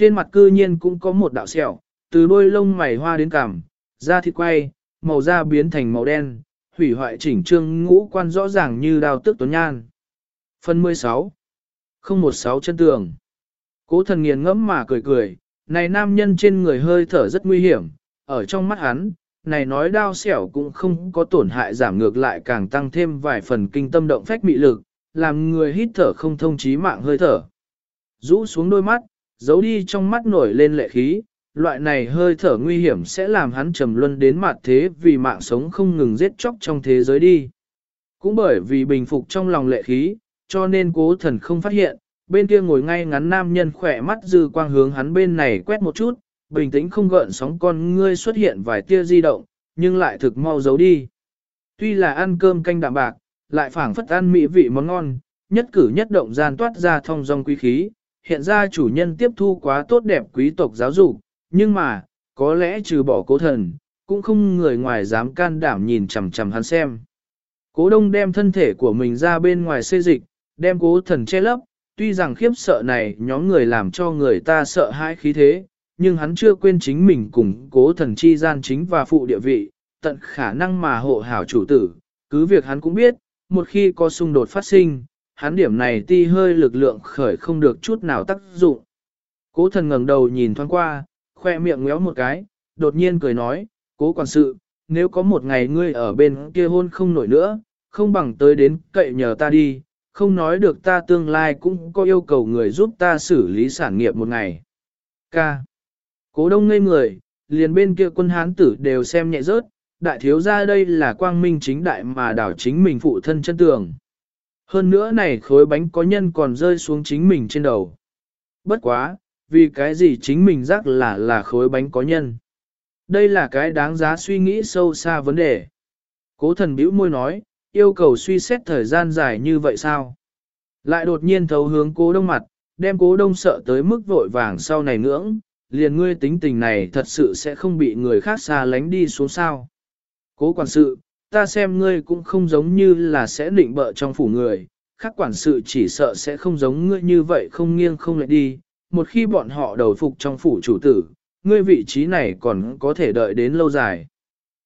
trên mặt cư nhiên cũng có một đạo sẹo, từ đôi lông mày hoa đến cằm, da thịt quay, màu da biến thành màu đen, hủy hoại chỉnh trương ngũ quan rõ ràng như đào tước tuấn nhan. Phần 16 016 chân tường Cố thần nghiền ngẫm mà cười cười, này nam nhân trên người hơi thở rất nguy hiểm, ở trong mắt hắn, này nói đao xẻo cũng không có tổn hại giảm ngược lại càng tăng thêm vài phần kinh tâm động phách mị lực, làm người hít thở không thông chí mạng hơi thở. Rũ xuống đôi mắt, giấu đi trong mắt nổi lên lệ khí, loại này hơi thở nguy hiểm sẽ làm hắn trầm luân đến mặt thế vì mạng sống không ngừng giết chóc trong thế giới đi. Cũng bởi vì bình phục trong lòng lệ khí, cho nên cố thần không phát hiện, bên kia ngồi ngay ngắn nam nhân khỏe mắt dư quang hướng hắn bên này quét một chút, bình tĩnh không gợn sóng con ngươi xuất hiện vài tia di động, nhưng lại thực mau giấu đi. Tuy là ăn cơm canh đạm bạc, lại phảng phất ăn mỹ vị món ngon, nhất cử nhất động gian toát ra thông dong quý khí, hiện ra chủ nhân tiếp thu quá tốt đẹp quý tộc giáo dục, nhưng mà, có lẽ trừ bỏ cố thần, cũng không người ngoài dám can đảm nhìn chằm chằm hắn xem. Cố đông đem thân thể của mình ra bên ngoài xê dịch, đem cố thần che lấp, tuy rằng khiếp sợ này nhóm người làm cho người ta sợ hãi khí thế, nhưng hắn chưa quên chính mình cùng cố thần chi gian chính và phụ địa vị, tận khả năng mà hộ hảo chủ tử, cứ việc hắn cũng biết, một khi có xung đột phát sinh, hắn điểm này ti hơi lực lượng khởi không được chút nào tác dụng. Cố thần ngẩng đầu nhìn thoáng qua, khoe miệng ngéo một cái, đột nhiên cười nói, cố quản sự, nếu có một ngày ngươi ở bên kia hôn không nổi nữa, không bằng tới đến cậy nhờ ta đi, không nói được ta tương lai cũng có yêu cầu người giúp ta xử lý sản nghiệp một ngày. Ca. Cố đông ngây người, liền bên kia quân hán tử đều xem nhẹ rớt, đại thiếu ra đây là quang minh chính đại mà đảo chính mình phụ thân chân tường. Hơn nữa này khối bánh có nhân còn rơi xuống chính mình trên đầu. Bất quá, vì cái gì chính mình rắc là là khối bánh có nhân. Đây là cái đáng giá suy nghĩ sâu xa vấn đề. Cố thần bĩu môi nói, yêu cầu suy xét thời gian dài như vậy sao? Lại đột nhiên thấu hướng cố đông mặt, đem cố đông sợ tới mức vội vàng sau này ngưỡng, liền ngươi tính tình này thật sự sẽ không bị người khác xa lánh đi xuống sao. Cố quản sự, ta xem ngươi cũng không giống như là sẽ định bợ trong phủ người, khác quản sự chỉ sợ sẽ không giống ngươi như vậy không nghiêng không lại đi, một khi bọn họ đầu phục trong phủ chủ tử, ngươi vị trí này còn có thể đợi đến lâu dài.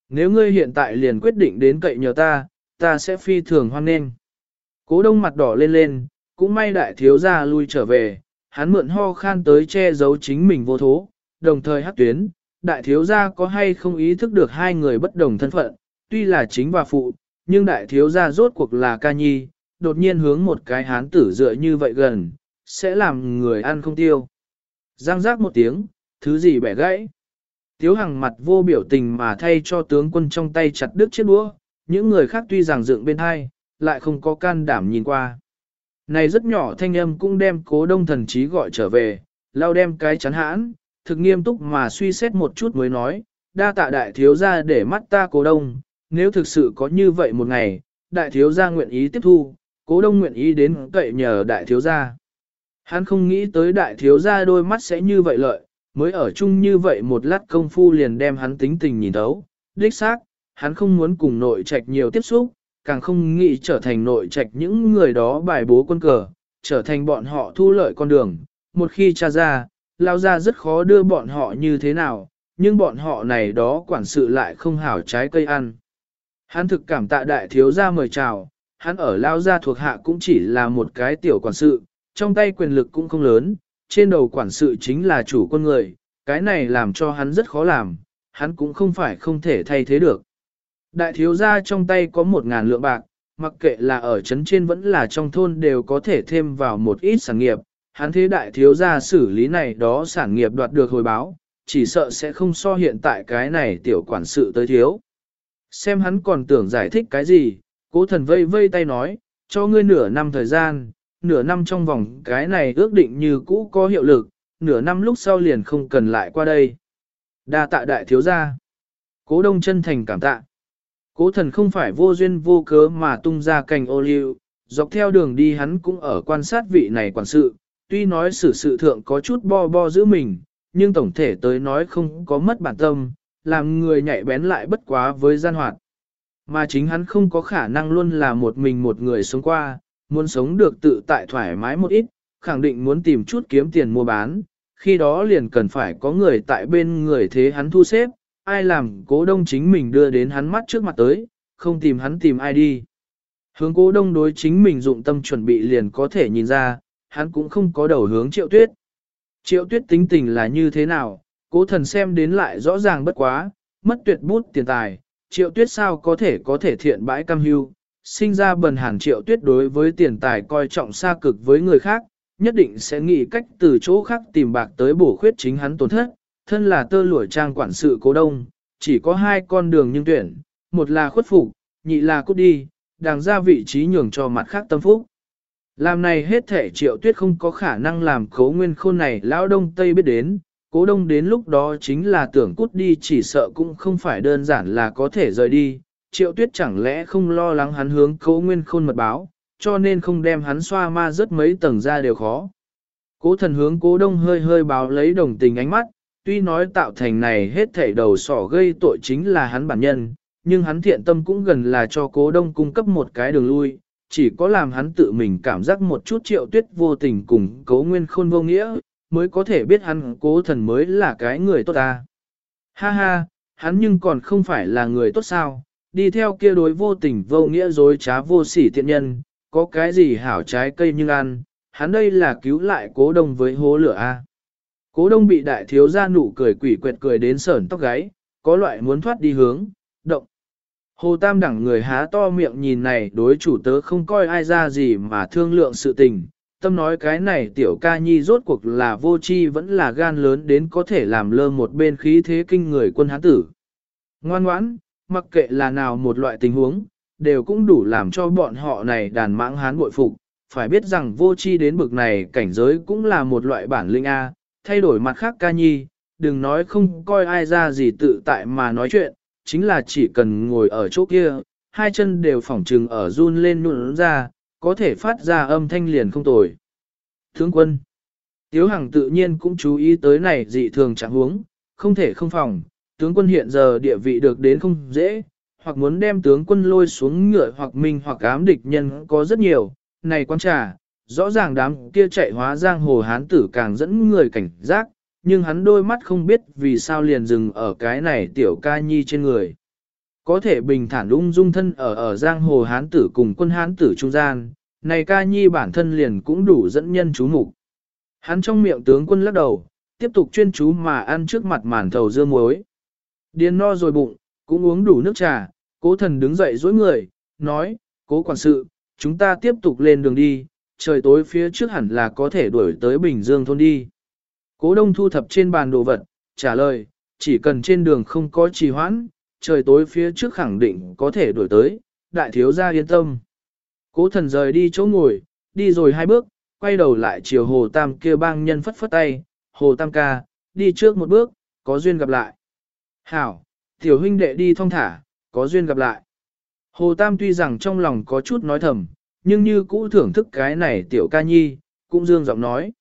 Nếu ngươi hiện tại liền quyết định đến cậy nhờ ta, ta sẽ phi thường hoan nghênh. Cố đông mặt đỏ lên lên, cũng may đại thiếu gia lui trở về, hắn mượn ho khan tới che giấu chính mình vô thố, đồng thời hắc tuyến, đại thiếu gia có hay không ý thức được hai người bất đồng thân phận, tuy là chính và phụ, nhưng đại thiếu gia rốt cuộc là ca nhi, đột nhiên hướng một cái hán tử dựa như vậy gần, sẽ làm người ăn không tiêu. Giang giác một tiếng, thứ gì bẻ gãy. Tiếu hằng mặt vô biểu tình mà thay cho tướng quân trong tay chặt đứt chiếc đũa, những người khác tuy rằng dựng bên hai, lại không có can đảm nhìn qua. Này rất nhỏ thanh âm cũng đem cố đông thần trí gọi trở về, lao đem cái chắn hãn, thực nghiêm túc mà suy xét một chút mới nói, đa tạ đại thiếu gia để mắt ta cố đông, nếu thực sự có như vậy một ngày, đại thiếu gia nguyện ý tiếp thu, cố đông nguyện ý đến cậy nhờ đại thiếu gia. Hắn không nghĩ tới đại thiếu gia đôi mắt sẽ như vậy lợi, mới ở chung như vậy một lát công phu liền đem hắn tính tình nhìn thấu, đích xác, hắn không muốn cùng nội trạch nhiều tiếp xúc, càng không nghĩ trở thành nội trạch những người đó bài bố quân cờ, trở thành bọn họ thu lợi con đường. Một khi tra ra, lao ra rất khó đưa bọn họ như thế nào, nhưng bọn họ này đó quản sự lại không hảo trái cây ăn. Hắn thực cảm tạ đại thiếu gia mời chào, hắn ở lao gia thuộc hạ cũng chỉ là một cái tiểu quản sự, trong tay quyền lực cũng không lớn, trên đầu quản sự chính là chủ quân người, cái này làm cho hắn rất khó làm, hắn cũng không phải không thể thay thế được. Đại thiếu gia trong tay có một ngàn lượng bạc, mặc kệ là ở trấn trên vẫn là trong thôn đều có thể thêm vào một ít sản nghiệp, hắn thế đại thiếu gia xử lý này đó sản nghiệp đoạt được hồi báo, chỉ sợ sẽ không so hiện tại cái này tiểu quản sự tới thiếu. Xem hắn còn tưởng giải thích cái gì, cố thần vây vây tay nói, cho ngươi nửa năm thời gian, nửa năm trong vòng cái này ước định như cũ có hiệu lực, nửa năm lúc sau liền không cần lại qua đây. Đa tạ đại thiếu gia. Cố đông chân thành cảm tạ. Cố thần không phải vô duyên vô cớ mà tung ra cành ô liu, dọc theo đường đi hắn cũng ở quan sát vị này quản sự, tuy nói xử sự thượng có chút bo bo giữ mình, nhưng tổng thể tới nói không có mất bản tâm, làm người nhạy bén lại bất quá với gian hoạt. Mà chính hắn không có khả năng luôn là một mình một người sống qua, muốn sống được tự tại thoải mái một ít, khẳng định muốn tìm chút kiếm tiền mua bán, khi đó liền cần phải có người tại bên người thế hắn thu xếp, ai làm cố đông chính mình đưa đến hắn mắt trước mặt tới, không tìm hắn tìm ai đi. Hướng cố đông đối chính mình dụng tâm chuẩn bị liền có thể nhìn ra, hắn cũng không có đầu hướng triệu tuyết. Triệu tuyết tính tình là như thế nào, cố thần xem đến lại rõ ràng bất quá, mất tuyệt bút tiền tài, triệu tuyết sao có thể có thể thiện bãi cam hưu, sinh ra bần hàn triệu tuyết đối với tiền tài coi trọng xa cực với người khác, nhất định sẽ nghĩ cách từ chỗ khác tìm bạc tới bổ khuyết chính hắn tổn thất, thân là tơ lụa trang quản sự cố đông, chỉ có hai con đường nhưng tuyển, một là khuất phục, nhị là cút đi, đàng ra vị trí nhường cho mặt khác tâm phúc. Làm này hết thể triệu tuyết không có khả năng làm cố nguyên khôn này lão đông tây biết đến, cố đông đến lúc đó chính là tưởng cút đi chỉ sợ cũng không phải đơn giản là có thể rời đi, triệu tuyết chẳng lẽ không lo lắng hắn hướng cố nguyên khôn mật báo, cho nên không đem hắn xoa ma rất mấy tầng ra đều khó. Cố thần hướng cố đông hơi hơi báo lấy đồng tình ánh mắt, tuy nói tạo thành này hết thảy đầu sỏ gây tội chính là hắn bản nhân, nhưng hắn thiện tâm cũng gần là cho cố đông cung cấp một cái đường lui, chỉ có làm hắn tự mình cảm giác một chút triệu tuyết vô tình cùng cố nguyên khôn vô nghĩa, mới có thể biết hắn cố thần mới là cái người tốt ta. Ha ha, hắn nhưng còn không phải là người tốt sao, đi theo kia đối vô tình vô nghĩa dối trá vô sỉ thiện nhân, có cái gì hảo trái cây nhưng ăn, hắn đây là cứu lại cố đông với hố lửa a. Cố đông bị đại thiếu gia nụ cười quỷ quệt cười đến sởn tóc gáy, có loại muốn thoát đi hướng, động. Hồ Tam đẳng người há to miệng nhìn này đối chủ tớ không coi ai ra gì mà thương lượng sự tình. Tâm nói cái này tiểu ca nhi rốt cuộc là vô chi vẫn là gan lớn đến có thể làm lơ một bên khí thế kinh người quân hán tử. Ngoan ngoãn, mặc kệ là nào một loại tình huống, đều cũng đủ làm cho bọn họ này đàn mãng hán bội phục. Phải biết rằng vô chi đến bực này cảnh giới cũng là một loại bản linh A, thay đổi mặt khác ca nhi, đừng nói không coi ai ra gì tự tại mà nói chuyện, chính là chỉ cần ngồi ở chỗ kia, hai chân đều phỏng trừng ở run lên nụn ra, có thể phát ra âm thanh liền không tồi. Tướng quân, Tiếu Hằng tự nhiên cũng chú ý tới này dị thường trạng huống, không thể không phòng, tướng quân hiện giờ địa vị được đến không dễ, hoặc muốn đem tướng quân lôi xuống ngựa hoặc mình hoặc ám địch nhân có rất nhiều, này quan trà, rõ ràng đám kia chạy hóa giang hồ hán tử càng dẫn người cảnh giác, nhưng hắn đôi mắt không biết vì sao liền dừng ở cái này tiểu ca nhi trên người. Có thể bình thản ung dung thân ở ở giang hồ hán tử cùng quân hán tử trung gian, này ca nhi bản thân liền cũng đủ dẫn nhân chú mục. Hắn trong miệng tướng quân lắc đầu, tiếp tục chuyên chú mà ăn trước mặt màn thầu dưa muối. Điên no rồi bụng, cũng uống đủ nước trà, cố thần đứng dậy dối người, nói, cố quản sự, chúng ta tiếp tục lên đường đi, trời tối phía trước hẳn là có thể đuổi tới Bình Dương thôn đi. Cố đông thu thập trên bàn đồ vật, trả lời, chỉ cần trên đường không có trì hoãn, trời tối phía trước khẳng định có thể đuổi tới, đại thiếu gia yên tâm. Cố thần rời đi chỗ ngồi, đi rồi hai bước, quay đầu lại chiều hồ tam kia bang nhân phất phất tay, hồ tam ca, đi trước một bước, có duyên gặp lại. Hảo, tiểu huynh đệ đi thong thả, có duyên gặp lại. Hồ tam tuy rằng trong lòng có chút nói thầm, nhưng như cũ thưởng thức cái này tiểu ca nhi, cũng dương giọng nói.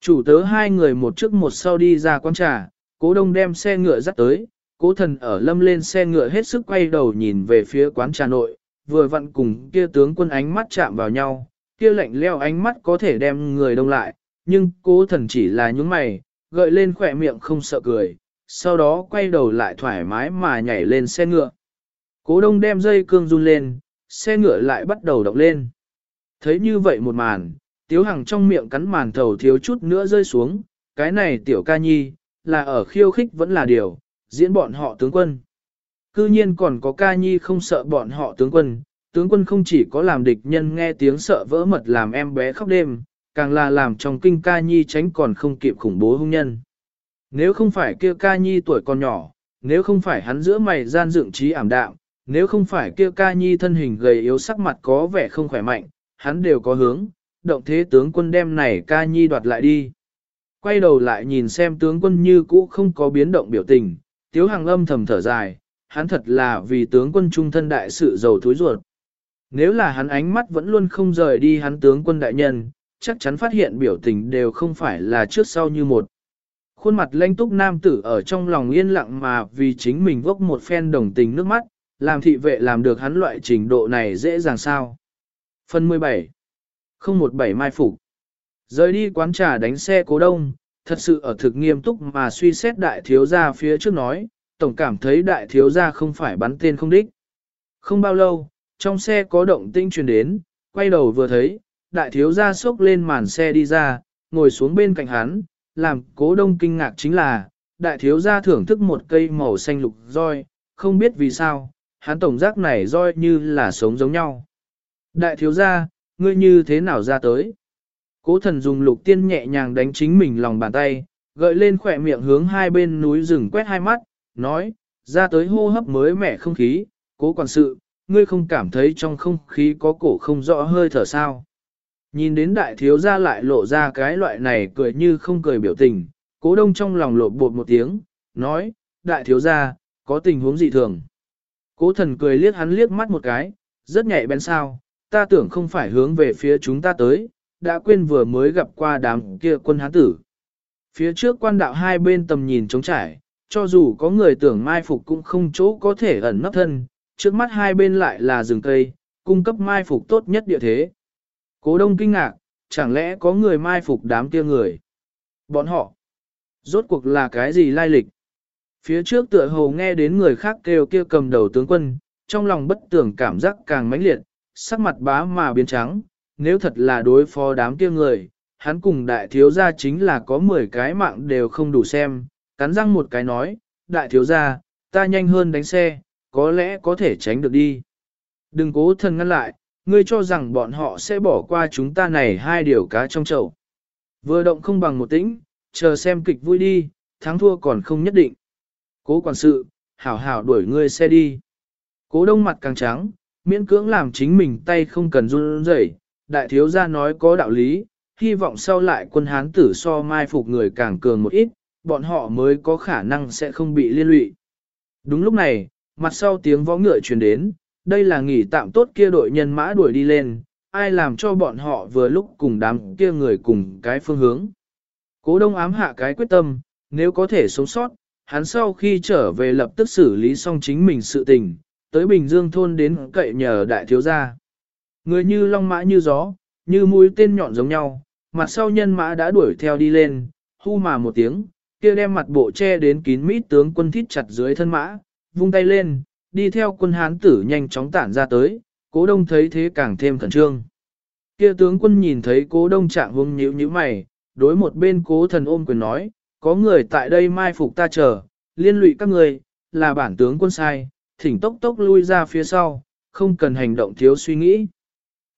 Chủ tớ hai người một trước một sau đi ra quán trà, cố đông đem xe ngựa dắt tới, cố thần ở lâm lên xe ngựa hết sức quay đầu nhìn về phía quán trà nội, vừa vặn cùng kia tướng quân ánh mắt chạm vào nhau, kia lạnh leo ánh mắt có thể đem người đông lại, nhưng cố thần chỉ là những mày, gợi lên khỏe miệng không sợ cười, sau đó quay đầu lại thoải mái mà nhảy lên xe ngựa. Cố đông đem dây cương run lên, xe ngựa lại bắt đầu động lên. Thấy như vậy một màn, tiếu hằng trong miệng cắn màn thầu thiếu chút nữa rơi xuống, cái này tiểu ca nhi, là ở khiêu khích vẫn là điều, diễn bọn họ tướng quân. Cư nhiên còn có ca nhi không sợ bọn họ tướng quân, tướng quân không chỉ có làm địch nhân nghe tiếng sợ vỡ mật làm em bé khóc đêm, càng là làm trong kinh ca nhi tránh còn không kịp khủng bố hung nhân. Nếu không phải kia ca nhi tuổi còn nhỏ, nếu không phải hắn giữa mày gian dựng trí ảm đạm, nếu không phải kia ca nhi thân hình gầy yếu sắc mặt có vẻ không khỏe mạnh, hắn đều có hướng, động thế tướng quân đem này ca nhi đoạt lại đi. Quay đầu lại nhìn xem tướng quân như cũ không có biến động biểu tình, tiếu hàng âm thầm thở dài, hắn thật là vì tướng quân trung thân đại sự giàu thúi ruột. Nếu là hắn ánh mắt vẫn luôn không rời đi hắn tướng quân đại nhân, chắc chắn phát hiện biểu tình đều không phải là trước sau như một. Khuôn mặt lãnh túc nam tử ở trong lòng yên lặng mà vì chính mình vốc một phen đồng tình nước mắt, làm thị vệ làm được hắn loại trình độ này dễ dàng sao. Phần 17 017 Mai Phục Rời đi quán trà đánh xe cố đông, thật sự ở thực nghiêm túc mà suy xét đại thiếu gia phía trước nói, tổng cảm thấy đại thiếu gia không phải bắn tên không đích. Không bao lâu, trong xe có động tinh truyền đến, quay đầu vừa thấy, đại thiếu gia xốc lên màn xe đi ra, ngồi xuống bên cạnh hắn, làm cố đông kinh ngạc chính là, đại thiếu gia thưởng thức một cây màu xanh lục roi, không biết vì sao, hắn tổng giác này roi như là sống giống nhau. Đại thiếu gia, ngươi như thế nào ra tới? Cố thần dùng lục tiên nhẹ nhàng đánh chính mình lòng bàn tay, gợi lên khỏe miệng hướng hai bên núi rừng quét hai mắt, nói, ra tới hô hấp mới mẻ không khí, cố quản sự, ngươi không cảm thấy trong không khí có cổ không rõ hơi thở sao. Nhìn đến đại thiếu gia lại lộ ra cái loại này cười như không cười biểu tình, cố đông trong lòng lộ bột một tiếng, nói, đại thiếu gia, có tình huống gì thường. Cố thần cười liếc hắn liếc mắt một cái, rất nhạy bén sao, ta tưởng không phải hướng về phía chúng ta tới, đã quên vừa mới gặp qua đám kia quân hán tử. Phía trước quan đạo hai bên tầm nhìn trống trải, cho dù có người tưởng mai phục cũng không chỗ có thể ẩn nấp thân, trước mắt hai bên lại là rừng cây, cung cấp mai phục tốt nhất địa thế. Cố đông kinh ngạc, chẳng lẽ có người mai phục đám kia người? Bọn họ, rốt cuộc là cái gì lai lịch? Phía trước tựa hồ nghe đến người khác kêu kia cầm đầu tướng quân, trong lòng bất tưởng cảm giác càng mãnh liệt, sắc mặt bá mà biến trắng, nếu thật là đối phó đám kia người, hắn cùng đại thiếu gia chính là có 10 cái mạng đều không đủ xem, cắn răng một cái nói, đại thiếu gia, ta nhanh hơn đánh xe, có lẽ có thể tránh được đi. Đừng cố thần ngăn lại, ngươi cho rằng bọn họ sẽ bỏ qua chúng ta này hai điều cá trong chậu. Vừa động không bằng một tĩnh, chờ xem kịch vui đi, thắng thua còn không nhất định. Cố quản sự, hảo hảo đuổi ngươi xe đi. Cố đông mặt càng trắng, miễn cưỡng làm chính mình tay không cần run rẩy đại thiếu gia nói có đạo lý, hy vọng sau lại quân hán tử so mai phục người càng cường một ít, bọn họ mới có khả năng sẽ không bị liên lụy. Đúng lúc này, mặt sau tiếng võ ngựa truyền đến, đây là nghỉ tạm tốt kia đội nhân mã đuổi đi lên, ai làm cho bọn họ vừa lúc cùng đám kia người cùng cái phương hướng. Cố đông ám hạ cái quyết tâm, nếu có thể sống sót, hắn sau khi trở về lập tức xử lý xong chính mình sự tình, tới Bình Dương thôn đến cậy nhờ đại thiếu gia. Người như long mã như gió, như mũi tên nhọn giống nhau, mặt sau nhân mã đã đuổi theo đi lên, hu mà một tiếng, kia đem mặt bộ che đến kín mít tướng quân thít chặt dưới thân mã, vung tay lên, đi theo quân hán tử nhanh chóng tản ra tới, cố đông thấy thế càng thêm khẩn trương. Kia tướng quân nhìn thấy cố đông trạng hung nhíu như mày, đối một bên cố thần ôm quyền nói, có người tại đây mai phục ta chờ, liên lụy các người, là bản tướng quân sai, thỉnh tốc tốc lui ra phía sau, không cần hành động thiếu suy nghĩ.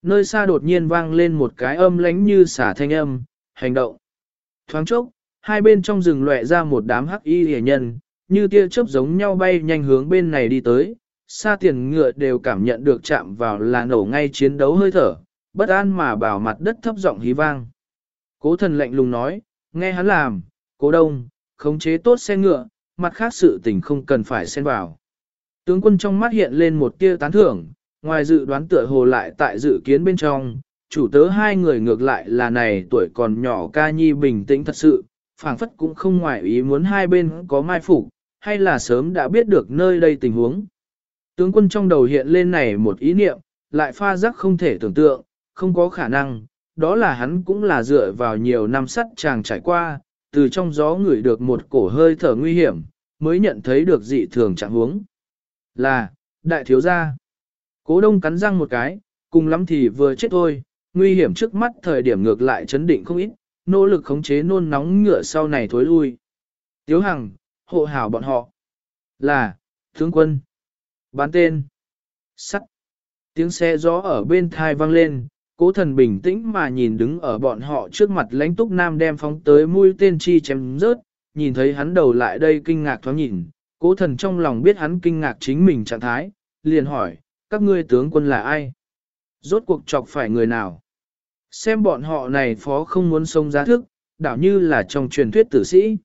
Nơi xa đột nhiên vang lên một cái âm lánh như xả thanh âm, hành động. Thoáng chốc, hai bên trong rừng lệ ra một đám hắc y hề nhân, như tia chớp giống nhau bay nhanh hướng bên này đi tới, xa tiền ngựa đều cảm nhận được chạm vào là nổ ngay chiến đấu hơi thở, bất an mà bảo mặt đất thấp giọng hí vang. Cố thần lạnh lùng nói, nghe hắn làm, cố đông, khống chế tốt xe ngựa, mặt khác sự tình không cần phải xen vào. Tướng quân trong mắt hiện lên một tia tán thưởng, ngoài dự đoán tựa hồ lại tại dự kiến bên trong, chủ tớ hai người ngược lại là này tuổi còn nhỏ ca nhi bình tĩnh thật sự, phảng phất cũng không ngoại ý muốn hai bên có mai phục, hay là sớm đã biết được nơi đây tình huống. Tướng quân trong đầu hiện lên này một ý niệm, lại pha rắc không thể tưởng tượng, không có khả năng, đó là hắn cũng là dựa vào nhiều năm sắt chàng trải qua, từ trong gió ngửi được một cổ hơi thở nguy hiểm, mới nhận thấy được dị thường trạng huống. Là, đại thiếu gia. Cố đông cắn răng một cái, cùng lắm thì vừa chết thôi, nguy hiểm trước mắt thời điểm ngược lại chấn định không ít, nỗ lực khống chế nôn nóng ngựa sau này thối lui. Tiếu Hằng, hộ hảo bọn họ. Là, tướng quân. Bán tên. Sắt. Tiếng xe gió ở bên thai vang lên, cố thần bình tĩnh mà nhìn đứng ở bọn họ trước mặt lãnh túc nam đem phóng tới mũi tên chi chém rớt, nhìn thấy hắn đầu lại đây kinh ngạc thoáng nhìn, cố thần trong lòng biết hắn kinh ngạc chính mình trạng thái, liền hỏi, các ngươi tướng quân là ai? Rốt cuộc chọc phải người nào? Xem bọn họ này phó không muốn sống giá thức, đảo như là trong truyền thuyết tử sĩ.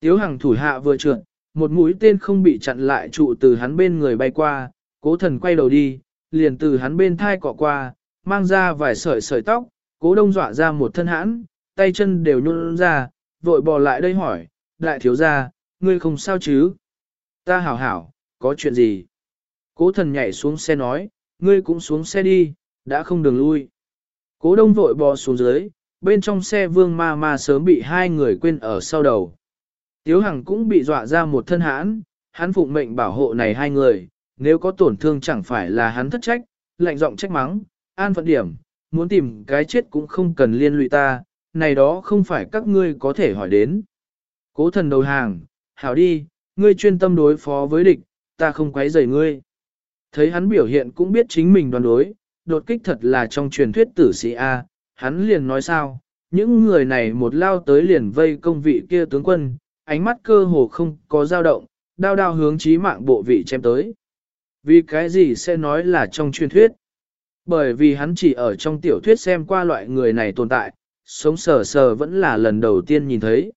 Tiếu Hằng thủ hạ vừa trượt, một mũi tên không bị chặn lại trụ từ hắn bên người bay qua, cố thần quay đầu đi, liền từ hắn bên thai cọ qua, mang ra vài sợi sợi tóc, cố đông dọa ra một thân hãn, tay chân đều nhún ra, vội bò lại đây hỏi, đại thiếu gia, ngươi không sao chứ? Ta hảo hảo, có chuyện gì? Cố thần nhảy xuống xe nói, ngươi cũng xuống xe đi, đã không đường lui. Cố đông vội bò xuống dưới, bên trong xe vương ma ma sớm bị hai người quên ở sau đầu. Tiếu Hằng cũng bị dọa ra một thân hãn, hắn phụng mệnh bảo hộ này hai người, nếu có tổn thương chẳng phải là hắn thất trách, lạnh giọng trách mắng, an phận điểm, muốn tìm cái chết cũng không cần liên lụy ta, này đó không phải các ngươi có thể hỏi đến. Cố thần đầu hàng, hảo đi, ngươi chuyên tâm đối phó với địch, ta không quấy rầy ngươi. Thấy hắn biểu hiện cũng biết chính mình đoán đối, đột kích thật là trong truyền thuyết tử sĩ A, hắn liền nói sao, những người này một lao tới liền vây công vị kia tướng quân, ánh mắt cơ hồ không có dao động, đao đao hướng chí mạng bộ vị chém tới. Vì cái gì sẽ nói là trong truyền thuyết? Bởi vì hắn chỉ ở trong tiểu thuyết xem qua loại người này tồn tại, sống sờ sờ vẫn là lần đầu tiên nhìn thấy.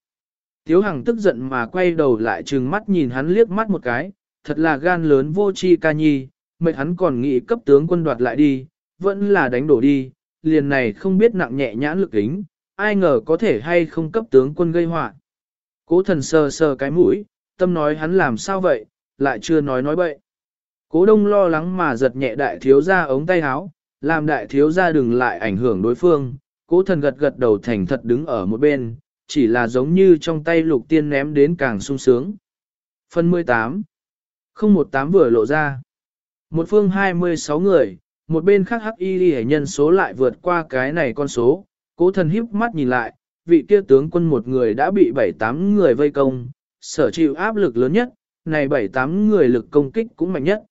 Tiếu Hằng tức giận mà quay đầu lại trừng mắt nhìn hắn liếc mắt một cái, thật là gan lớn vô chi ca nhi, mệt hắn còn nghĩ cấp tướng quân đoạt lại đi, vẫn là đánh đổ đi, liền này không biết nặng nhẹ nhãn lực kính, ai ngờ có thể hay không cấp tướng quân gây họa. Cố thần sờ sờ cái mũi, tâm nói hắn làm sao vậy, lại chưa nói nói bậy. Cố đông lo lắng mà giật nhẹ đại thiếu ra ống tay áo, làm đại thiếu ra đừng lại ảnh hưởng đối phương, cố thần gật gật đầu thành thật đứng ở một bên, chỉ là giống như trong tay lục tiên ném đến càng sung sướng. Phần 18 018 vừa lộ ra. Một phương 26 người, một bên khác hắc y đi nhân số lại vượt qua cái này con số, cố thần híp mắt nhìn lại, vị kia tướng quân một người đã bị 7-8 người vây công, sở chịu áp lực lớn nhất, này 7-8 người lực công kích cũng mạnh nhất.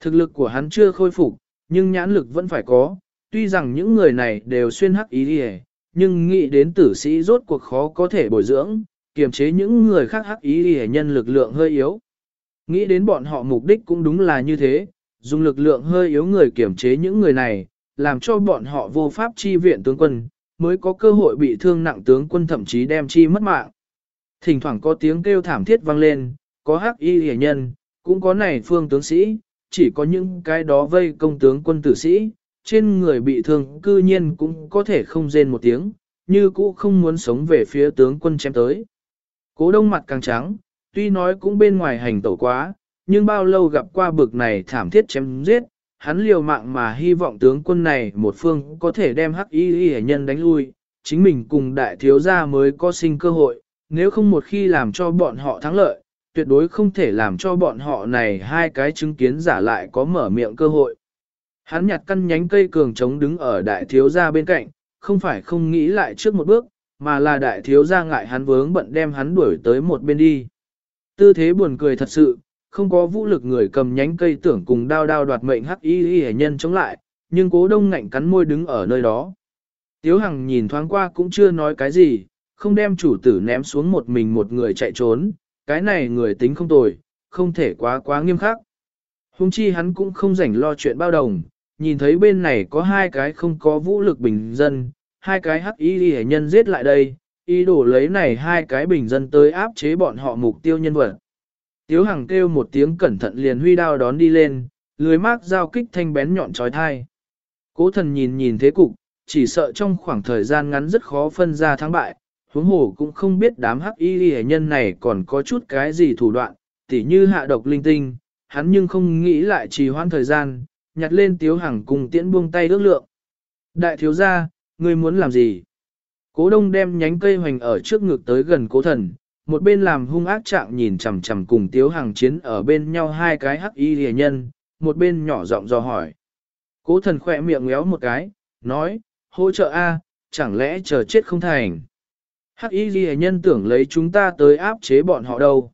Thực lực của hắn chưa khôi phục, nhưng nhãn lực vẫn phải có, tuy rằng những người này đều xuyên hắc Y đi nhưng nghĩ đến tử sĩ rốt cuộc khó có thể bồi dưỡng, kiềm chế những người khác hắc Y đi nhân lực lượng hơi yếu. Nghĩ đến bọn họ mục đích cũng đúng là như thế, dùng lực lượng hơi yếu người kiểm chế những người này, làm cho bọn họ vô pháp chi viện tướng quân, mới có cơ hội bị thương nặng tướng quân thậm chí đem chi mất mạng. Thỉnh thoảng có tiếng kêu thảm thiết vang lên, có hắc y hề nhân, cũng có này phương tướng sĩ, chỉ có những cái đó vây công tướng quân tử sĩ, trên người bị thương cư nhiên cũng có thể không rên một tiếng, như cũ không muốn sống về phía tướng quân chém tới. Cố đông mặt càng trắng, tuy nói cũng bên ngoài hành tẩu quá, nhưng bao lâu gặp qua bực này thảm thiết chém giết, hắn liều mạng mà hy vọng tướng quân này một phương có thể đem hắc y y nhân đánh lui, chính mình cùng đại thiếu gia mới có sinh cơ hội, nếu không một khi làm cho bọn họ thắng lợi, tuyệt đối không thể làm cho bọn họ này hai cái chứng kiến giả lại có mở miệng cơ hội. Hắn nhặt căn nhánh cây cường trống đứng ở đại thiếu gia bên cạnh, không phải không nghĩ lại trước một bước, mà là đại thiếu gia ngại hắn vướng bận đem hắn đuổi tới một bên đi. Tư thế buồn cười thật sự, không có vũ lực người cầm nhánh cây tưởng cùng đao đao đoạt mệnh hắc y y nhân chống lại, nhưng cố đông ngạnh cắn môi đứng ở nơi đó. Tiếu Hằng nhìn thoáng qua cũng chưa nói cái gì, không đem chủ tử ném xuống một mình một người chạy trốn, cái này người tính không tồi, không thể quá quá nghiêm khắc. Hùng chi hắn cũng không rảnh lo chuyện bao đồng, nhìn thấy bên này có hai cái không có vũ lực bình dân, hai cái hắc y y nhân giết lại đây, ý đồ lấy này hai cái bình dân tới áp chế bọn họ mục tiêu nhân vật. Tiếu Hằng kêu một tiếng cẩn thận liền huy đao đón đi lên, lưới mác giao kích thanh bén nhọn trói thai. Cố thần nhìn nhìn thế cục, chỉ sợ trong khoảng thời gian ngắn rất khó phân ra thắng bại, huống hồ cũng không biết đám hắc y hệ nhân này còn có chút cái gì thủ đoạn, tỉ như hạ độc linh tinh, hắn nhưng không nghĩ lại trì hoãn thời gian, nhặt lên tiếu Hằng cùng tiễn buông tay ước lượng. Đại thiếu gia, ngươi muốn làm gì? Cố đông đem nhánh cây hoành ở trước ngực tới gần cố thần, một bên làm hung ác trạng nhìn chằm chằm cùng tiếu hàng chiến ở bên nhau hai cái hắc y rìa nhân, một bên nhỏ giọng dò hỏi. Cố thần khỏe miệng ngéo một cái, nói, hỗ trợ A, chẳng lẽ chờ chết không thành. Hắc y ghi nhân tưởng lấy chúng ta tới áp chế bọn họ đâu.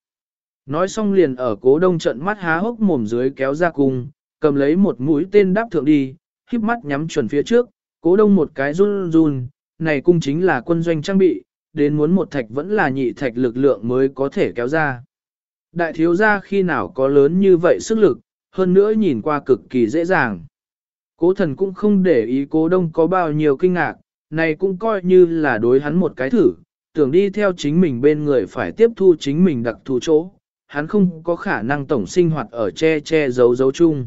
Nói xong liền ở cố đông trận mắt há hốc mồm dưới kéo ra cung, cầm lấy một mũi tên đáp thượng đi, híp mắt nhắm chuẩn phía trước, cố đông một cái run run, này cung chính là quân doanh trang bị, đến muốn một thạch vẫn là nhị thạch lực lượng mới có thể kéo ra. Đại thiếu gia khi nào có lớn như vậy sức lực, hơn nữa nhìn qua cực kỳ dễ dàng. Cố thần cũng không để ý cố đông có bao nhiêu kinh ngạc, này cũng coi như là đối hắn một cái thử, tưởng đi theo chính mình bên người phải tiếp thu chính mình đặc thù chỗ, hắn không có khả năng tổng sinh hoạt ở che che giấu giấu chung.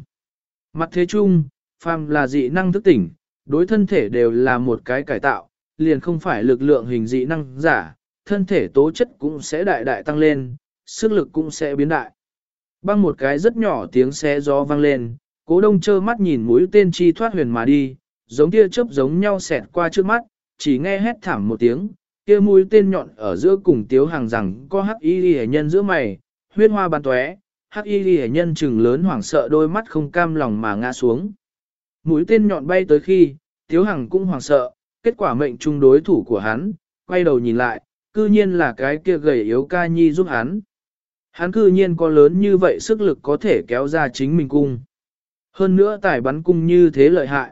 Mặt thế chung, phàm là dị năng thức tỉnh, đối thân thể đều là một cái cải tạo, liền không phải lực lượng hình dị năng giả, thân thể tố chất cũng sẽ đại đại tăng lên, sức lực cũng sẽ biến đại. Băng một cái rất nhỏ tiếng xé gió vang lên, cố đông trơ mắt nhìn mũi tên chi thoát huyền mà đi, giống tia chớp giống nhau xẹt qua trước mắt, chỉ nghe hét thảm một tiếng, kia mũi tên nhọn ở giữa cùng tiếu hàng rằng có hắc y ghi nhân giữa mày, huyết hoa ban tóe, hắc y ghi nhân chừng lớn hoảng sợ đôi mắt không cam lòng mà ngã xuống. Mũi tên nhọn bay tới khi, tiếu hàng cũng hoảng sợ, kết quả mệnh trung đối thủ của hắn, quay đầu nhìn lại, cư nhiên là cái kia gầy yếu ca nhi giúp hắn. Hắn cư nhiên có lớn như vậy sức lực có thể kéo ra chính mình cung. Hơn nữa tài bắn cung như thế lợi hại.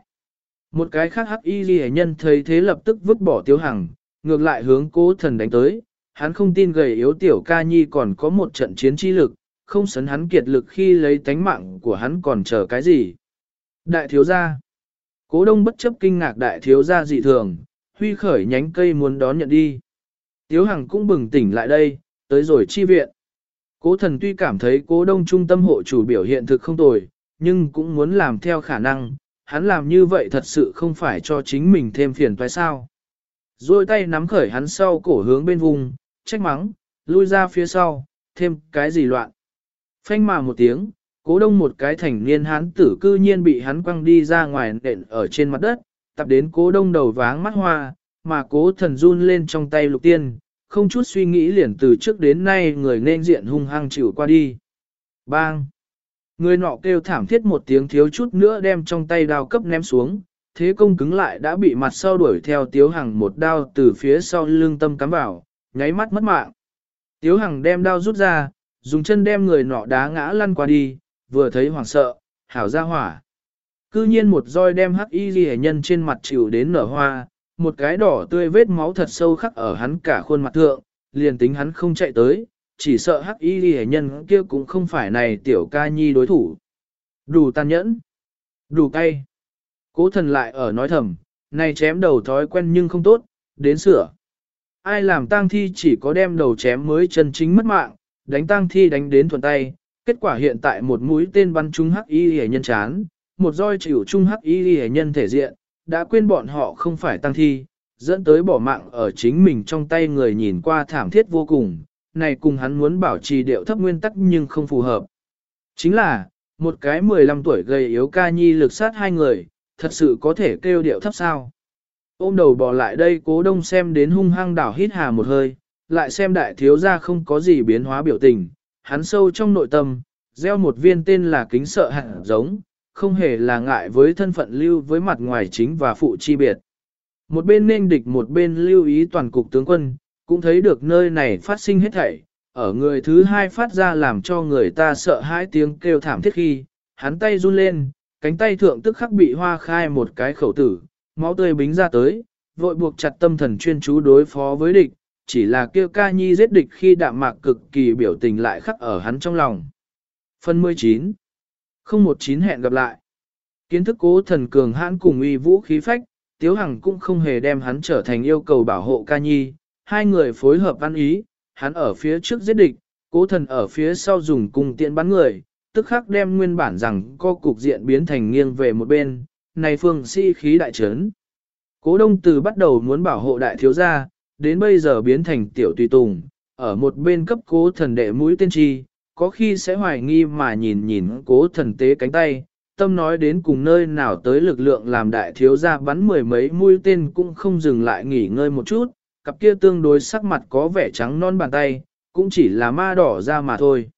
Một cái khác hắc y ghi nhân thấy thế lập tức vứt bỏ tiếu hằng, ngược lại hướng cố thần đánh tới. Hắn không tin gầy yếu tiểu ca nhi còn có một trận chiến chi lực, không sấn hắn kiệt lực khi lấy tánh mạng của hắn còn chờ cái gì. Đại thiếu gia Cố đông bất chấp kinh ngạc đại thiếu gia dị thường, huy khởi nhánh cây muốn đón nhận đi. Tiếu Hằng cũng bừng tỉnh lại đây, tới rồi chi viện. Cố thần tuy cảm thấy cố đông trung tâm hộ chủ biểu hiện thực không tồi, nhưng cũng muốn làm theo khả năng, hắn làm như vậy thật sự không phải cho chính mình thêm phiền toái sao. Rồi tay nắm khởi hắn sau cổ hướng bên vùng, trách mắng, lui ra phía sau, thêm cái gì loạn. Phanh mà một tiếng, cố đông một cái thành niên hắn tử cư nhiên bị hắn quăng đi ra ngoài nện ở trên mặt đất, tập đến cố đông đầu váng mắt hoa, mà cố thần run lên trong tay lục tiên, không chút suy nghĩ liền từ trước đến nay người nên diện hung hăng chịu qua đi. Bang! Người nọ kêu thảm thiết một tiếng thiếu chút nữa đem trong tay đao cấp ném xuống, thế công cứng lại đã bị mặt sau đuổi theo tiếu hằng một đao từ phía sau lưng tâm cắm vào, nháy mắt mất mạng. Tiếu hằng đem đao rút ra, dùng chân đem người nọ đá ngã lăn qua đi, vừa thấy hoảng sợ, hảo ra hỏa. Cư nhiên một roi đem hắc y ghi nhân trên mặt chịu đến nở hoa, một cái đỏ tươi vết máu thật sâu khắc ở hắn cả khuôn mặt thượng, liền tính hắn không chạy tới, chỉ sợ hắc y ghi nhân kia cũng không phải này tiểu ca nhi đối thủ. Đủ tàn nhẫn, đủ cay. Cố thần lại ở nói thầm, này chém đầu thói quen nhưng không tốt, đến sửa. Ai làm tang thi chỉ có đem đầu chém mới chân chính mất mạng, đánh tang thi đánh đến thuận tay, kết quả hiện tại một mũi tên bắn trúng hắc y hề nhân chán, một roi chịu trung hắc y hề nhân thể diện, đã quên bọn họ không phải tăng thi, dẫn tới bỏ mạng ở chính mình trong tay người nhìn qua thảm thiết vô cùng, này cùng hắn muốn bảo trì điệu thấp nguyên tắc nhưng không phù hợp. Chính là, một cái 15 tuổi gầy yếu ca nhi lực sát hai người, thật sự có thể kêu điệu thấp sao. Ôm đầu bỏ lại đây cố đông xem đến hung hăng đảo hít hà một hơi, lại xem đại thiếu gia không có gì biến hóa biểu tình, hắn sâu trong nội tâm, gieo một viên tên là kính sợ hạng giống, không hề là ngại với thân phận lưu với mặt ngoài chính và phụ chi biệt. Một bên nên địch một bên lưu ý toàn cục tướng quân, cũng thấy được nơi này phát sinh hết thảy, ở người thứ hai phát ra làm cho người ta sợ hãi tiếng kêu thảm thiết khi, hắn tay run lên, cánh tay thượng tức khắc bị hoa khai một cái khẩu tử, máu tươi bính ra tới, vội buộc chặt tâm thần chuyên chú đối phó với địch, chỉ là kêu ca nhi giết địch khi đạm mạc cực kỳ biểu tình lại khắc ở hắn trong lòng. Phần 19 019 hẹn gặp lại. Kiến thức cố thần cường hãn cùng uy vũ khí phách, Tiếu Hằng cũng không hề đem hắn trở thành yêu cầu bảo hộ ca nhi, hai người phối hợp ăn ý, hắn ở phía trước giết địch, cố thần ở phía sau dùng cung tiện bắn người, tức khắc đem nguyên bản rằng co cục diện biến thành nghiêng về một bên, này phương si khí đại trấn. Cố đông từ bắt đầu muốn bảo hộ đại thiếu gia, đến bây giờ biến thành tiểu tùy tùng, ở một bên cấp cố thần đệ mũi tên chi, có khi sẽ hoài nghi mà nhìn nhìn cố thần tế cánh tay, tâm nói đến cùng nơi nào tới lực lượng làm đại thiếu gia bắn mười mấy mũi tên cũng không dừng lại nghỉ ngơi một chút, cặp kia tương đối sắc mặt có vẻ trắng non bàn tay, cũng chỉ là ma đỏ ra mà thôi.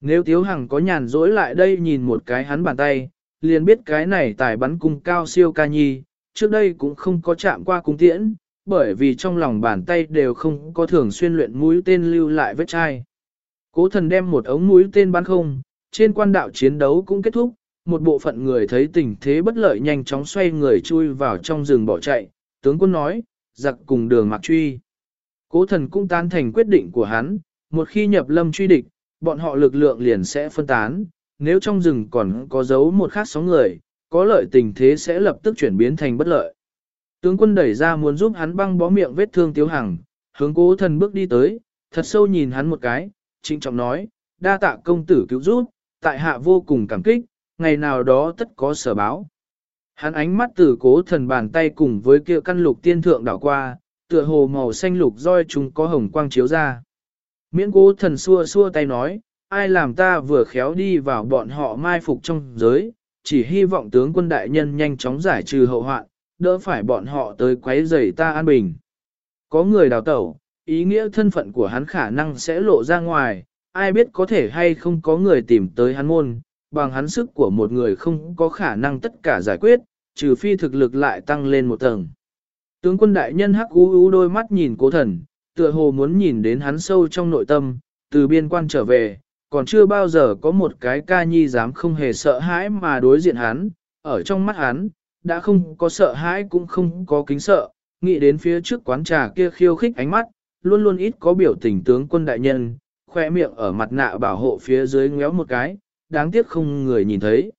Nếu Tiếu Hằng có nhàn rỗi lại đây nhìn một cái hắn bàn tay, liền biết cái này tài bắn cung cao siêu ca nhi, trước đây cũng không có chạm qua cung tiễn, bởi vì trong lòng bàn tay đều không có thường xuyên luyện mũi tên lưu lại vết chai. Cố thần đem một ống mũi tên bắn không, trên quan đạo chiến đấu cũng kết thúc, một bộ phận người thấy tình thế bất lợi nhanh chóng xoay người chui vào trong rừng bỏ chạy, tướng quân nói, giặc cùng đường mặc truy. Cố thần cũng tán thành quyết định của hắn, một khi nhập lâm truy địch, bọn họ lực lượng liền sẽ phân tán, nếu trong rừng còn có dấu một khác sóng người, có lợi tình thế sẽ lập tức chuyển biến thành bất lợi. Tướng quân đẩy ra muốn giúp hắn băng bó miệng vết thương tiếu hằng, hướng cố thần bước đi tới, thật sâu nhìn hắn một cái, trịnh trọng nói, đa tạ công tử cứu giúp, tại hạ vô cùng cảm kích, ngày nào đó tất có sở báo. Hắn ánh mắt từ cố thần bàn tay cùng với kia căn lục tiên thượng đảo qua, tựa hồ màu xanh lục roi chúng có hồng quang chiếu ra. Miễn cố thần xua xua tay nói, ai làm ta vừa khéo đi vào bọn họ mai phục trong giới, chỉ hy vọng tướng quân đại nhân nhanh chóng giải trừ hậu hoạn, đỡ phải bọn họ tới quấy rầy ta an bình. Có người đào tẩu, ý nghĩa thân phận của hắn khả năng sẽ lộ ra ngoài, ai biết có thể hay không có người tìm tới hắn môn, bằng hắn sức của một người không có khả năng tất cả giải quyết, trừ phi thực lực lại tăng lên một tầng. Tướng quân đại nhân hắc u u đôi mắt nhìn cố thần, tựa hồ muốn nhìn đến hắn sâu trong nội tâm, từ biên quan trở về, còn chưa bao giờ có một cái ca nhi dám không hề sợ hãi mà đối diện hắn, ở trong mắt hắn, đã không có sợ hãi cũng không có kính sợ, nghĩ đến phía trước quán trà kia khiêu khích ánh mắt, luôn luôn ít có biểu tình tướng quân đại nhân, khoe miệng ở mặt nạ bảo hộ phía dưới ngéo một cái, đáng tiếc không người nhìn thấy.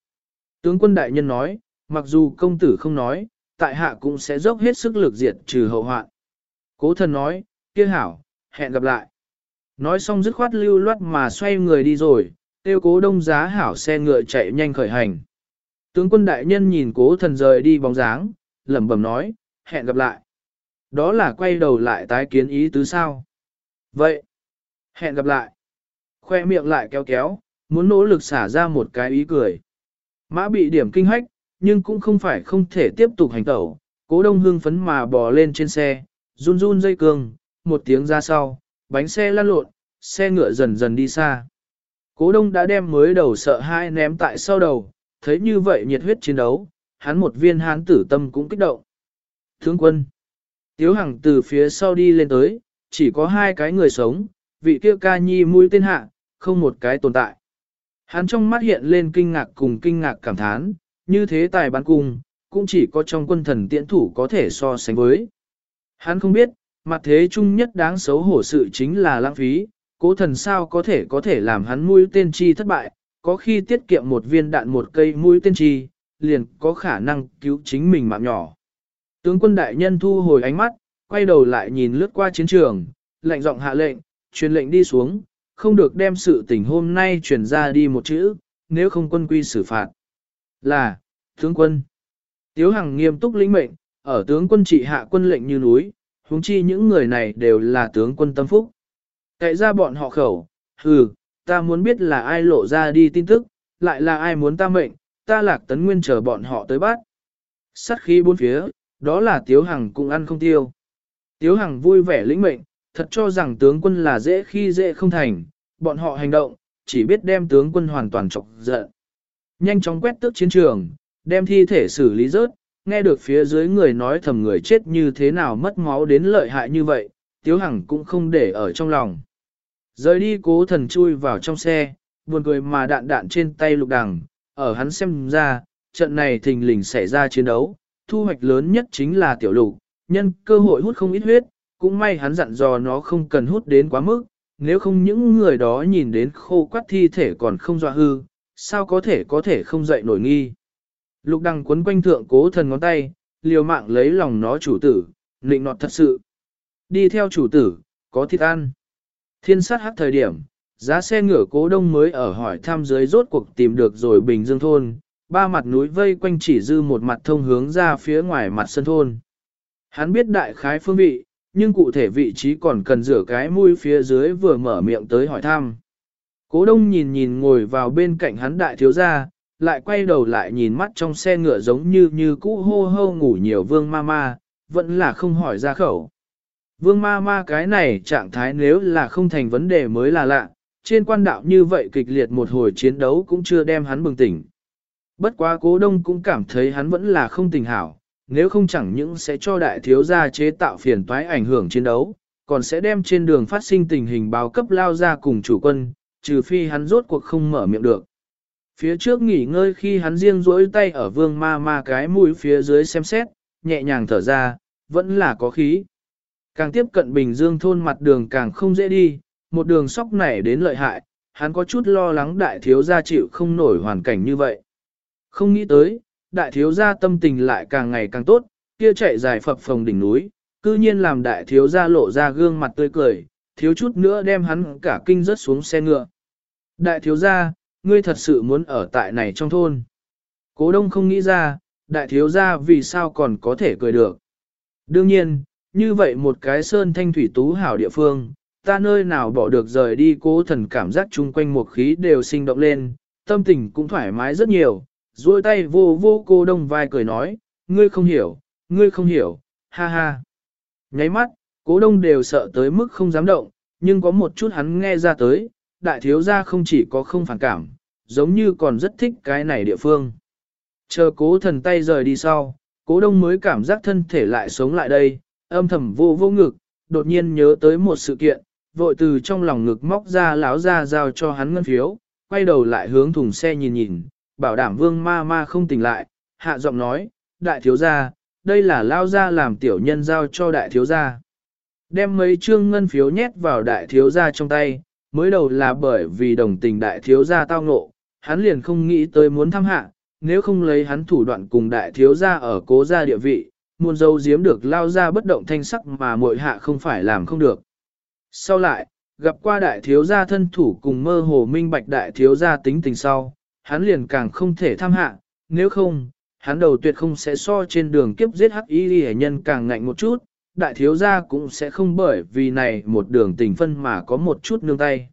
Tướng quân đại nhân nói, mặc dù công tử không nói, tại hạ cũng sẽ dốc hết sức lực diệt trừ hậu hoạn. Cố thần nói, kia hảo, hẹn gặp lại. Nói xong dứt khoát lưu loát mà xoay người đi rồi, tiêu cố đông giá hảo xe ngựa chạy nhanh khởi hành. Tướng quân đại nhân nhìn cố thần rời đi bóng dáng, lẩm bẩm nói, hẹn gặp lại. Đó là quay đầu lại tái kiến ý tứ sao. Vậy, hẹn gặp lại. Khoe miệng lại kéo kéo, muốn nỗ lực xả ra một cái ý cười. Mã bị điểm kinh hách, nhưng cũng không phải không thể tiếp tục hành tẩu. Cố đông hương phấn mà bò lên trên xe, run run dây cương, một tiếng ra sau, bánh xe lăn lộn, xe ngựa dần dần đi xa. Cố đông đã đem mới đầu sợ hai ném tại sau đầu, thấy như vậy nhiệt huyết chiến đấu, hắn một viên hán tử tâm cũng kích động. Thương quân. Tiếu Hằng từ phía sau đi lên tới, chỉ có hai cái người sống, vị kia ca nhi mũi tên hạ, không một cái tồn tại. Hắn trong mắt hiện lên kinh ngạc cùng kinh ngạc cảm thán, như thế tài bán cung, cũng chỉ có trong quân thần tiễn thủ có thể so sánh với. Hắn không biết, mặt thế chung nhất đáng xấu hổ sự chính là lãng phí, cố thần sao có thể có thể làm hắn mũi tên chi thất bại, có khi tiết kiệm một viên đạn một cây mũi tên trì, liền có khả năng cứu chính mình mạng nhỏ. Tướng quân đại nhân thu hồi ánh mắt, quay đầu lại nhìn lướt qua chiến trường, lạnh giọng hạ lệnh, truyền lệnh đi xuống, không được đem sự tình hôm nay truyền ra đi một chữ, nếu không quân quy xử phạt. Là, tướng quân. Tiếu Hằng nghiêm túc lĩnh mệnh, ở tướng quân trị hạ quân lệnh như núi, huống chi những người này đều là tướng quân tâm phúc. tại ra bọn họ khẩu, hừ, ta muốn biết là ai lộ ra đi tin tức, lại là ai muốn ta mệnh, ta lạc tấn nguyên chờ bọn họ tới bắt. Sát khí bốn phía, đó là Tiếu Hằng cũng ăn không tiêu. Tiếu Hằng vui vẻ lĩnh mệnh, thật cho rằng tướng quân là dễ khi dễ không thành, bọn họ hành động, chỉ biết đem tướng quân hoàn toàn chọc giận. Nhanh chóng quét tước chiến trường, đem thi thể xử lý rớt, nghe được phía dưới người nói thầm người chết như thế nào mất máu đến lợi hại như vậy, Tiếu Hằng cũng không để ở trong lòng. Rời đi cố thần chui vào trong xe, buồn cười mà đạn đạn trên tay lục đằng, ở hắn xem ra, trận này thình lình xảy ra chiến đấu, thu hoạch lớn nhất chính là tiểu lục, nhân cơ hội hút không ít huyết, cũng may hắn dặn dò nó không cần hút đến quá mức, nếu không những người đó nhìn đến khô quắt thi thể còn không dọa hư, sao có thể có thể không dậy nổi nghi. Lục đằng quấn quanh thượng cố thần ngón tay, liều mạng lấy lòng nó chủ tử, nịnh nọt thật sự. Đi theo chủ tử, có thịt ăn. Thiên sát hắc thời điểm, giá xe ngựa cố đông mới ở hỏi thăm dưới rốt cuộc tìm được rồi Bình Dương thôn, ba mặt núi vây quanh chỉ dư một mặt thông hướng ra phía ngoài mặt sân thôn. Hắn biết đại khái phương vị, nhưng cụ thể vị trí còn cần rửa cái mũi phía dưới vừa mở miệng tới hỏi thăm. Cố đông nhìn nhìn ngồi vào bên cạnh hắn đại thiếu gia, lại quay đầu lại nhìn mắt trong xe ngựa giống như như cũ hô hô ngủ nhiều vương ma ma, vẫn là không hỏi ra khẩu. Vương ma ma cái này trạng thái nếu là không thành vấn đề mới là lạ, trên quan đạo như vậy kịch liệt một hồi chiến đấu cũng chưa đem hắn bừng tỉnh. Bất quá cố đông cũng cảm thấy hắn vẫn là không tình hảo, nếu không chẳng những sẽ cho đại thiếu gia chế tạo phiền toái ảnh hưởng chiến đấu, còn sẽ đem trên đường phát sinh tình hình báo cấp lao ra cùng chủ quân, trừ phi hắn rốt cuộc không mở miệng được. Phía trước nghỉ ngơi khi hắn riêng rỗi tay ở vương ma ma cái mũi phía dưới xem xét, nhẹ nhàng thở ra, vẫn là có khí. Càng tiếp cận Bình Dương thôn mặt đường càng không dễ đi, một đường sóc nảy đến lợi hại, hắn có chút lo lắng đại thiếu gia chịu không nổi hoàn cảnh như vậy. Không nghĩ tới, đại thiếu gia tâm tình lại càng ngày càng tốt, kia chạy dài phập phồng đỉnh núi, cư nhiên làm đại thiếu gia lộ ra gương mặt tươi cười, thiếu chút nữa đem hắn cả kinh rớt xuống xe ngựa. Đại thiếu gia, ngươi thật sự muốn ở tại này trong thôn. Cố đông không nghĩ ra, đại thiếu gia vì sao còn có thể cười được. Đương nhiên, như vậy một cái sơn thanh thủy tú hảo địa phương, ta nơi nào bỏ được rời đi cố thần cảm giác chung quanh một khí đều sinh động lên, tâm tình cũng thoải mái rất nhiều, duỗi tay vô vô cô đông vai cười nói, ngươi không hiểu, ngươi không hiểu, ha ha. Nháy mắt, cố đông đều sợ tới mức không dám động, nhưng có một chút hắn nghe ra tới, đại thiếu gia không chỉ có không phản cảm, giống như còn rất thích cái này địa phương. Chờ cố thần tay rời đi sau, cố đông mới cảm giác thân thể lại sống lại đây, âm thầm vô vô ngực, đột nhiên nhớ tới một sự kiện, vội từ trong lòng ngực móc ra láo ra giao cho hắn ngân phiếu, quay đầu lại hướng thùng xe nhìn nhìn, bảo đảm vương ma ma không tỉnh lại, hạ giọng nói, đại thiếu gia, đây là lao gia làm tiểu nhân giao cho đại thiếu gia. Đem mấy trương ngân phiếu nhét vào đại thiếu gia trong tay, mới đầu là bởi vì đồng tình đại thiếu gia tao ngộ, hắn liền không nghĩ tới muốn thăm hạ, nếu không lấy hắn thủ đoạn cùng đại thiếu gia ở cố gia địa vị, muôn dâu giếm được lao ra bất động thanh sắc mà muội hạ không phải làm không được. Sau lại, gặp qua đại thiếu gia thân thủ cùng mơ hồ minh bạch đại thiếu gia tính tình sau, hắn liền càng không thể tham hạ, nếu không, hắn đầu tuyệt không sẽ so trên đường kiếp giết hắc y hệ nhân càng ngạnh một chút, đại thiếu gia cũng sẽ không bởi vì này một đường tình phân mà có một chút nương tay.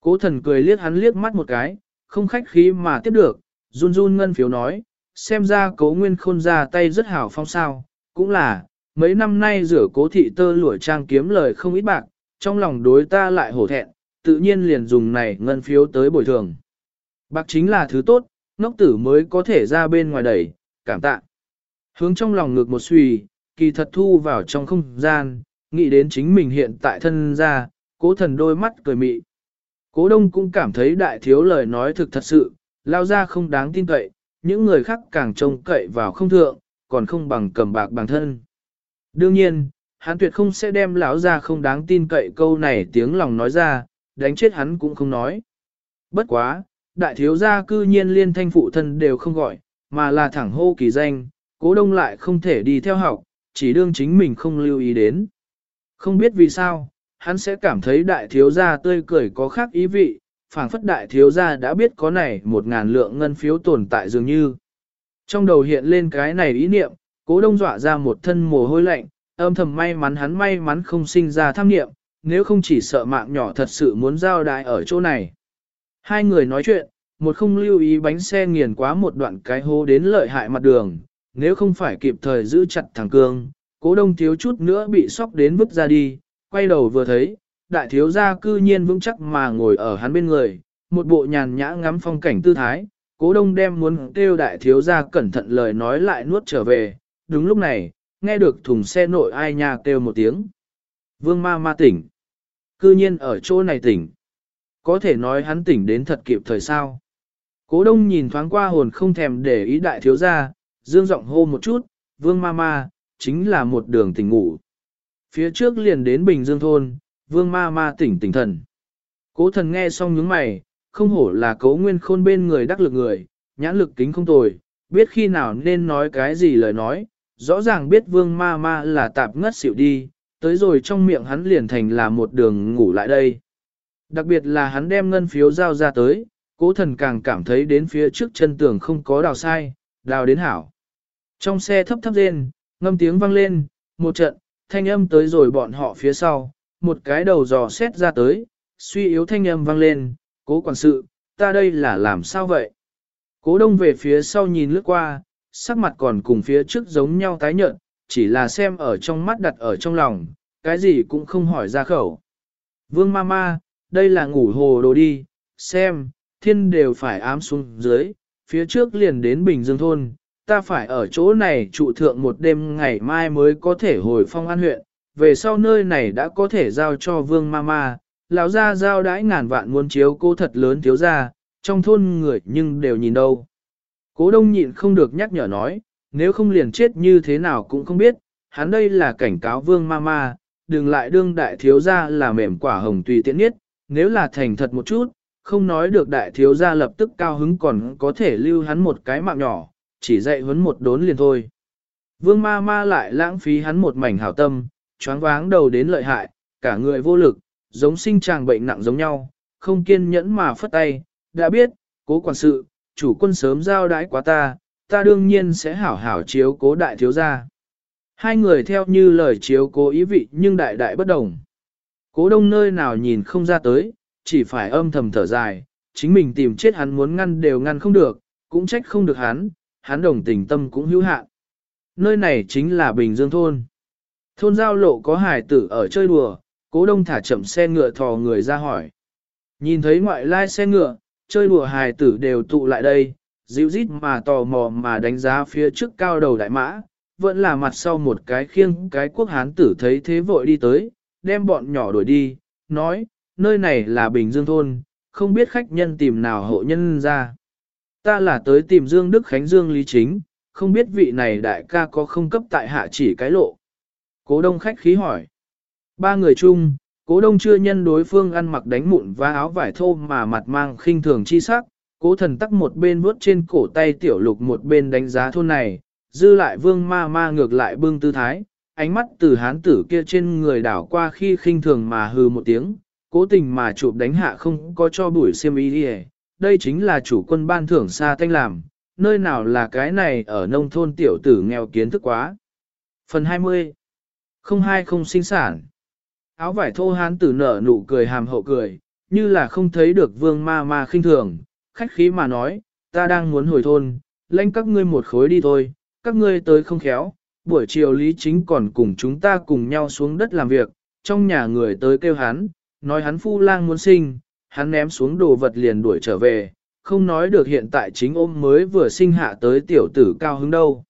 Cố thần cười liếc hắn liếc mắt một cái, không khách khí mà tiếp được, run run ngân phiếu nói, xem ra cố nguyên khôn ra tay rất hảo phong sao, cũng là, mấy năm nay rửa cố thị tơ lụa trang kiếm lời không ít bạc, trong lòng đối ta lại hổ thẹn, tự nhiên liền dùng này ngân phiếu tới bồi thường. Bạc chính là thứ tốt, ngốc tử mới có thể ra bên ngoài đẩy, cảm tạ. Hướng trong lòng ngược một suy, kỳ thật thu vào trong không gian, nghĩ đến chính mình hiện tại thân ra, cố thần đôi mắt cười mị. Cố đông cũng cảm thấy đại thiếu lời nói thực thật sự, lao ra không đáng tin cậy, những người khác càng trông cậy vào không thượng, còn không bằng cầm bạc bằng thân. Đương nhiên, hắn tuyệt không sẽ đem lão ra không đáng tin cậy câu này tiếng lòng nói ra, đánh chết hắn cũng không nói. Bất quá, đại thiếu gia cư nhiên liên thanh phụ thân đều không gọi, mà là thẳng hô kỳ danh, cố đông lại không thể đi theo học, chỉ đương chính mình không lưu ý đến. Không biết vì sao, hắn sẽ cảm thấy đại thiếu gia tươi cười có khác ý vị, phảng phất đại thiếu gia đã biết có này một ngàn lượng ngân phiếu tồn tại dường như. Trong đầu hiện lên cái này ý niệm, cố đông dọa ra một thân mồ hôi lạnh, âm thầm may mắn hắn may mắn không sinh ra tham niệm, nếu không chỉ sợ mạng nhỏ thật sự muốn giao đại ở chỗ này. Hai người nói chuyện, một không lưu ý bánh xe nghiền quá một đoạn cái hố đến lợi hại mặt đường, nếu không phải kịp thời giữ chặt thằng cương, cố đông thiếu chút nữa bị sóc đến vứt ra đi, quay đầu vừa thấy, đại thiếu gia cư nhiên vững chắc mà ngồi ở hắn bên người, một bộ nhàn nhã ngắm phong cảnh tư thái, cố đông đem muốn kêu đại thiếu gia cẩn thận lời nói lại nuốt trở về, đúng lúc này, nghe được thùng xe nội ai nha kêu một tiếng. Vương ma ma tỉnh. Cư nhiên ở chỗ này tỉnh. Có thể nói hắn tỉnh đến thật kịp thời sao. Cố đông nhìn thoáng qua hồn không thèm để ý đại thiếu gia, dương giọng hô một chút, vương ma ma, chính là một đường tỉnh ngủ. Phía trước liền đến Bình Dương Thôn, vương ma ma tỉnh tỉnh thần. Cố thần nghe xong nhướng mày, không hổ là cấu nguyên khôn bên người đắc lực người, nhãn lực kính không tồi, biết khi nào nên nói cái gì lời nói, rõ ràng biết vương ma ma là tạp ngất xỉu đi, tới rồi trong miệng hắn liền thành là một đường ngủ lại đây. Đặc biệt là hắn đem ngân phiếu giao ra tới, cố thần càng cảm thấy đến phía trước chân tường không có đào sai, đào đến hảo. Trong xe thấp thấp rên, ngâm tiếng vang lên, một trận, thanh âm tới rồi bọn họ phía sau, một cái đầu dò xét ra tới, suy yếu thanh âm vang lên, cố quản sự, ta đây là làm sao vậy? Cố đông về phía sau nhìn lướt qua, sắc mặt còn cùng phía trước giống nhau tái nhợt, chỉ là xem ở trong mắt đặt ở trong lòng, cái gì cũng không hỏi ra khẩu. Vương ma ma, đây là ngủ hồ đồ đi, xem, thiên đều phải ám xuống dưới, phía trước liền đến Bình Dương Thôn, ta phải ở chỗ này trụ thượng một đêm ngày mai mới có thể hồi phong an huyện, về sau nơi này đã có thể giao cho vương ma ma, lão gia giao đãi ngàn vạn muốn chiếu cô thật lớn thiếu gia trong thôn người nhưng đều nhìn đâu. Cố đông nhịn không được nhắc nhở nói, nếu không liền chết như thế nào cũng không biết, hắn đây là cảnh cáo vương ma ma, đừng lại đương đại thiếu gia là mềm quả hồng tùy tiện nhất, nếu là thành thật một chút, không nói được đại thiếu gia lập tức cao hứng còn có thể lưu hắn một cái mạng nhỏ, chỉ dạy huấn một đốn liền thôi. Vương ma ma lại lãng phí hắn một mảnh hảo tâm, choáng váng đầu đến lợi hại, cả người vô lực, giống sinh tràng bệnh nặng giống nhau, không kiên nhẫn mà phất tay, đã biết, cố quản sự, chủ quân sớm giao đãi quá ta, ta đương nhiên sẽ hảo hảo chiếu cố đại thiếu gia. Hai người theo như lời chiếu cố ý vị nhưng đại đại bất đồng. Cố đông nơi nào nhìn không ra tới, chỉ phải âm thầm thở dài, chính mình tìm chết hắn muốn ngăn đều ngăn không được, cũng trách không được hắn, hắn đồng tình tâm cũng hữu hạn. nơi này chính là Bình Dương Thôn. Thôn giao lộ có hải tử ở chơi đùa, cố đông thả chậm xe ngựa thò người ra hỏi. Nhìn thấy ngoại lai xe ngựa, chơi đùa hài tử đều tụ lại đây, dịu rít mà tò mò mà đánh giá phía trước cao đầu đại mã, vẫn là mặt sau một cái khiêng cái quốc hán tử thấy thế vội đi tới, đem bọn nhỏ đuổi đi, nói, nơi này là Bình Dương Thôn, không biết khách nhân tìm nào hộ nhân ra. Ta là tới tìm Dương Đức Khánh Dương Lý Chính, không biết vị này đại ca có không cấp tại hạ chỉ cái lộ. Cố đông khách khí hỏi. Ba người chung, cố đông chưa nhân đối phương ăn mặc đánh mụn và áo vải thô mà mặt mang khinh thường chi sắc, cố thần tắc một bên vuốt trên cổ tay tiểu lục một bên đánh giá thôn này, dư lại vương ma ma ngược lại bưng tư thái, ánh mắt từ hán tử kia trên người đảo qua khi khinh thường mà hừ một tiếng, cố tình mà chụp đánh hạ không có cho bụi xiêm y đi đây chính là chủ quân ban thưởng xa thanh làm, nơi nào là cái này ở nông thôn tiểu tử nghèo kiến thức quá. Phần 20 Không hai không sinh sản Áo vải thô hán tử nở nụ cười hàm hậu cười, như là không thấy được vương ma ma khinh thường, khách khí mà nói, ta đang muốn hồi thôn, lãnh các ngươi một khối đi thôi, các ngươi tới không khéo, buổi chiều Lý Chính còn cùng chúng ta cùng nhau xuống đất làm việc, trong nhà người tới kêu hắn, nói hắn phu lang muốn sinh, hắn ném xuống đồ vật liền đuổi trở về, không nói được hiện tại chính ôm mới vừa sinh hạ tới tiểu tử cao hứng đâu.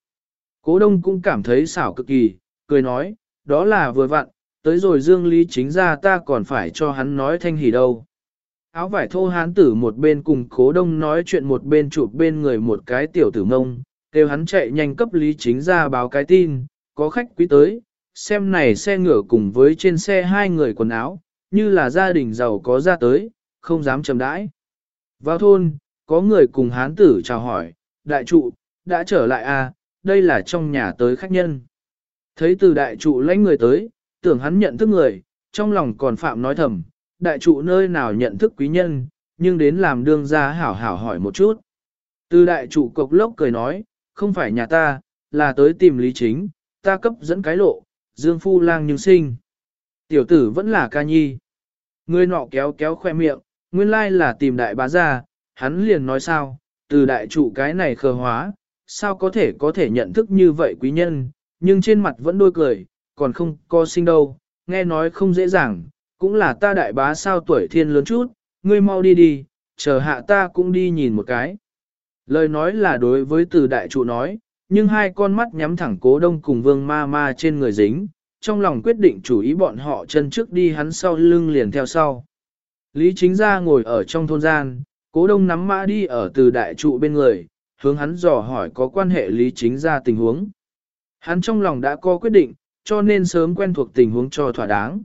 Cố đông cũng cảm thấy xảo cực kỳ, cười nói, đó là vừa vặn, tới rồi Dương Lý chính ra ta còn phải cho hắn nói thanh hỉ đâu. Áo vải thô hán tử một bên cùng cố đông nói chuyện một bên chụp bên người một cái tiểu tử mông, kêu hắn chạy nhanh cấp Lý chính ra báo cái tin, có khách quý tới, xem này xe ngựa cùng với trên xe hai người quần áo, như là gia đình giàu có ra tới, không dám chầm đãi. Vào thôn, có người cùng hán tử chào hỏi, đại trụ, đã trở lại à, đây là trong nhà tới khách nhân. Thấy từ đại trụ lãnh người tới, tưởng hắn nhận thức người, trong lòng còn phạm nói thầm, đại trụ nơi nào nhận thức quý nhân, nhưng đến làm đương gia hảo hảo hỏi một chút. Từ đại trụ cục lốc cười nói, không phải nhà ta, là tới tìm lý chính, ta cấp dẫn cái lộ, dương phu lang nhưng sinh. Tiểu tử vẫn là ca nhi. Người nọ kéo kéo khoe miệng, nguyên lai là tìm đại bá gia, hắn liền nói sao, từ đại trụ cái này khờ hóa, sao có thể có thể nhận thức như vậy quý nhân, nhưng trên mặt vẫn đôi cười, còn không có sinh đâu, nghe nói không dễ dàng, cũng là ta đại bá sao tuổi thiên lớn chút, ngươi mau đi đi, chờ hạ ta cũng đi nhìn một cái. Lời nói là đối với từ đại trụ nói, nhưng hai con mắt nhắm thẳng cố đông cùng vương ma ma trên người dính, trong lòng quyết định chủ ý bọn họ chân trước đi hắn sau lưng liền theo sau. Lý chính gia ngồi ở trong thôn gian, cố đông nắm mã đi ở từ đại trụ bên người, hướng hắn dò hỏi có quan hệ lý chính gia tình huống. Hắn trong lòng đã có quyết định, cho nên sớm quen thuộc tình huống cho thỏa đáng.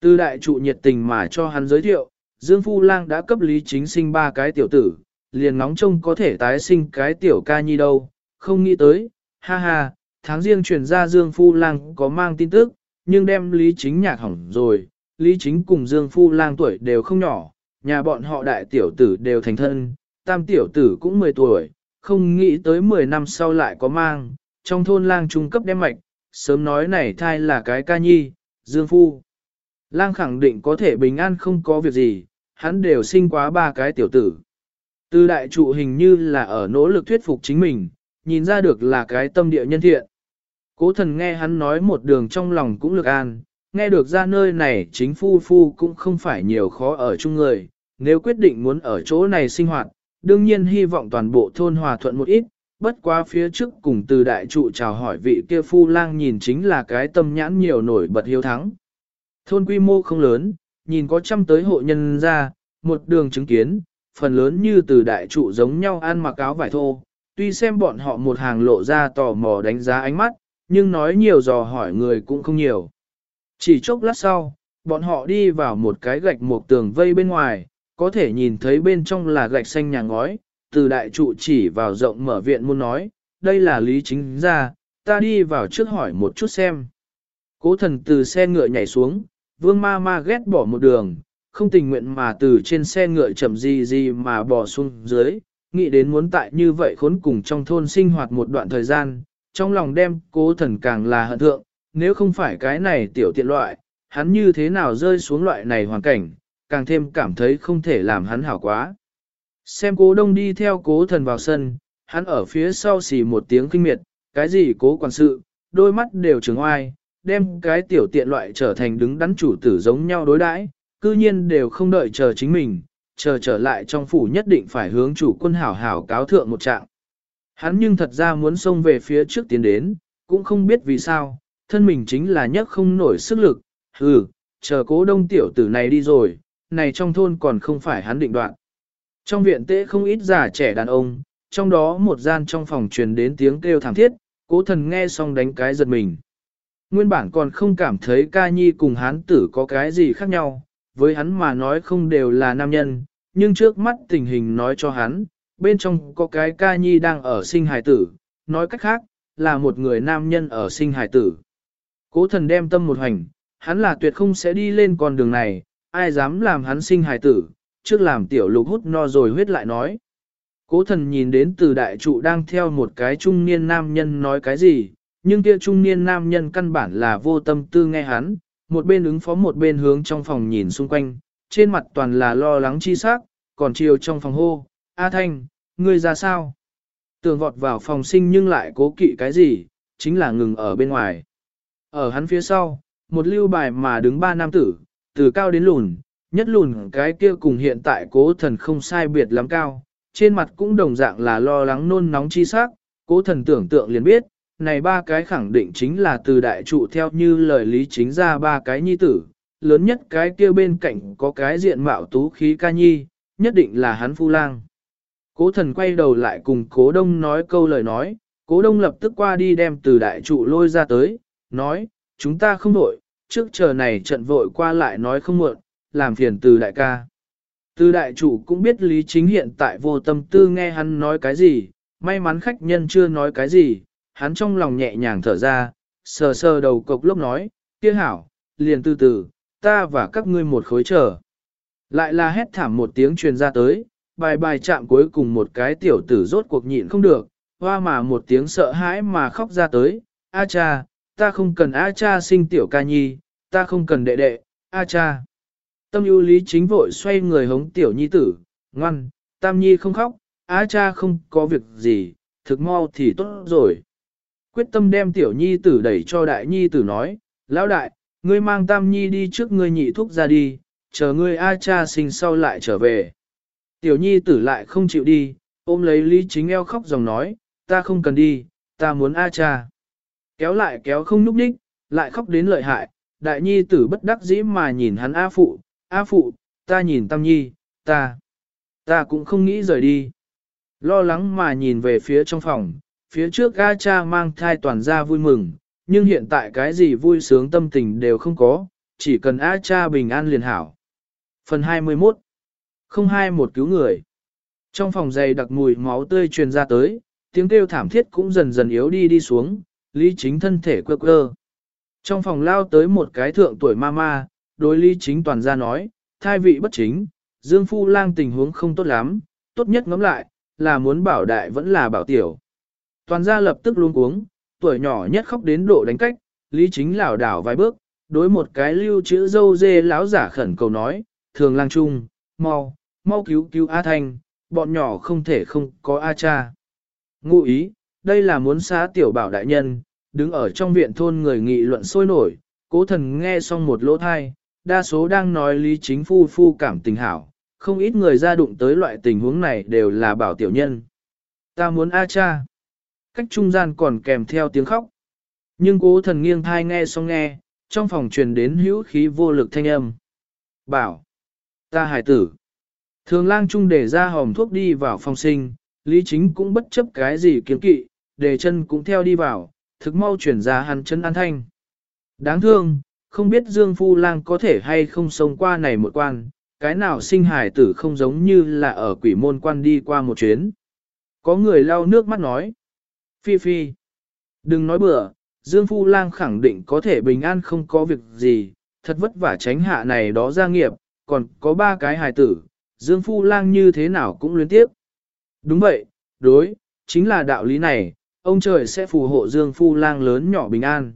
Từ đại trụ nhiệt tình mà cho hắn giới thiệu, Dương Phu Lang đã cấp lý chính sinh ba cái tiểu tử, liền nóng trông có thể tái sinh cái tiểu ca nhi đâu, không nghĩ tới, ha ha, tháng riêng truyền ra Dương Phu Lang có mang tin tức, nhưng đem lý chính nhạc hỏng rồi, lý chính cùng Dương Phu Lang tuổi đều không nhỏ, nhà bọn họ đại tiểu tử đều thành thân, tam tiểu tử cũng 10 tuổi, không nghĩ tới 10 năm sau lại có mang, trong thôn lang trung cấp đem mạch, sớm nói này thai là cái ca nhi, Dương Phu. Lang khẳng định có thể bình an không có việc gì, hắn đều sinh quá ba cái tiểu tử. Từ đại trụ hình như là ở nỗ lực thuyết phục chính mình, nhìn ra được là cái tâm địa nhân thiện. Cố thần nghe hắn nói một đường trong lòng cũng lực an, nghe được ra nơi này chính phu phu cũng không phải nhiều khó ở chung người, nếu quyết định muốn ở chỗ này sinh hoạt, đương nhiên hy vọng toàn bộ thôn hòa thuận một ít, bất quá phía trước cùng từ đại trụ chào hỏi vị kia phu lang nhìn chính là cái tâm nhãn nhiều nổi bật hiếu thắng. Thôn quy mô không lớn, nhìn có trăm tới hộ nhân ra, một đường chứng kiến, phần lớn như từ đại trụ giống nhau ăn mặc áo vải thô, tuy xem bọn họ một hàng lộ ra tò mò đánh giá ánh mắt, nhưng nói nhiều dò hỏi người cũng không nhiều. Chỉ chốc lát sau, bọn họ đi vào một cái gạch một tường vây bên ngoài, có thể nhìn thấy bên trong là gạch xanh nhà ngói, từ đại trụ chỉ vào rộng mở viện muốn nói, đây là lý chính ra, ta đi vào trước hỏi một chút xem. Cố thần từ xe ngựa nhảy xuống, vương ma ma ghét bỏ một đường, không tình nguyện mà từ trên xe ngựa chậm gì gì mà bỏ xuống dưới, nghĩ đến muốn tại như vậy khốn cùng trong thôn sinh hoạt một đoạn thời gian, trong lòng đem cố thần càng là hận thượng, nếu không phải cái này tiểu tiện loại, hắn như thế nào rơi xuống loại này hoàn cảnh, càng thêm cảm thấy không thể làm hắn hảo quá. Xem cố đông đi theo cố thần vào sân, hắn ở phía sau xì một tiếng kinh miệt, cái gì cố quản sự, đôi mắt đều trừng oai, đem cái tiểu tiện loại trở thành đứng đắn chủ tử giống nhau đối đãi, cư nhiên đều không đợi chờ chính mình, chờ trở lại trong phủ nhất định phải hướng chủ quân hảo hảo cáo thượng một trạng. Hắn nhưng thật ra muốn xông về phía trước tiến đến, cũng không biết vì sao, thân mình chính là nhất không nổi sức lực, hừ, chờ cố đông tiểu tử này đi rồi, này trong thôn còn không phải hắn định đoạn. Trong viện tế không ít già trẻ đàn ông, trong đó một gian trong phòng truyền đến tiếng kêu thảm thiết, cố thần nghe xong đánh cái giật mình. Nguyên bản còn không cảm thấy ca nhi cùng hán tử có cái gì khác nhau, với hắn mà nói không đều là nam nhân, nhưng trước mắt tình hình nói cho hắn, bên trong có cái ca nhi đang ở sinh hài tử, nói cách khác, là một người nam nhân ở sinh hài tử. Cố thần đem tâm một hành, hắn là tuyệt không sẽ đi lên con đường này, ai dám làm hắn sinh hài tử, trước làm tiểu lục hút no rồi huyết lại nói. Cố thần nhìn đến từ đại trụ đang theo một cái trung niên nam nhân nói cái gì, nhưng kia trung niên nam nhân căn bản là vô tâm tư nghe hắn, một bên ứng phó một bên hướng trong phòng nhìn xung quanh, trên mặt toàn là lo lắng chi sắc, còn chiều trong phòng hô, A Thanh, ngươi ra sao? Tường vọt vào phòng sinh nhưng lại cố kỵ cái gì, chính là ngừng ở bên ngoài. Ở hắn phía sau, một lưu bài mà đứng ba nam tử, từ cao đến lùn, nhất lùn cái kia cùng hiện tại cố thần không sai biệt lắm cao, trên mặt cũng đồng dạng là lo lắng nôn nóng chi sắc, cố thần tưởng tượng liền biết, này ba cái khẳng định chính là từ đại trụ theo như lời lý chính ra ba cái nhi tử, lớn nhất cái kia bên cạnh có cái diện mạo tú khí ca nhi, nhất định là hắn phu lang. Cố thần quay đầu lại cùng cố đông nói câu lời nói, cố đông lập tức qua đi đem từ đại trụ lôi ra tới, nói, chúng ta không vội, trước chờ này trận vội qua lại nói không muộn, làm phiền từ đại ca. Từ đại chủ cũng biết Lý Chính hiện tại vô tâm tư nghe hắn nói cái gì, may mắn khách nhân chưa nói cái gì, hắn trong lòng nhẹ nhàng thở ra, sờ sờ đầu cộc lốc nói, kia hảo, liền từ từ, ta và các ngươi một khối chờ. Lại là hét thảm một tiếng truyền ra tới, bài bài chạm cuối cùng một cái tiểu tử rốt cuộc nhịn không được, hoa mà một tiếng sợ hãi mà khóc ra tới, a cha, ta không cần a cha sinh tiểu ca nhi, ta không cần đệ đệ, a cha. Tâm ưu lý chính vội xoay người hống tiểu nhi tử, ngoan, tam nhi không khóc, a cha không có việc gì, thực mau thì tốt rồi. Quyết tâm đem tiểu nhi tử đẩy cho đại nhi tử nói, lão đại, ngươi mang tam nhi đi trước ngươi nhị thúc ra đi, chờ ngươi a cha sinh sau lại trở về. Tiểu nhi tử lại không chịu đi, ôm lấy lý chính eo khóc dòng nói, ta không cần đi, ta muốn a cha. Kéo lại kéo không núp đích, lại khóc đến lợi hại, đại nhi tử bất đắc dĩ mà nhìn hắn a phụ, a phụ, ta nhìn tam nhi, ta, ta cũng không nghĩ rời đi. Lo lắng mà nhìn về phía trong phòng, phía trước A cha mang thai toàn ra vui mừng, nhưng hiện tại cái gì vui sướng tâm tình đều không có, chỉ cần A cha bình an liền hảo. Phần 21 Không hai một cứu người Trong phòng dày đặc mùi máu tươi truyền ra tới, tiếng kêu thảm thiết cũng dần dần yếu đi đi xuống, lý chính thân thể quơ quơ. Trong phòng lao tới một cái thượng tuổi ma ma, đối lý chính toàn ra nói, thai vị bất chính, Dương Phu lang tình huống không tốt lắm, tốt nhất ngắm lại, là muốn bảo đại vẫn là bảo tiểu. Toàn gia lập tức luôn cuống tuổi nhỏ nhất khóc đến độ đánh cách, lý chính lảo đảo vài bước, đối một cái lưu chữ dâu dê láo giả khẩn cầu nói, thường lang trung, mau, mau cứu cứu A Thanh, bọn nhỏ không thể không có A cha. Ngụ ý, đây là muốn xá tiểu bảo đại nhân, đứng ở trong viện thôn người nghị luận sôi nổi, cố thần nghe xong một lỗ thai, đa số đang nói lý chính phu phu cảm tình hảo, không ít người ra đụng tới loại tình huống này đều là bảo tiểu nhân. Ta muốn A cha. Cách trung gian còn kèm theo tiếng khóc. Nhưng cố thần nghiêng thai nghe xong nghe, trong phòng truyền đến hữu khí vô lực thanh âm. Bảo. Ta hải tử. Thường lang trung để ra hòm thuốc đi vào phòng sinh, lý chính cũng bất chấp cái gì kiến kỵ, để chân cũng theo đi vào, thực mau chuyển ra hắn chân an thanh. Đáng thương, không biết Dương Phu Lang có thể hay không sống qua này một quan, cái nào sinh hải tử không giống như là ở quỷ môn quan đi qua một chuyến. Có người lau nước mắt nói. Phi Phi. Đừng nói bừa, Dương Phu Lang khẳng định có thể bình an không có việc gì, thật vất vả tránh hạ này đó gia nghiệp, còn có ba cái hài tử, Dương Phu Lang như thế nào cũng liên tiếp. Đúng vậy, đối, chính là đạo lý này, ông trời sẽ phù hộ Dương Phu Lang lớn nhỏ bình an.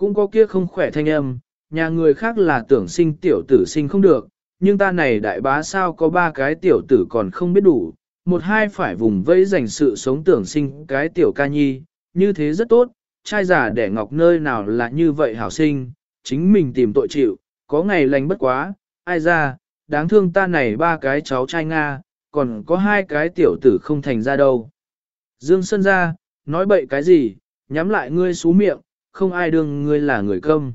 Cũng có kia không khỏe thanh âm, nhà người khác là tưởng sinh tiểu tử sinh không được, nhưng ta này đại bá sao có ba cái tiểu tử còn không biết đủ, một hai phải vùng vẫy dành sự sống tưởng sinh cái tiểu ca nhi, như thế rất tốt, trai giả đẻ ngọc nơi nào là như vậy hảo sinh, chính mình tìm tội chịu, có ngày lành bất quá, ai ra, đáng thương ta này ba cái cháu trai Nga, còn có hai cái tiểu tử không thành ra đâu. Dương Sơn ra, nói bậy cái gì, nhắm lại ngươi xú miệng, không ai đương ngươi là người công.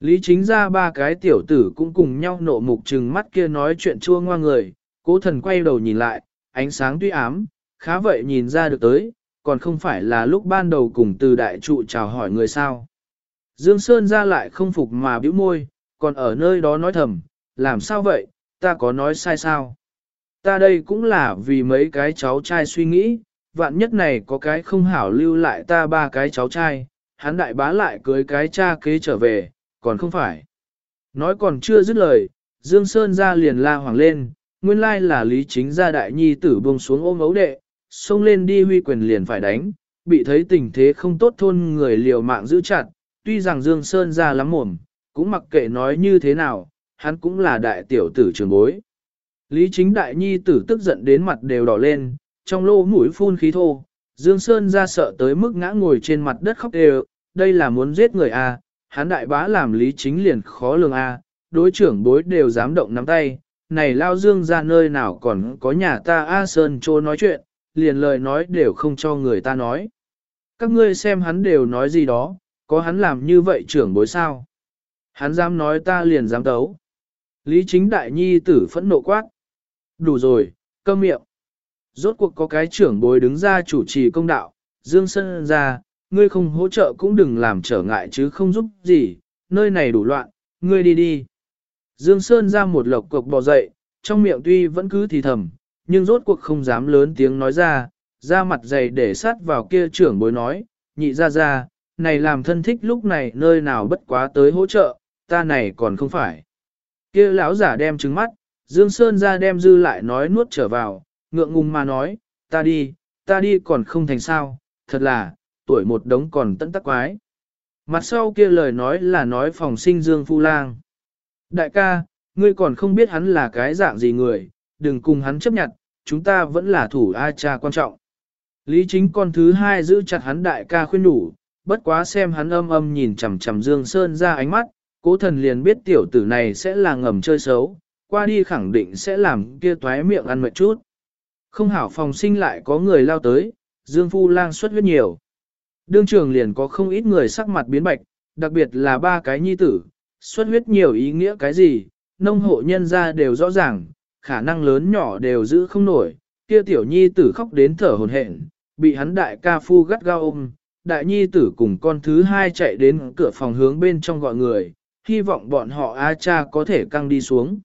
Lý chính ra ba cái tiểu tử cũng cùng nhau nộ mục trừng mắt kia nói chuyện chua ngoa người, cố thần quay đầu nhìn lại, ánh sáng tuy ám, khá vậy nhìn ra được tới, còn không phải là lúc ban đầu cùng từ đại trụ chào hỏi người sao. Dương Sơn ra lại không phục mà bĩu môi, còn ở nơi đó nói thầm, làm sao vậy, ta có nói sai sao? Ta đây cũng là vì mấy cái cháu trai suy nghĩ, vạn nhất này có cái không hảo lưu lại ta ba cái cháu trai, hắn đại bá lại cưới cái cha kế trở về, còn không phải. Nói còn chưa dứt lời, Dương Sơn ra liền la hoàng lên, nguyên lai là lý chính gia đại nhi tử buông xuống ôm ấu đệ, xông lên đi huy quyền liền phải đánh, bị thấy tình thế không tốt thôn người liều mạng giữ chặt, tuy rằng Dương Sơn ra lắm mồm, cũng mặc kệ nói như thế nào, hắn cũng là đại tiểu tử trường bối. Lý chính đại nhi tử tức giận đến mặt đều đỏ lên, trong lô mũi phun khí thô, Dương Sơn ra sợ tới mức ngã ngồi trên mặt đất khóc đều, đây là muốn giết người a hắn đại bá làm lý chính liền khó lường a, đối trưởng bối đều dám động nắm tay, này lao dương ra nơi nào còn có nhà ta A Sơn trô nói chuyện, liền lời nói đều không cho người ta nói. Các ngươi xem hắn đều nói gì đó, có hắn làm như vậy trưởng bối sao? Hắn dám nói ta liền dám tấu. Lý chính đại nhi tử phẫn nộ quát. Đủ rồi, câm miệng. Rốt cuộc có cái trưởng bối đứng ra chủ trì công đạo, Dương Sơn ra, ngươi không hỗ trợ cũng đừng làm trở ngại chứ không giúp gì, nơi này đủ loạn, ngươi đi đi. Dương Sơn ra một lộc cục bò dậy, trong miệng tuy vẫn cứ thì thầm, nhưng rốt cuộc không dám lớn tiếng nói ra, ra mặt dày để sát vào kia trưởng bối nói, nhị ra ra, này làm thân thích lúc này nơi nào bất quá tới hỗ trợ, ta này còn không phải. Kia lão giả đem trứng mắt, Dương Sơn ra đem dư lại nói nuốt trở vào, ngượng ngùng mà nói, ta đi, ta đi còn không thành sao, thật là, tuổi một đống còn tận tắc quái. Mặt sau kia lời nói là nói phòng sinh Dương Phu Lang. Đại ca, ngươi còn không biết hắn là cái dạng gì người, đừng cùng hắn chấp nhận, chúng ta vẫn là thủ A cha quan trọng. Lý chính con thứ hai giữ chặt hắn đại ca khuyên đủ, bất quá xem hắn âm âm nhìn chằm chằm Dương Sơn ra ánh mắt, cố thần liền biết tiểu tử này sẽ là ngầm chơi xấu, qua đi khẳng định sẽ làm kia toái miệng ăn mệt chút. Không hảo phòng sinh lại có người lao tới, Dương Phu Lang xuất huyết nhiều. Đương trường liền có không ít người sắc mặt biến bạch, đặc biệt là ba cái nhi tử, xuất huyết nhiều ý nghĩa cái gì, nông hộ nhân ra đều rõ ràng, khả năng lớn nhỏ đều giữ không nổi, kia tiểu nhi tử khóc đến thở hồn hển, bị hắn đại ca phu gắt gao ôm, đại nhi tử cùng con thứ hai chạy đến cửa phòng hướng bên trong gọi người, hy vọng bọn họ A cha có thể căng đi xuống.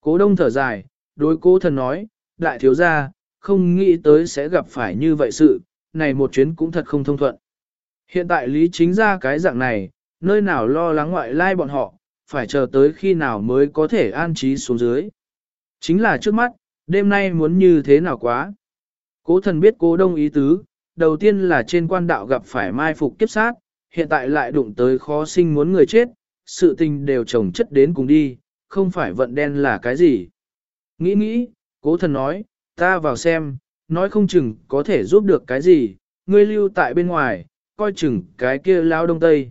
Cố đông thở dài, đối cố thần nói, đại thiếu gia, không nghĩ tới sẽ gặp phải như vậy sự, này một chuyến cũng thật không thông thuận. Hiện tại lý chính ra cái dạng này, nơi nào lo lắng ngoại lai bọn họ, phải chờ tới khi nào mới có thể an trí xuống dưới. Chính là trước mắt, đêm nay muốn như thế nào quá. Cố thần biết cố đông ý tứ, đầu tiên là trên quan đạo gặp phải mai phục kiếp sát, hiện tại lại đụng tới khó sinh muốn người chết, sự tình đều chồng chất đến cùng đi, không phải vận đen là cái gì. Nghĩ nghĩ, cố thần nói, ta vào xem, nói không chừng có thể giúp được cái gì, ngươi lưu tại bên ngoài, coi chừng cái kia lao đông tây.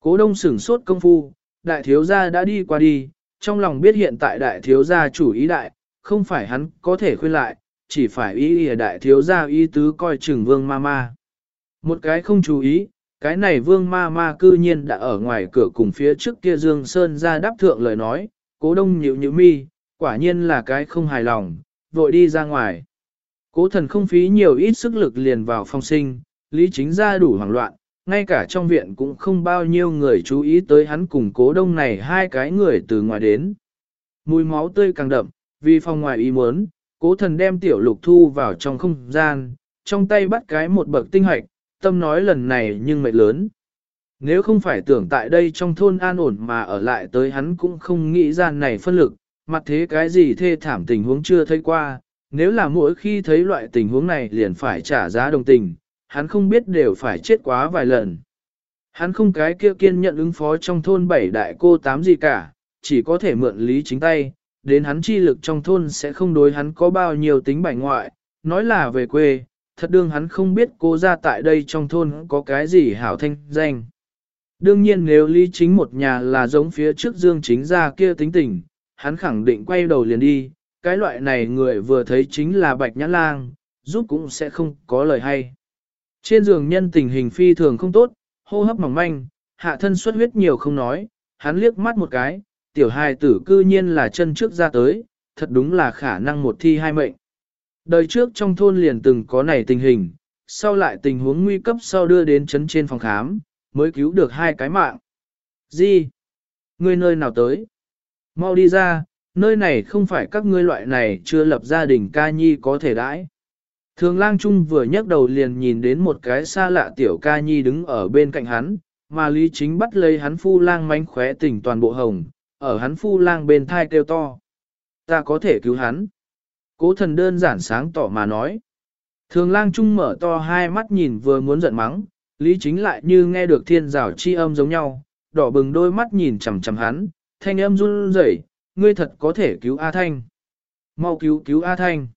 Cố đông sửng sốt công phu, đại thiếu gia đã đi qua đi, trong lòng biết hiện tại đại thiếu gia chủ ý đại, không phải hắn có thể khuyên lại, chỉ phải ý ý đại thiếu gia ý tứ coi chừng vương ma ma. Một cái không chú ý, cái này vương ma ma cư nhiên đã ở ngoài cửa cùng phía trước kia Dương Sơn ra đáp thượng lời nói, cố đông nhịu nhịu mi, quả nhiên là cái không hài lòng, vội đi ra ngoài. Cố thần không phí nhiều ít sức lực liền vào phòng sinh, lý chính ra đủ hoảng loạn, ngay cả trong viện cũng không bao nhiêu người chú ý tới hắn cùng cố đông này hai cái người từ ngoài đến. Mùi máu tươi càng đậm, vì phòng ngoài ý muốn, cố thần đem tiểu lục thu vào trong không gian, trong tay bắt cái một bậc tinh hoạch, tâm nói lần này nhưng mệt lớn. Nếu không phải tưởng tại đây trong thôn an ổn mà ở lại tới hắn cũng không nghĩ ra này phân lực, mặt thế cái gì thê thảm tình huống chưa thấy qua, nếu là mỗi khi thấy loại tình huống này liền phải trả giá đồng tình, hắn không biết đều phải chết quá vài lần. Hắn không cái kia kiên nhận ứng phó trong thôn bảy đại cô tám gì cả, chỉ có thể mượn lý chính tay, đến hắn chi lực trong thôn sẽ không đối hắn có bao nhiêu tính bài ngoại, nói là về quê, thật đương hắn không biết cô ra tại đây trong thôn có cái gì hảo thanh danh. Đương nhiên nếu Lý Chính một nhà là giống phía trước Dương Chính ra kia tính tình, hắn khẳng định quay đầu liền đi, cái loại này người vừa thấy chính là Bạch nhãn Lang, giúp cũng sẽ không có lời hay. Trên giường nhân tình hình phi thường không tốt, hô hấp mỏng manh, hạ thân xuất huyết nhiều không nói, hắn liếc mắt một cái, tiểu hài tử cư nhiên là chân trước ra tới, thật đúng là khả năng một thi hai mệnh. Đời trước trong thôn liền từng có này tình hình, sau lại tình huống nguy cấp sau đưa đến chấn trên phòng khám, mới cứu được hai cái mạng. Gì? Ngươi nơi nào tới? Mau đi ra, nơi này không phải các ngươi loại này chưa lập gia đình ca nhi có thể đãi. Thường lang trung vừa nhấc đầu liền nhìn đến một cái xa lạ tiểu ca nhi đứng ở bên cạnh hắn, mà lý chính bắt lấy hắn phu lang manh khóe tỉnh toàn bộ hồng, ở hắn phu lang bên thai kêu to. Ta có thể cứu hắn. Cố thần đơn giản sáng tỏ mà nói. Thường lang trung mở to hai mắt nhìn vừa muốn giận mắng, lý chính lại như nghe được thiên rào chi âm giống nhau, đỏ bừng đôi mắt nhìn chằm chằm hắn, thanh âm run rẩy, ngươi thật có thể cứu A Thanh. Mau cứu cứu A Thanh.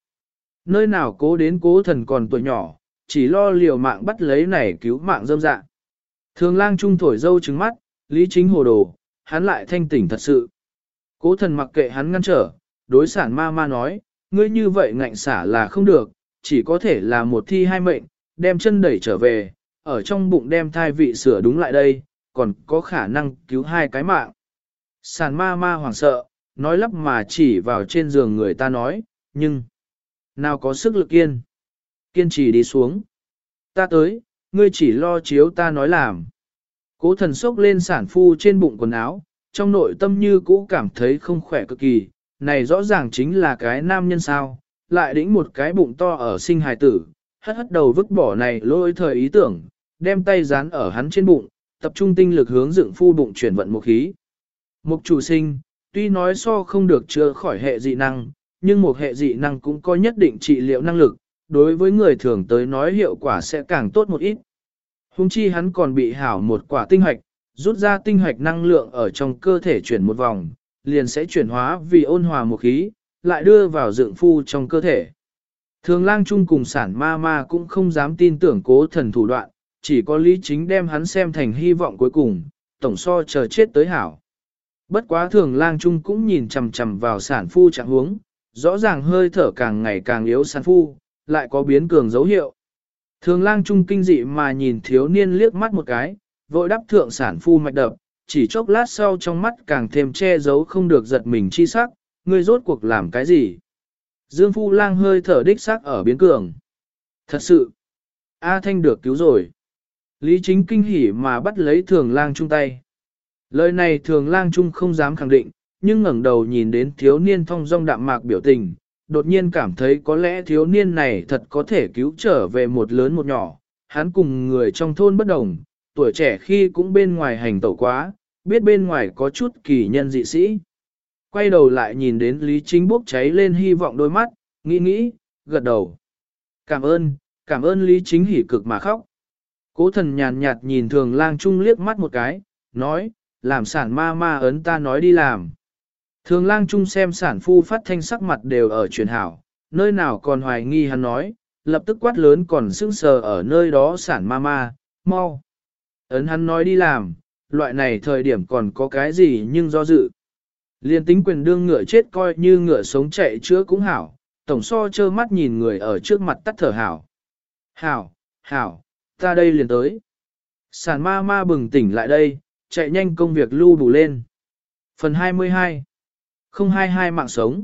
Nơi nào cố đến cố thần còn tuổi nhỏ, chỉ lo liều mạng bắt lấy này cứu mạng dâm dạ. Thường lang trung thổi dâu trứng mắt, lý chính hồ đồ, hắn lại thanh tỉnh thật sự. Cố thần mặc kệ hắn ngăn trở, đối sản ma ma nói, ngươi như vậy ngạnh xả là không được, chỉ có thể là một thi hai mệnh, đem chân đẩy trở về, ở trong bụng đem thai vị sửa đúng lại đây, còn có khả năng cứu hai cái mạng. Sản ma ma hoảng sợ, nói lắp mà chỉ vào trên giường người ta nói, nhưng, nào có sức lực kiên, kiên trì đi xuống. Ta tới, ngươi chỉ lo chiếu ta nói làm. Cố thần sốc lên sản phu trên bụng quần áo, trong nội tâm như cũ cảm thấy không khỏe cực kỳ, này rõ ràng chính là cái nam nhân sao, lại đĩnh một cái bụng to ở sinh hài tử, hất hất đầu vứt bỏ này lôi thời ý tưởng, đem tay dán ở hắn trên bụng, tập trung tinh lực hướng dựng phu bụng chuyển vận một khí. Mục chủ sinh, tuy nói so không được chữa khỏi hệ dị năng, nhưng một hệ dị năng cũng có nhất định trị liệu năng lực, đối với người thường tới nói hiệu quả sẽ càng tốt một ít. Hùng chi hắn còn bị hảo một quả tinh hoạch, rút ra tinh hoạch năng lượng ở trong cơ thể chuyển một vòng, liền sẽ chuyển hóa vì ôn hòa một khí, lại đưa vào dựng phu trong cơ thể. Thường lang chung cùng sản ma ma cũng không dám tin tưởng cố thần thủ đoạn, chỉ có lý chính đem hắn xem thành hy vọng cuối cùng, tổng so chờ chết tới hảo. Bất quá thường lang trung cũng nhìn chằm chằm vào sản phu trạng huống, rõ ràng hơi thở càng ngày càng yếu sản phu, lại có biến cường dấu hiệu. Thường lang trung kinh dị mà nhìn thiếu niên liếc mắt một cái, vội đắp thượng sản phu mạch đập, chỉ chốc lát sau trong mắt càng thêm che giấu không được giật mình chi sắc, ngươi rốt cuộc làm cái gì. Dương phu lang hơi thở đích sắc ở biến cường. Thật sự, A Thanh được cứu rồi. Lý chính kinh hỉ mà bắt lấy thường lang chung tay. Lời này thường lang chung không dám khẳng định, nhưng ngẩng đầu nhìn đến thiếu niên thông dong đạm mạc biểu tình, đột nhiên cảm thấy có lẽ thiếu niên này thật có thể cứu trở về một lớn một nhỏ. Hắn cùng người trong thôn bất đồng, tuổi trẻ khi cũng bên ngoài hành tẩu quá, biết bên ngoài có chút kỳ nhân dị sĩ. Quay đầu lại nhìn đến Lý Chính bốc cháy lên hy vọng đôi mắt, nghĩ nghĩ, gật đầu. Cảm ơn, cảm ơn Lý Chính hỉ cực mà khóc. Cố thần nhàn nhạt nhìn thường lang trung liếc mắt một cái, nói, làm sản ma ma ấn ta nói đi làm. Thường lang chung xem sản phu phát thanh sắc mặt đều ở truyền hảo, nơi nào còn hoài nghi hắn nói, lập tức quát lớn còn sững sờ ở nơi đó sản ma ma, mau. Ấn hắn nói đi làm, loại này thời điểm còn có cái gì nhưng do dự. Liên tính quyền đương ngựa chết coi như ngựa sống chạy chữa cũng hảo, tổng so trơ mắt nhìn người ở trước mặt tắt thở hảo. Hảo, hảo, ta đây liền tới. Sản ma ma bừng tỉnh lại đây, chạy nhanh công việc lưu bù lên. Phần 22 022 mạng sống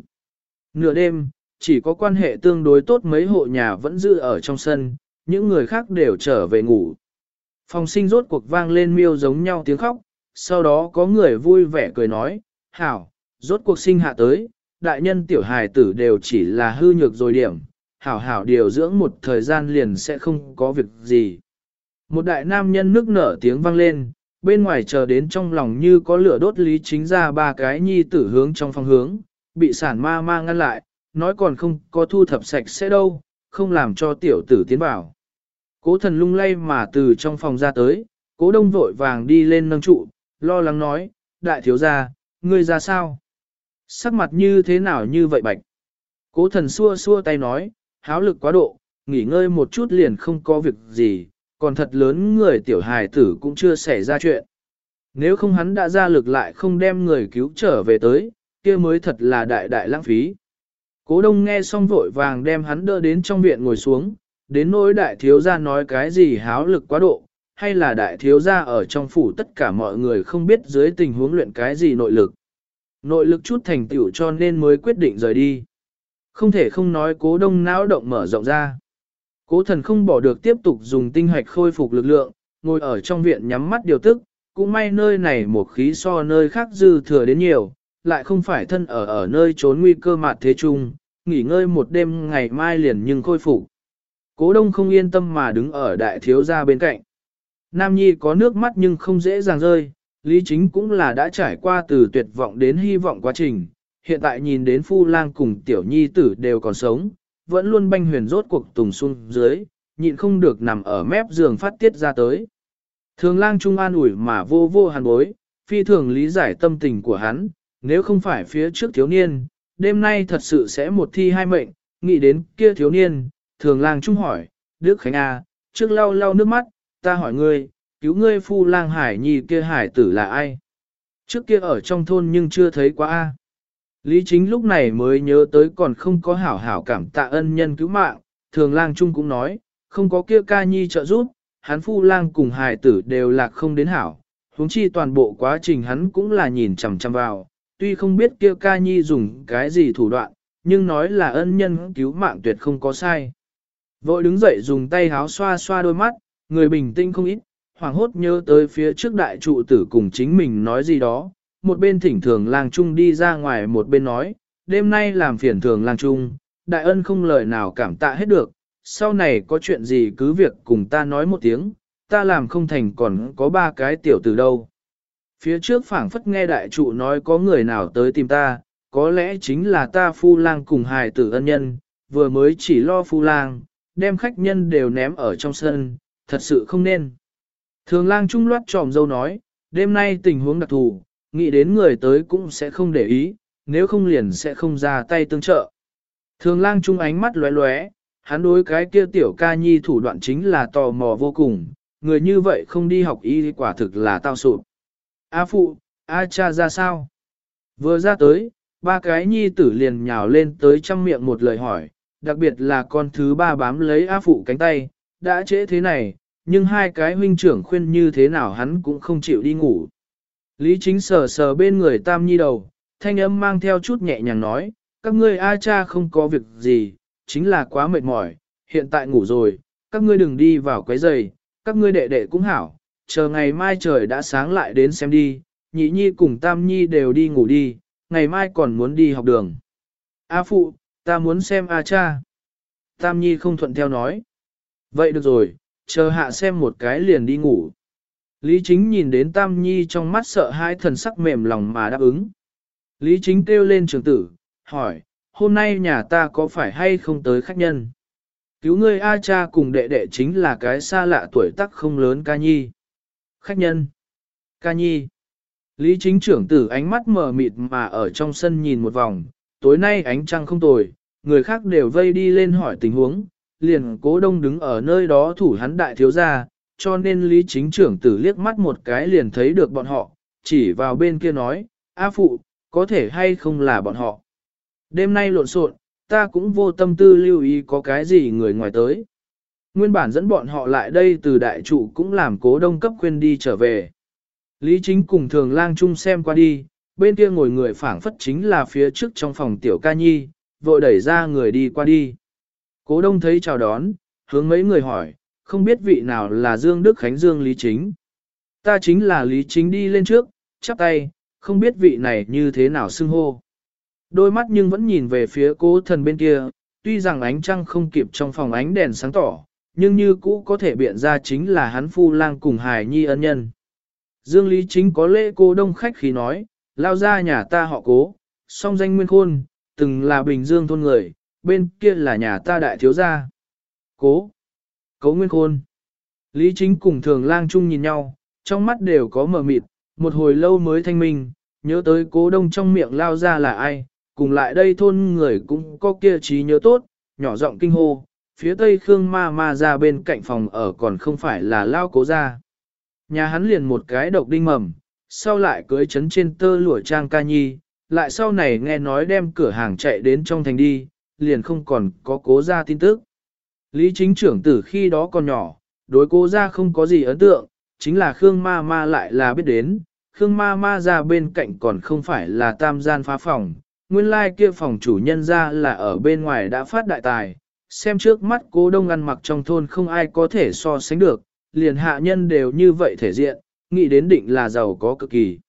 Nửa đêm, chỉ có quan hệ tương đối tốt mấy hộ nhà vẫn giữ ở trong sân, những người khác đều trở về ngủ. Phòng sinh rốt cuộc vang lên miêu giống nhau tiếng khóc, sau đó có người vui vẻ cười nói, hảo, rốt cuộc sinh hạ tới, đại nhân tiểu hài tử đều chỉ là hư nhược rồi điểm, hảo hảo điều dưỡng một thời gian liền sẽ không có việc gì. Một đại nam nhân nước nở tiếng vang lên, bên ngoài chờ đến trong lòng như có lửa đốt lý chính ra ba cái nhi tử hướng trong phòng hướng, bị sản ma ma ngăn lại, nói còn không có thu thập sạch sẽ đâu, không làm cho tiểu tử tiến vào. Cố thần lung lay mà từ trong phòng ra tới, cố đông vội vàng đi lên nâng trụ, lo lắng nói, đại thiếu gia, ngươi ra sao? Sắc mặt như thế nào như vậy bạch? Cố thần xua xua tay nói, háo lực quá độ, nghỉ ngơi một chút liền không có việc gì, còn thật lớn người tiểu hài tử cũng chưa xảy ra chuyện. Nếu không hắn đã ra lực lại không đem người cứu trở về tới, kia mới thật là đại đại lãng phí. Cố đông nghe xong vội vàng đem hắn đỡ đến trong viện ngồi xuống, đến nỗi đại thiếu gia nói cái gì háo lực quá độ, hay là đại thiếu gia ở trong phủ tất cả mọi người không biết dưới tình huống luyện cái gì nội lực. Nội lực chút thành tựu cho nên mới quyết định rời đi. Không thể không nói cố đông não động mở rộng ra. Cố thần không bỏ được tiếp tục dùng tinh hạch khôi phục lực lượng, ngồi ở trong viện nhắm mắt điều tức, cũng may nơi này một khí so nơi khác dư thừa đến nhiều, lại không phải thân ở ở nơi trốn nguy cơ mạt thế chung, nghỉ ngơi một đêm ngày mai liền nhưng khôi phục. Cố đông không yên tâm mà đứng ở đại thiếu gia bên cạnh. Nam Nhi có nước mắt nhưng không dễ dàng rơi, Lý Chính cũng là đã trải qua từ tuyệt vọng đến hy vọng quá trình, hiện tại nhìn đến Phu Lang cùng Tiểu Nhi tử đều còn sống, vẫn luôn banh huyền rốt cuộc tùng xuống dưới, nhịn không được nằm ở mép giường phát tiết ra tới. Thường lang trung an ủi mà vô vô hàn bối, phi thường lý giải tâm tình của hắn, nếu không phải phía trước thiếu niên, đêm nay thật sự sẽ một thi hai mệnh, nghĩ đến kia thiếu niên, thường lang trung hỏi, Đức Khánh A, trước lau lau nước mắt, ta hỏi ngươi, cứu ngươi phu lang hải nhi kia hải tử là ai? Trước kia ở trong thôn nhưng chưa thấy quá A. Lý chính lúc này mới nhớ tới còn không có hảo hảo cảm tạ ân nhân cứu mạng, thường lang trung cũng nói, không có kia ca nhi trợ giúp, hắn phu lang cùng hài tử đều lạc không đến hảo, huống chi toàn bộ quá trình hắn cũng là nhìn chằm chằm vào, tuy không biết kia ca nhi dùng cái gì thủ đoạn, nhưng nói là ân nhân cứu mạng tuyệt không có sai. Vội đứng dậy dùng tay háo xoa xoa đôi mắt, người bình tĩnh không ít, hoảng hốt nhớ tới phía trước đại trụ tử cùng chính mình nói gì đó, một bên thỉnh thường lang trung đi ra ngoài một bên nói, đêm nay làm phiền thường lang trung, đại ân không lời nào cảm tạ hết được, sau này có chuyện gì cứ việc cùng ta nói một tiếng, ta làm không thành còn có ba cái tiểu từ đâu. Phía trước phảng phất nghe đại trụ nói có người nào tới tìm ta, có lẽ chính là ta phu lang cùng hài tử ân nhân, vừa mới chỉ lo phu lang, đem khách nhân đều ném ở trong sân, thật sự không nên. Thường lang trung loát tròm dâu nói, đêm nay tình huống đặc thù, nghĩ đến người tới cũng sẽ không để ý, nếu không liền sẽ không ra tay tương trợ. Thường lang trung ánh mắt lóe lóe, hắn đối cái kia tiểu ca nhi thủ đoạn chính là tò mò vô cùng, người như vậy không đi học y quả thực là tao sụp. A phụ, A cha ra sao? Vừa ra tới, ba cái nhi tử liền nhào lên tới trăm miệng một lời hỏi, đặc biệt là con thứ ba bám lấy A phụ cánh tay, đã trễ thế này, nhưng hai cái huynh trưởng khuyên như thế nào hắn cũng không chịu đi ngủ. Lý chính sờ sờ bên người tam nhi đầu, thanh âm mang theo chút nhẹ nhàng nói, các ngươi A cha không có việc gì, chính là quá mệt mỏi, hiện tại ngủ rồi, các ngươi đừng đi vào quấy giày, các ngươi đệ đệ cũng hảo, chờ ngày mai trời đã sáng lại đến xem đi, nhị nhi cùng tam nhi đều đi ngủ đi, ngày mai còn muốn đi học đường. A phụ, ta muốn xem A cha. Tam nhi không thuận theo nói. Vậy được rồi, chờ hạ xem một cái liền đi ngủ. Lý chính nhìn đến tam nhi trong mắt sợ hai thần sắc mềm lòng mà đáp ứng. Lý chính kêu lên trường tử, hỏi, hôm nay nhà ta có phải hay không tới khách nhân? Cứu ngươi A cha cùng đệ đệ chính là cái xa lạ tuổi tác không lớn ca nhi. Khách nhân. Ca nhi. Lý chính trưởng tử ánh mắt mờ mịt mà ở trong sân nhìn một vòng, tối nay ánh trăng không tồi, người khác đều vây đi lên hỏi tình huống, liền cố đông đứng ở nơi đó thủ hắn đại thiếu gia, cho nên lý chính trưởng tử liếc mắt một cái liền thấy được bọn họ, chỉ vào bên kia nói, A phụ, có thể hay không là bọn họ. Đêm nay lộn xộn, ta cũng vô tâm tư lưu ý có cái gì người ngoài tới. Nguyên bản dẫn bọn họ lại đây từ đại trụ cũng làm cố đông cấp khuyên đi trở về. Lý chính cùng thường lang chung xem qua đi, bên kia ngồi người phảng phất chính là phía trước trong phòng tiểu ca nhi, vội đẩy ra người đi qua đi. Cố đông thấy chào đón, hướng mấy người hỏi, không biết vị nào là Dương Đức Khánh Dương Lý Chính. Ta chính là Lý Chính đi lên trước, chắp tay, không biết vị này như thế nào xưng hô. Đôi mắt nhưng vẫn nhìn về phía cố thần bên kia, tuy rằng ánh trăng không kịp trong phòng ánh đèn sáng tỏ, nhưng như cũ có thể biện ra chính là hắn phu lang cùng hài nhi ân nhân. Dương Lý Chính có lễ cô đông khách khi nói, lao ra nhà ta họ cố, song danh nguyên khôn, từng là bình dương thôn người, bên kia là nhà ta đại thiếu gia. Cố, cố nguyên khôn. Lý Chính cùng thường lang chung nhìn nhau, trong mắt đều có mờ mịt, một hồi lâu mới thanh minh, nhớ tới cố đông trong miệng lao ra là ai, cùng lại đây thôn người cũng có kia trí nhớ tốt, nhỏ giọng kinh hô, phía tây Khương ma ma ra bên cạnh phòng ở còn không phải là lao cố ra. Nhà hắn liền một cái độc đinh mầm, sau lại cưới chấn trên tơ lụa trang ca nhi, lại sau này nghe nói đem cửa hàng chạy đến trong thành đi, liền không còn có cố ra tin tức. Lý chính trưởng tử khi đó còn nhỏ, đối cố ra không có gì ấn tượng, chính là Khương ma ma lại là biết đến, Khương ma ma ra bên cạnh còn không phải là tam gian phá phòng, nguyên lai like kia phòng chủ nhân ra là ở bên ngoài đã phát đại tài, xem trước mắt cố đông ăn mặc trong thôn không ai có thể so sánh được, liền hạ nhân đều như vậy thể diện, nghĩ đến định là giàu có cực kỳ.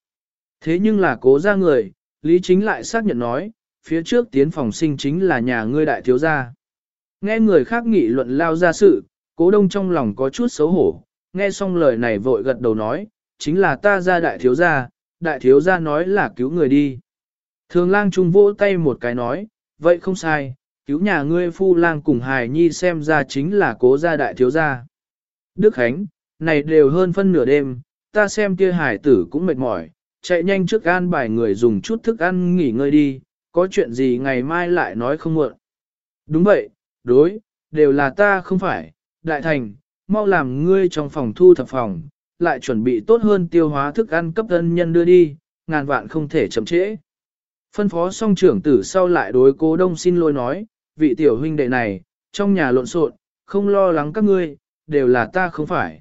Thế nhưng là cố ra người, Lý Chính lại xác nhận nói, phía trước tiến phòng sinh chính là nhà ngươi đại thiếu gia. Nghe người khác nghị luận lao ra sự, cố đông trong lòng có chút xấu hổ, nghe xong lời này vội gật đầu nói, chính là ta ra đại thiếu gia, đại thiếu gia nói là cứu người đi. Thường lang trung vỗ tay một cái nói, vậy không sai, cứu nhà ngươi phu lang cùng hài nhi xem ra chính là cố gia đại thiếu gia. Đức Khánh, này đều hơn phân nửa đêm, ta xem kia hải tử cũng mệt mỏi, chạy nhanh trước an bài người dùng chút thức ăn nghỉ ngơi đi, có chuyện gì ngày mai lại nói không muộn. Đúng vậy, đối, đều là ta không phải, đại thành, mau làm ngươi trong phòng thu thập phòng, lại chuẩn bị tốt hơn tiêu hóa thức ăn cấp thân nhân đưa đi, ngàn vạn không thể chậm trễ. Phân phó xong trưởng tử sau lại đối cố đông xin lỗi nói, vị tiểu huynh đệ này, trong nhà lộn xộn, không lo lắng các ngươi, đều là ta không phải.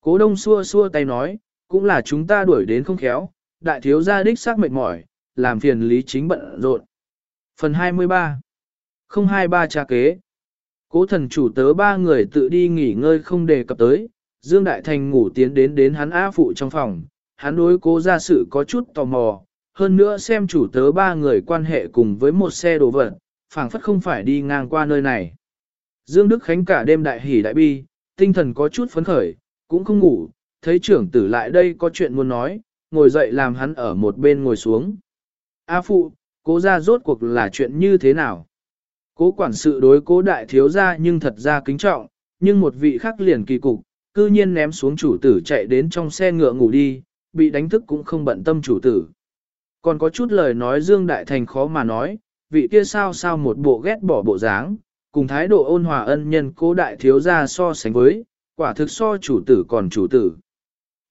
Cố đông xua xua tay nói, cũng là chúng ta đuổi đến không khéo, đại thiếu gia đích xác mệt mỏi, làm phiền lý chính bận rộn. Phần 23 023 tra kế Cố thần chủ tớ ba người tự đi nghỉ ngơi không đề cập tới, Dương Đại Thành ngủ tiến đến đến hắn A phụ trong phòng, hắn đối cố ra sự có chút tò mò, hơn nữa xem chủ tớ ba người quan hệ cùng với một xe đồ vật, phảng phất không phải đi ngang qua nơi này. Dương Đức Khánh cả đêm đại hỉ đại bi, tinh thần có chút phấn khởi, cũng không ngủ, thấy trưởng tử lại đây có chuyện muốn nói, ngồi dậy làm hắn ở một bên ngồi xuống. A phụ, cố ra rốt cuộc là chuyện như thế nào? Cố quản sự đối cố đại thiếu gia nhưng thật ra kính trọng, nhưng một vị khác liền kỳ cục, cư nhiên ném xuống chủ tử chạy đến trong xe ngựa ngủ đi, bị đánh thức cũng không bận tâm chủ tử. Còn có chút lời nói Dương Đại Thành khó mà nói, vị kia sao sao một bộ ghét bỏ bộ dáng, cùng thái độ ôn hòa ân nhân cố đại thiếu gia so sánh với, quả thực so chủ tử còn chủ tử.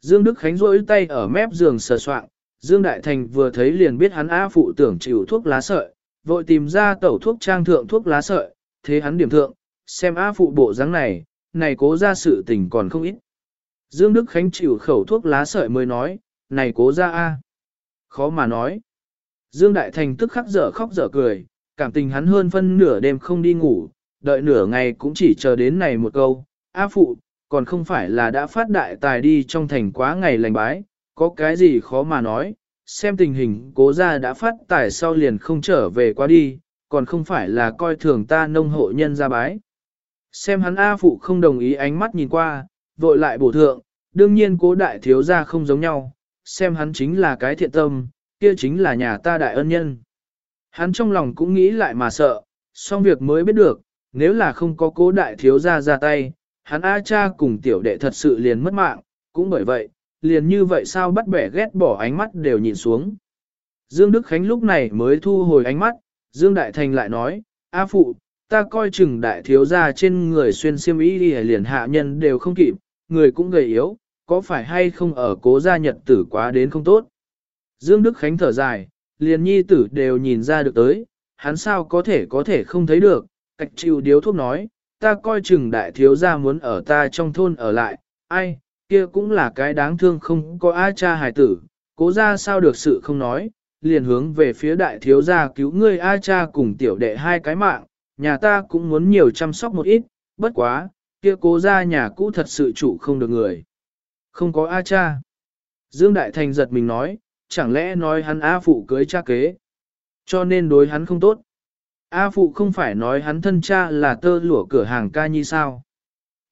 Dương Đức Khánh rỗi tay ở mép giường sờ soạn, Dương Đại Thành vừa thấy liền biết hắn A phụ tưởng chịu thuốc lá sợi, vội tìm ra tẩu thuốc trang thượng thuốc lá sợi, thế hắn điểm thượng, xem A phụ bộ dáng này, này cố ra sự tình còn không ít. Dương Đức Khánh chịu khẩu thuốc lá sợi mới nói, này cố ra A. Khó mà nói. Dương Đại Thành tức khắc dở khóc dở cười, cảm tình hắn hơn phân nửa đêm không đi ngủ, đợi nửa ngày cũng chỉ chờ đến này một câu, A phụ, còn không phải là đã phát đại tài đi trong thành quá ngày lành bái, có cái gì khó mà nói, xem tình hình cố gia đã phát tài sau liền không trở về qua đi, còn không phải là coi thường ta nông hộ nhân ra bái. Xem hắn A phụ không đồng ý ánh mắt nhìn qua, vội lại bổ thượng, đương nhiên cố đại thiếu gia không giống nhau, xem hắn chính là cái thiện tâm, kia chính là nhà ta đại ân nhân. Hắn trong lòng cũng nghĩ lại mà sợ, xong việc mới biết được, nếu là không có cố đại thiếu gia ra tay, hắn A cha cùng tiểu đệ thật sự liền mất mạng, cũng bởi vậy, liền như vậy sao bắt bẻ ghét bỏ ánh mắt đều nhìn xuống. Dương Đức Khánh lúc này mới thu hồi ánh mắt, Dương Đại Thành lại nói, A phụ, ta coi chừng đại thiếu gia trên người xuyên xiêm y đi liền hạ nhân đều không kịp, người cũng gầy yếu, có phải hay không ở cố gia nhật tử quá đến không tốt. Dương Đức Khánh thở dài, liền nhi tử đều nhìn ra được tới, hắn sao có thể có thể không thấy được, cạch chịu điếu thuốc nói, ta coi chừng đại thiếu gia muốn ở ta trong thôn ở lại, ai, kia cũng là cái đáng thương không có ai cha hài tử, cố ra sao được sự không nói, liền hướng về phía đại thiếu gia cứu ngươi A cha cùng tiểu đệ hai cái mạng, nhà ta cũng muốn nhiều chăm sóc một ít, bất quá, kia cố ra nhà cũ thật sự chủ không được người. Không có A cha. Dương Đại Thành giật mình nói, chẳng lẽ nói hắn A phụ cưới cha kế. Cho nên đối hắn không tốt. A phụ không phải nói hắn thân cha là tơ lụa cửa hàng ca nhi sao.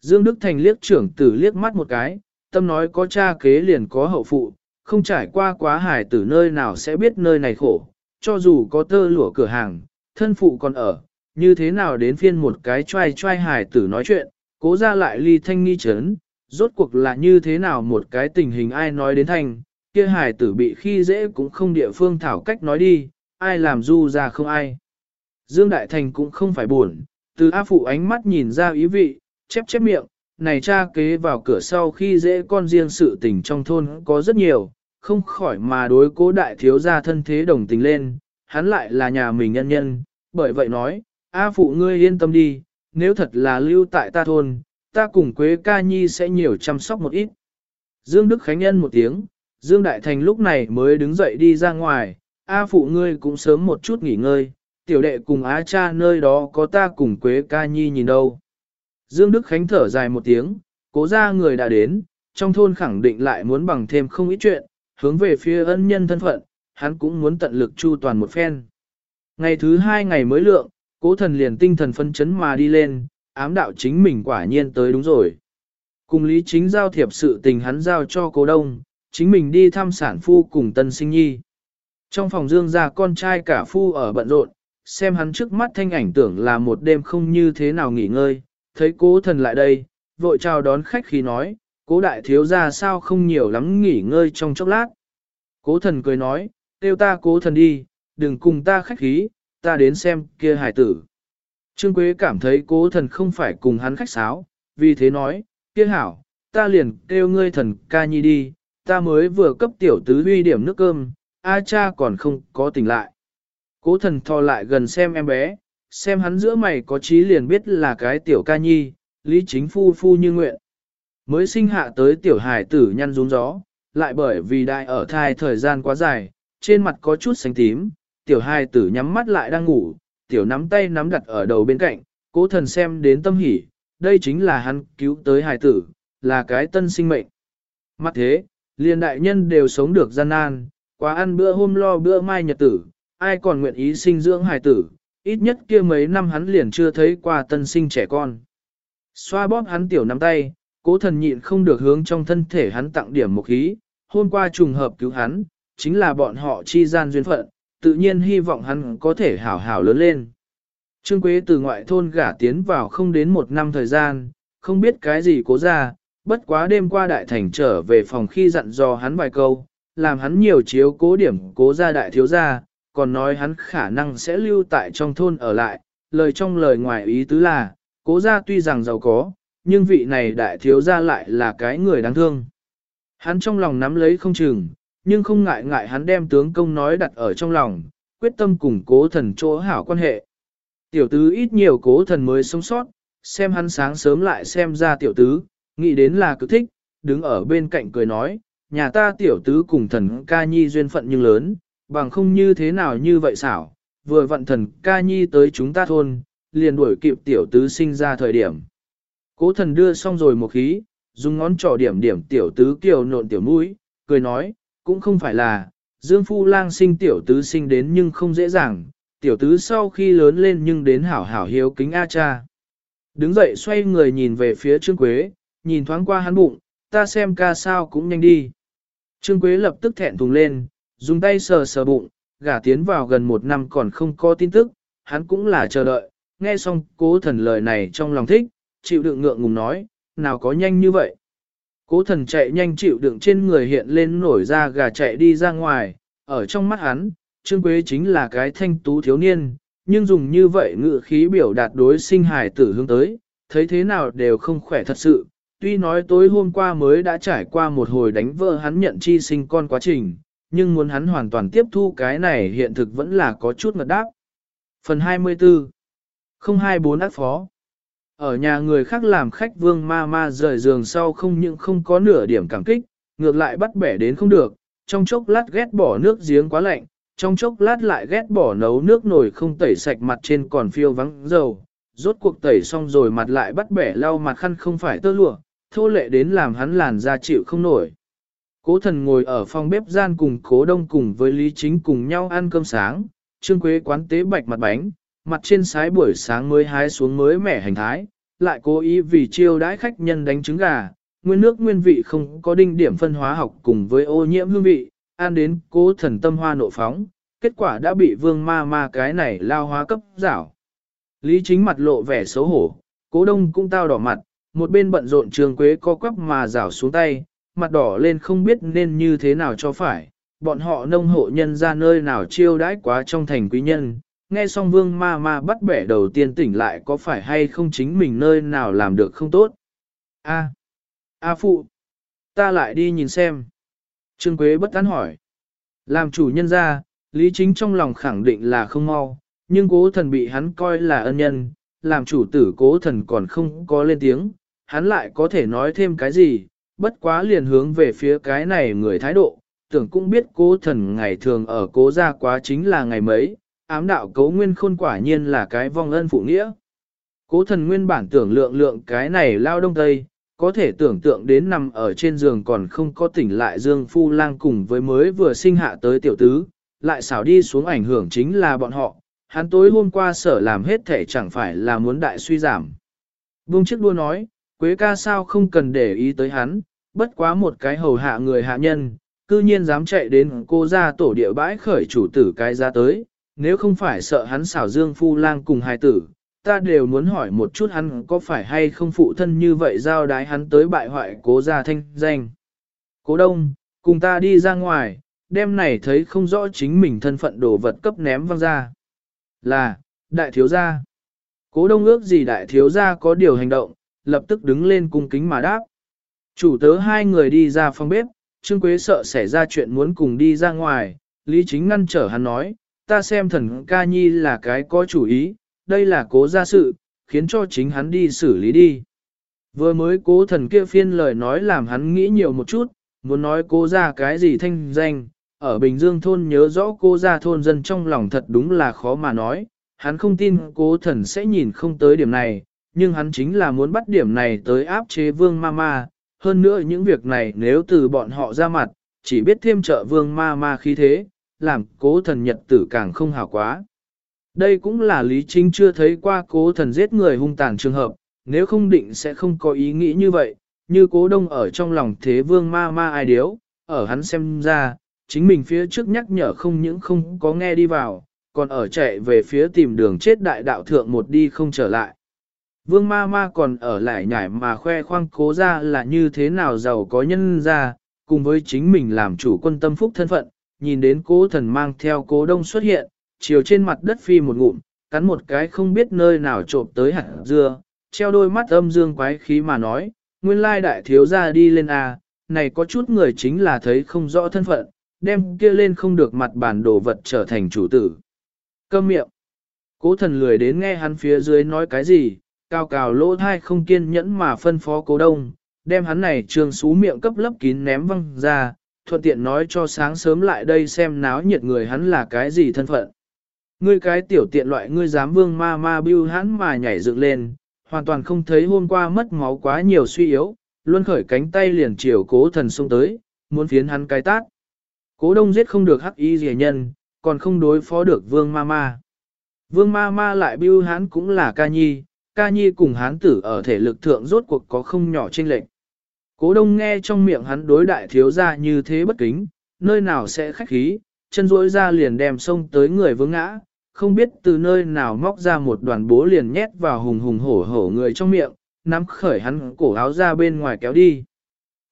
Dương Đức Thành liếc trưởng tử liếc mắt một cái, tâm nói có cha kế liền có hậu phụ, không trải qua quá hải tử nơi nào sẽ biết nơi này khổ, cho dù có tơ lụa cửa hàng, thân phụ còn ở, như thế nào đến phiên một cái trai trai hải tử nói chuyện, cố ra lại ly thanh nghi chấn, rốt cuộc là như thế nào một cái tình hình ai nói đến thanh, kia hải tử bị khi dễ cũng không địa phương thảo cách nói đi, ai làm du ra không ai. Dương Đại Thành cũng không phải buồn, Từ A Phụ ánh mắt nhìn ra ý vị, chép chép miệng, này cha kế vào cửa sau khi dễ con riêng sự tình trong thôn có rất nhiều, không khỏi mà đối cố đại thiếu gia thân thế đồng tình lên, hắn lại là nhà mình nhân nhân, bởi vậy nói, A Phụ ngươi yên tâm đi, nếu thật là lưu tại ta thôn, ta cùng Quế Ca Nhi sẽ nhiều chăm sóc một ít. Dương Đức Khánh nhân một tiếng, Dương Đại Thành lúc này mới đứng dậy đi ra ngoài, A Phụ ngươi cũng sớm một chút nghỉ ngơi, tiểu đệ cùng Á cha nơi đó có ta cùng Quế Ca Nhi nhìn đâu. Dương Đức Khánh thở dài một tiếng, cố ra người đã đến, trong thôn khẳng định lại muốn bằng thêm không ít chuyện, hướng về phía ân nhân thân phận, hắn cũng muốn tận lực chu toàn một phen. Ngày thứ hai ngày mới lượng, cố thần liền tinh thần phân chấn mà đi lên, ám đạo chính mình quả nhiên tới đúng rồi. Cùng lý chính giao thiệp sự tình hắn giao cho cố đông, chính mình đi thăm sản phu cùng tân sinh nhi. Trong phòng dương ra con trai cả phu ở bận rộn, xem hắn trước mắt thanh ảnh tưởng là một đêm không như thế nào nghỉ ngơi, thấy cố thần lại đây, vội chào đón khách khi nói, cố đại thiếu ra sao không nhiều lắm nghỉ ngơi trong chốc lát. Cố thần cười nói, tiêu ta cố thần đi, đừng cùng ta khách khí, ta đến xem kia hải tử. Trương Quế cảm thấy cố thần không phải cùng hắn khách sáo, vì thế nói, kia hảo, ta liền kêu ngươi thần ca nhi đi, ta mới vừa cấp tiểu tứ huy điểm nước cơm, a cha còn không có tỉnh lại. Cố thần thò lại gần xem em bé, xem hắn giữa mày có trí liền biết là cái tiểu ca nhi, lý chính phu phu như nguyện. Mới sinh hạ tới tiểu hải tử nhăn rún gió, lại bởi vì đại ở thai thời gian quá dài, trên mặt có chút xanh tím, tiểu hải tử nhắm mắt lại đang ngủ, tiểu nắm tay nắm đặt ở đầu bên cạnh, cố thần xem đến tâm hỉ, đây chính là hắn cứu tới hải tử, là cái tân sinh mệnh. Mặt thế, liền đại nhân đều sống được gian nan, quá ăn bữa hôm lo bữa mai nhật tử, ai còn nguyện ý sinh dưỡng hải tử, ít nhất kia mấy năm hắn liền chưa thấy qua tân sinh trẻ con. Xoa bóp hắn tiểu nắm tay, cố thần nhịn không được hướng trong thân thể hắn tặng điểm một khí, hôm qua trùng hợp cứu hắn, chính là bọn họ chi gian duyên phận, tự nhiên hy vọng hắn có thể hảo hảo lớn lên. Trương Quế từ ngoại thôn gả tiến vào không đến một năm thời gian, không biết cái gì cố ra, bất quá đêm qua đại thành trở về phòng khi dặn dò hắn vài câu, làm hắn nhiều chiếu cố điểm cố ra đại thiếu gia, còn nói hắn khả năng sẽ lưu tại trong thôn ở lại, lời trong lời ngoài ý tứ là, cố gia tuy rằng giàu có, nhưng vị này đại thiếu gia lại là cái người đáng thương. Hắn trong lòng nắm lấy không chừng, nhưng không ngại ngại hắn đem tướng công nói đặt ở trong lòng, quyết tâm củng cố thần chỗ hảo quan hệ. Tiểu tứ ít nhiều cố thần mới sống sót, xem hắn sáng sớm lại xem ra tiểu tứ, nghĩ đến là cực thích, đứng ở bên cạnh cười nói, nhà ta tiểu tứ cùng thần ca nhi duyên phận nhưng lớn, bằng không như thế nào như vậy xảo, vừa vận thần ca nhi tới chúng ta thôn, liền đuổi kịp tiểu tứ sinh ra thời điểm. Cố thần đưa xong rồi một khí, dùng ngón trỏ điểm điểm tiểu tứ kiều nộn tiểu mũi, cười nói, cũng không phải là, Dương Phu Lang sinh tiểu tứ sinh đến nhưng không dễ dàng, tiểu tứ sau khi lớn lên nhưng đến hảo hảo hiếu kính A cha. Đứng dậy xoay người nhìn về phía Trương Quế, nhìn thoáng qua hắn bụng, ta xem ca sao cũng nhanh đi. Trương Quế lập tức thẹn thùng lên, dùng tay sờ sờ bụng, gả tiến vào gần một năm còn không có tin tức, hắn cũng là chờ đợi, nghe xong cố thần lời này trong lòng thích, chịu đựng ngượng ngùng nói, nào có nhanh như vậy. Cố thần chạy nhanh chịu đựng trên người hiện lên nổi ra gà chạy đi ra ngoài, ở trong mắt hắn, Trương Quế chính là cái thanh tú thiếu niên, nhưng dùng như vậy ngự khí biểu đạt đối sinh hài tử hướng tới, thấy thế nào đều không khỏe thật sự. Tuy nói tối hôm qua mới đã trải qua một hồi đánh vỡ hắn nhận chi sinh con quá trình, nhưng muốn hắn hoàn toàn tiếp thu cái này hiện thực vẫn là có chút ngật đáp. Phần 24 024 ác phó Ở nhà người khác làm khách vương ma ma rời giường sau không những không có nửa điểm cảm kích, ngược lại bắt bẻ đến không được, trong chốc lát ghét bỏ nước giếng quá lạnh, trong chốc lát lại ghét bỏ nấu nước nồi không tẩy sạch mặt trên còn phiêu vắng dầu, rốt cuộc tẩy xong rồi mặt lại bắt bẻ lau mặt khăn không phải tơ lụa, thô lệ đến làm hắn làn da chịu không nổi. Cố thần ngồi ở phòng bếp gian cùng cố đông cùng với Lý Chính cùng nhau ăn cơm sáng, trương quế quán tế bạch mặt bánh, mặt trên sái buổi sáng mới hái xuống mới mẻ hành thái, lại cố ý vì chiêu đãi khách nhân đánh trứng gà, nguyên nước nguyên vị không có đinh điểm phân hóa học cùng với ô nhiễm hương vị, ăn đến cố thần tâm hoa nộ phóng, kết quả đã bị vương ma ma cái này lao hóa cấp rảo. Lý chính mặt lộ vẻ xấu hổ, cố đông cũng tao đỏ mặt, một bên bận rộn trường quế co quắp mà rảo xuống tay, mặt đỏ lên không biết nên như thế nào cho phải. Bọn họ nông hộ nhân ra nơi nào chiêu đãi quá trong thành quý nhân, nghe xong vương ma ma bắt bẻ đầu tiên tỉnh lại có phải hay không chính mình nơi nào làm được không tốt. A, A phụ, ta lại đi nhìn xem. Trương Quế bất tán hỏi. Làm chủ nhân ra, Lý Chính trong lòng khẳng định là không mau, nhưng cố thần bị hắn coi là ân nhân, làm chủ tử cố thần còn không có lên tiếng, hắn lại có thể nói thêm cái gì, bất quá liền hướng về phía cái này người thái độ, tưởng cũng biết cố thần ngày thường ở cố gia quá chính là ngày mấy, ám đạo cố nguyên khôn quả nhiên là cái vong ân phụ nghĩa. Cố thần nguyên bản tưởng lượng lượng cái này lao đông tây, có thể tưởng tượng đến nằm ở trên giường còn không có tỉnh lại Dương Phu Lang cùng với mới vừa sinh hạ tới tiểu tứ, lại xảo đi xuống ảnh hưởng chính là bọn họ, hắn tối hôm qua sở làm hết thể chẳng phải là muốn đại suy giảm. Vương chiếc đua nói, Quế ca sao không cần để ý tới hắn, bất quá một cái hầu hạ người hạ nhân, cư nhiên dám chạy đến cô ra tổ địa bãi khởi chủ tử cái ra tới, nếu không phải sợ hắn xảo dương phu lang cùng hai tử, ta đều muốn hỏi một chút hắn có phải hay không phụ thân như vậy giao đái hắn tới bại hoại cố gia thanh danh. Cố đông, cùng ta đi ra ngoài, đêm này thấy không rõ chính mình thân phận đồ vật cấp ném văng ra. Là, đại thiếu gia. Cố đông ước gì đại thiếu gia có điều hành động, lập tức đứng lên cung kính mà đáp. Chủ tớ hai người đi ra phòng bếp, Trương Quế sợ xảy ra chuyện muốn cùng đi ra ngoài, Lý Chính ngăn trở hắn nói, ta xem thần ca nhi là cái có chủ ý, đây là cố gia sự, khiến cho chính hắn đi xử lý đi. Vừa mới cố thần kia phiên lời nói làm hắn nghĩ nhiều một chút, muốn nói cố ra cái gì thanh danh, ở Bình Dương thôn nhớ rõ cố ra thôn dân trong lòng thật đúng là khó mà nói, hắn không tin cố thần sẽ nhìn không tới điểm này, nhưng hắn chính là muốn bắt điểm này tới áp chế vương ma ma, hơn nữa những việc này nếu từ bọn họ ra mặt, chỉ biết thêm trợ vương ma ma khí thế, làm cố thần nhật tử càng không hảo quá. Đây cũng là Lý Chính chưa thấy qua cố thần giết người hung tàn trường hợp, nếu không định sẽ không có ý nghĩ như vậy, như cố đông ở trong lòng thế vương ma ma ai điếu, ở hắn xem ra, chính mình phía trước nhắc nhở không những không có nghe đi vào, còn ở chạy về phía tìm đường chết đại đạo thượng một đi không trở lại. Vương ma ma còn ở lại nhảy mà khoe khoang cố ra là như thế nào giàu có nhân ra, cùng với chính mình làm chủ quân tâm phúc thân phận, nhìn đến cố thần mang theo cố đông xuất hiện, chiều trên mặt đất phi một ngụm, cắn một cái không biết nơi nào trộm tới hạt dưa, treo đôi mắt âm dương quái khí mà nói, nguyên lai đại thiếu ra đi lên A, này có chút người chính là thấy không rõ thân phận, đem kia lên không được mặt bản đồ vật trở thành chủ tử. Câm miệng. Cố thần lười đến nghe hắn phía dưới nói cái gì, cao cào lỗ thai không kiên nhẫn mà phân phó cố đông, đem hắn này trường xú miệng cấp lấp kín ném văng ra, thuận tiện nói cho sáng sớm lại đây xem náo nhiệt người hắn là cái gì thân phận. Ngươi cái tiểu tiện loại ngươi dám vương ma ma bưu hắn mà nhảy dựng lên, hoàn toàn không thấy hôm qua mất máu quá nhiều suy yếu, luôn khởi cánh tay liền chiều cố thần xông tới, muốn phiến hắn cái tát. Cố đông giết không được hắc y rẻ nhân, còn không đối phó được vương ma ma. Vương ma ma lại bưu hắn cũng là ca nhi, ca nhi cùng hán tử ở thể lực thượng rốt cuộc có không nhỏ chênh lệch. Cố đông nghe trong miệng hắn đối đại thiếu gia như thế bất kính, nơi nào sẽ khách khí, chân rỗi ra liền đem xông tới người vướng ngã, không biết từ nơi nào móc ra một đoàn bố liền nhét vào hùng hùng hổ hổ người trong miệng, nắm khởi hắn cổ áo ra bên ngoài kéo đi.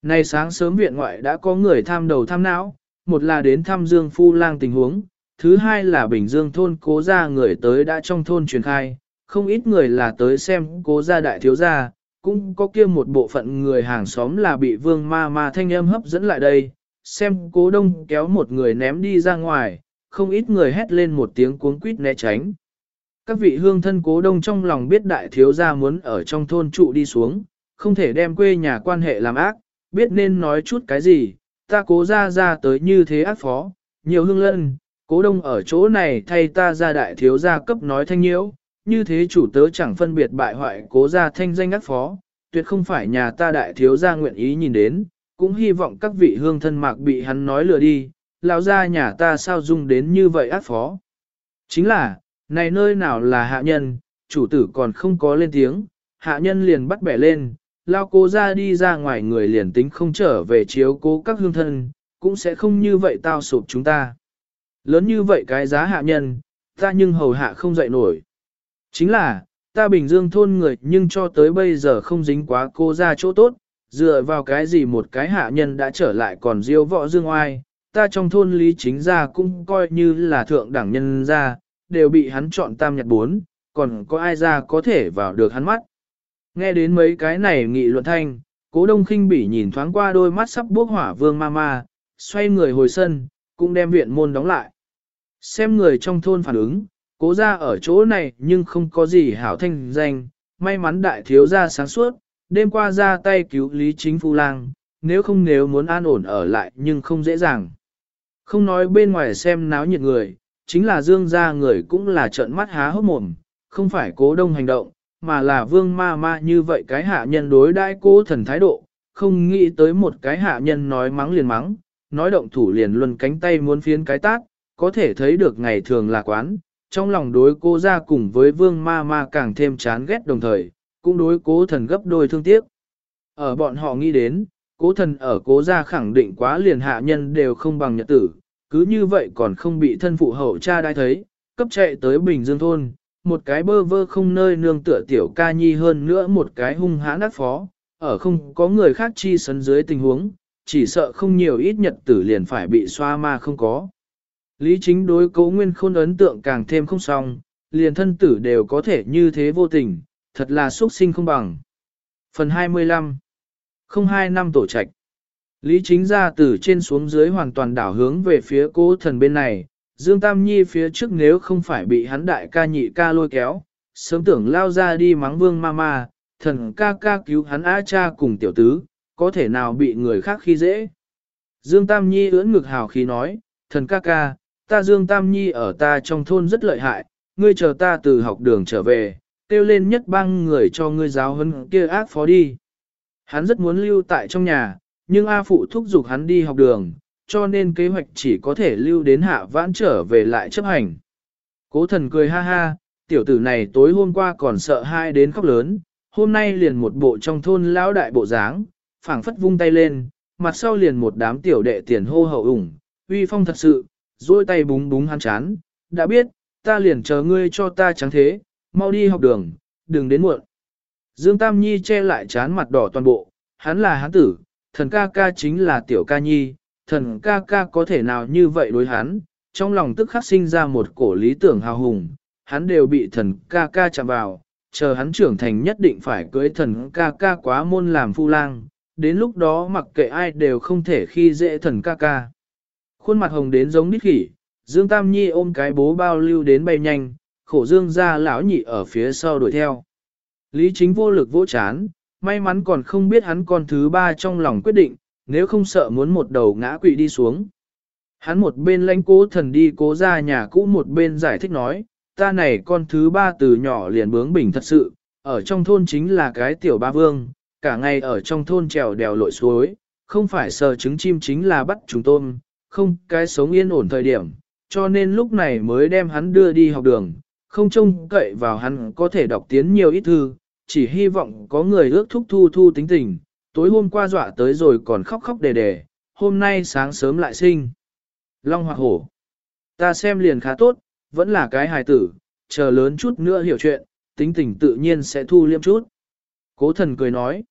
Nay sáng sớm viện ngoại đã có người tham đầu tham não, một là đến thăm Dương Phu Lang tình huống, thứ hai là Bình Dương thôn cố ra người tới đã trong thôn truyền khai, không ít người là tới xem cố gia đại thiếu gia, cũng có kia một bộ phận người hàng xóm là bị vương ma ma thanh âm hấp dẫn lại đây, xem cố đông kéo một người ném đi ra ngoài, không ít người hét lên một tiếng cuống quýt né tránh. Các vị hương thân cố đông trong lòng biết đại thiếu gia muốn ở trong thôn trụ đi xuống, không thể đem quê nhà quan hệ làm ác, biết nên nói chút cái gì, ta cố ra ra tới như thế ác phó, nhiều hương lân, cố đông ở chỗ này thay ta ra đại thiếu gia cấp nói thanh nhiễu, như thế chủ tớ chẳng phân biệt bại hoại cố gia thanh danh ác phó, tuyệt không phải nhà ta đại thiếu gia nguyện ý nhìn đến, cũng hy vọng các vị hương thân mạc bị hắn nói lừa đi, lão gia nhà ta sao dung đến như vậy ác phó. Chính là, này nơi nào là hạ nhân, chủ tử còn không có lên tiếng, hạ nhân liền bắt bẻ lên, lao cố ra đi ra ngoài người liền tính không trở về chiếu cố các hương thân, cũng sẽ không như vậy tao sụp chúng ta. Lớn như vậy cái giá hạ nhân, ta nhưng hầu hạ không dậy nổi. Chính là, ta Bình Dương thôn người nhưng cho tới bây giờ không dính quá cô ra chỗ tốt, dựa vào cái gì một cái hạ nhân đã trở lại còn diêu võ dương oai, ta trong thôn lý chính gia cũng coi như là thượng đẳng nhân gia, đều bị hắn chọn tam nhặt bốn, còn có ai ra có thể vào được hắn mắt. Nghe đến mấy cái này nghị luận thanh, cố đông khinh bỉ nhìn thoáng qua đôi mắt sắp bốc hỏa vương ma ma, xoay người hồi sân, cũng đem viện môn đóng lại. Xem người trong thôn phản ứng, cố ra ở chỗ này nhưng không có gì hảo thanh danh, may mắn đại thiếu gia sáng suốt, đêm qua ra tay cứu lý chính phu lang, nếu không nếu muốn an ổn ở lại nhưng không dễ dàng. Không nói bên ngoài xem náo nhiệt người, chính là dương gia người cũng là trợn mắt há hốc mồm, không phải cố đông hành động, mà là vương ma ma như vậy cái hạ nhân đối đãi cố thần thái độ, không nghĩ tới một cái hạ nhân nói mắng liền mắng, nói động thủ liền luân cánh tay muốn phiến cái tát, có thể thấy được ngày thường là quán, trong lòng đối cô ra cùng với vương ma ma càng thêm chán ghét đồng thời, cũng đối cố thần gấp đôi thương tiếc. Ở bọn họ nghĩ đến, cố thần ở cố gia khẳng định quá liền hạ nhân đều không bằng nhật tử, cứ như vậy còn không bị thân phụ hậu cha đai thấy, cấp chạy tới Bình Dương Thôn, một cái bơ vơ không nơi nương tựa tiểu ca nhi hơn nữa một cái hung hãn ác phó, ở không có người khác chi sấn dưới tình huống, chỉ sợ không nhiều ít nhật tử liền phải bị xoa ma không có. Lý chính đối cố nguyên khôn ấn tượng càng thêm không xong, liền thân tử đều có thể như thế vô tình, thật là xuất sinh không bằng. Phần 25 Không hai năm tổ trạch Lý chính ra từ trên xuống dưới hoàn toàn đảo hướng về phía cố thần bên này, Dương Tam Nhi phía trước nếu không phải bị hắn đại ca nhị ca lôi kéo, sớm tưởng lao ra đi mắng vương ma ma, thần ca ca cứu hắn á cha cùng tiểu tứ, có thể nào bị người khác khi dễ. Dương Tam Nhi ưỡn ngực hào khí nói, thần ca ca, ta Dương Tam Nhi ở ta trong thôn rất lợi hại, ngươi chờ ta từ học đường trở về, kêu lên nhất bang người cho ngươi giáo huấn kia ác phó đi. Hắn rất muốn lưu tại trong nhà, nhưng A Phụ thúc giục hắn đi học đường, cho nên kế hoạch chỉ có thể lưu đến hạ vãn trở về lại chấp hành. Cố thần cười ha ha, tiểu tử này tối hôm qua còn sợ hai đến khóc lớn, hôm nay liền một bộ trong thôn lão đại bộ dáng, phảng phất vung tay lên, mặt sau liền một đám tiểu đệ tiền hô hậu ủng, uy phong thật sự, duỗi tay búng búng hắn chán, đã biết, ta liền chờ ngươi cho ta trắng thế, mau đi học đường, đừng đến muộn. Dương Tam Nhi che lại chán mặt đỏ toàn bộ, hắn là hắn tử, thần ca ca chính là tiểu ca nhi, thần ca ca có thể nào như vậy đối hắn, trong lòng tức khắc sinh ra một cổ lý tưởng hào hùng, hắn đều bị thần ca ca chạm vào, chờ hắn trưởng thành nhất định phải cưới thần ca ca quá môn làm phu lang, đến lúc đó mặc kệ ai đều không thể khi dễ thần ca ca. Khuôn mặt hồng đến giống nít khỉ, Dương Tam Nhi ôm cái bố bao lưu đến bay nhanh, khổ Dương ra lão nhị ở phía sau đuổi theo. Lý chính vô lực vỗ chán, may mắn còn không biết hắn con thứ ba trong lòng quyết định, nếu không sợ muốn một đầu ngã quỵ đi xuống. Hắn một bên lãnh cố thần đi cố ra nhà cũ một bên giải thích nói, ta này con thứ ba từ nhỏ liền bướng bỉnh thật sự, ở trong thôn chính là cái tiểu ba vương, cả ngày ở trong thôn trèo đèo lội suối, không phải sờ trứng chim chính là bắt chúng tôm, không cái sống yên ổn thời điểm, cho nên lúc này mới đem hắn đưa đi học đường, không trông cậy vào hắn có thể đọc tiến nhiều ít thư, chỉ hy vọng có người ước thúc thu thu tính tình, tối hôm qua dọa tới rồi còn khóc khóc đề đề, hôm nay sáng sớm lại sinh. Long hoặc hổ. Ta xem liền khá tốt, vẫn là cái hài tử, chờ lớn chút nữa hiểu chuyện, tính tình tự nhiên sẽ thu liêm chút. Cố thần cười nói.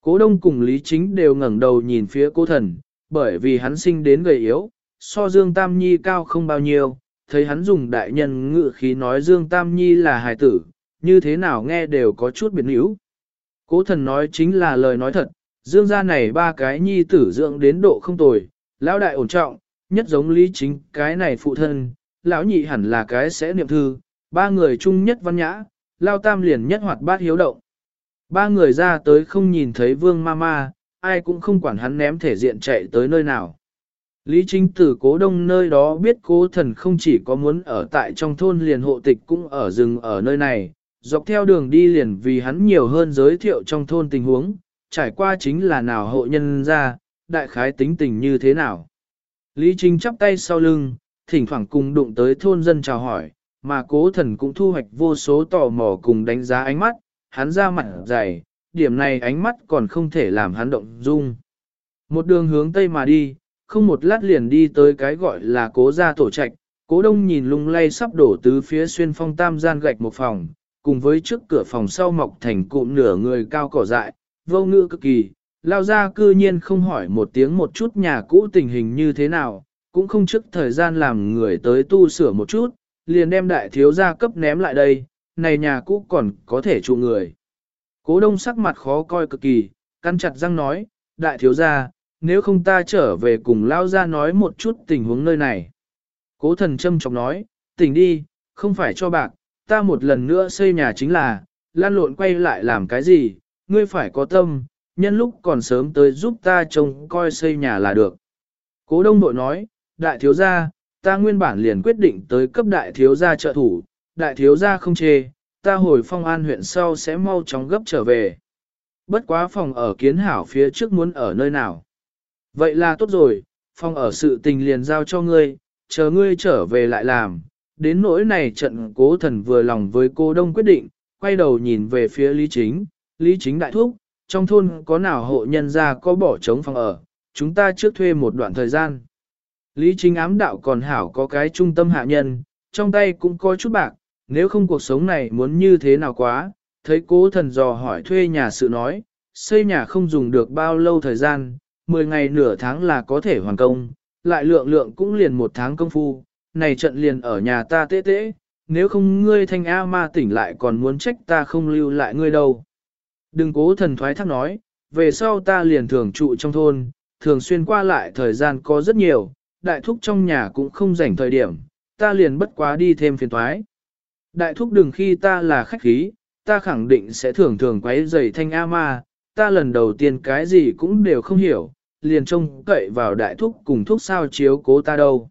Cố đông cùng Lý Chính đều ngẩng đầu nhìn phía cố thần, bởi vì hắn sinh đến gầy yếu, so Dương Tam Nhi cao không bao nhiêu, thấy hắn dùng đại nhân ngự khí nói Dương Tam Nhi là hài tử, như thế nào nghe đều có chút biệt níu. Cố thần nói chính là lời nói thật, Dương gia này ba cái nhi tử dưỡng đến độ không tồi, lão đại ổn trọng, nhất giống lý chính cái này phụ thân, lão nhị hẳn là cái sẽ niệm thư, ba người chung nhất văn nhã, lao tam liền nhất hoạt bát hiếu động. Ba người ra tới không nhìn thấy vương ma ma, ai cũng không quản hắn ném thể diện chạy tới nơi nào. Lý chính tử cố đông nơi đó biết cố thần không chỉ có muốn ở tại trong thôn liền hộ tịch cũng ở rừng ở nơi này, dọc theo đường đi liền vì hắn nhiều hơn giới thiệu trong thôn tình huống, trải qua chính là nào hộ nhân ra, đại khái tính tình như thế nào. Lý Trinh chắp tay sau lưng, thỉnh thoảng cùng đụng tới thôn dân chào hỏi, mà cố thần cũng thu hoạch vô số tò mò cùng đánh giá ánh mắt, hắn ra mặt dày, điểm này ánh mắt còn không thể làm hắn động dung. Một đường hướng tây mà đi, không một lát liền đi tới cái gọi là cố gia tổ trạch, cố đông nhìn lung lay sắp đổ tứ phía xuyên phong tam gian gạch một phòng, cùng với trước cửa phòng sau mọc thành cụm nửa người cao cỏ dại, vô ngữ cực kỳ, lao ra cư nhiên không hỏi một tiếng một chút nhà cũ tình hình như thế nào, cũng không trước thời gian làm người tới tu sửa một chút, liền đem đại thiếu gia cấp ném lại đây, này nhà cũ còn có thể trụ người. Cố đông sắc mặt khó coi cực kỳ, căn chặt răng nói, đại thiếu gia, nếu không ta trở về cùng lao ra nói một chút tình huống nơi này. Cố thần châm trọng nói, tỉnh đi, không phải cho bạc, ta một lần nữa xây nhà chính là, lan lộn quay lại làm cái gì, ngươi phải có tâm, nhân lúc còn sớm tới giúp ta trông coi xây nhà là được. Cố đông đội nói, đại thiếu gia, ta nguyên bản liền quyết định tới cấp đại thiếu gia trợ thủ, đại thiếu gia không chê, ta hồi phong an huyện sau sẽ mau chóng gấp trở về. Bất quá phòng ở kiến hảo phía trước muốn ở nơi nào. Vậy là tốt rồi, phòng ở sự tình liền giao cho ngươi, chờ ngươi trở về lại làm. Đến nỗi này trận cố thần vừa lòng với cô đông quyết định, quay đầu nhìn về phía Lý Chính, Lý Chính đại thúc, trong thôn có nào hộ nhân ra có bỏ trống phòng ở, chúng ta trước thuê một đoạn thời gian. Lý Chính ám đạo còn hảo có cái trung tâm hạ nhân, trong tay cũng có chút bạc, nếu không cuộc sống này muốn như thế nào quá, thấy cố thần dò hỏi thuê nhà sự nói, xây nhà không dùng được bao lâu thời gian, 10 ngày nửa tháng là có thể hoàn công, lại lượng lượng cũng liền một tháng công phu, này trận liền ở nhà ta tê tê, nếu không ngươi thanh A ma tỉnh lại còn muốn trách ta không lưu lại ngươi đâu. Đừng cố thần thoái thác nói, về sau ta liền thường trụ trong thôn, thường xuyên qua lại thời gian có rất nhiều, đại thúc trong nhà cũng không rảnh thời điểm, ta liền bất quá đi thêm phiền thoái. Đại thúc đừng khi ta là khách khí, ta khẳng định sẽ thường thường quấy rầy thanh A ma, ta lần đầu tiên cái gì cũng đều không hiểu, liền trông cậy vào đại thúc cùng thúc sao chiếu cố ta đâu.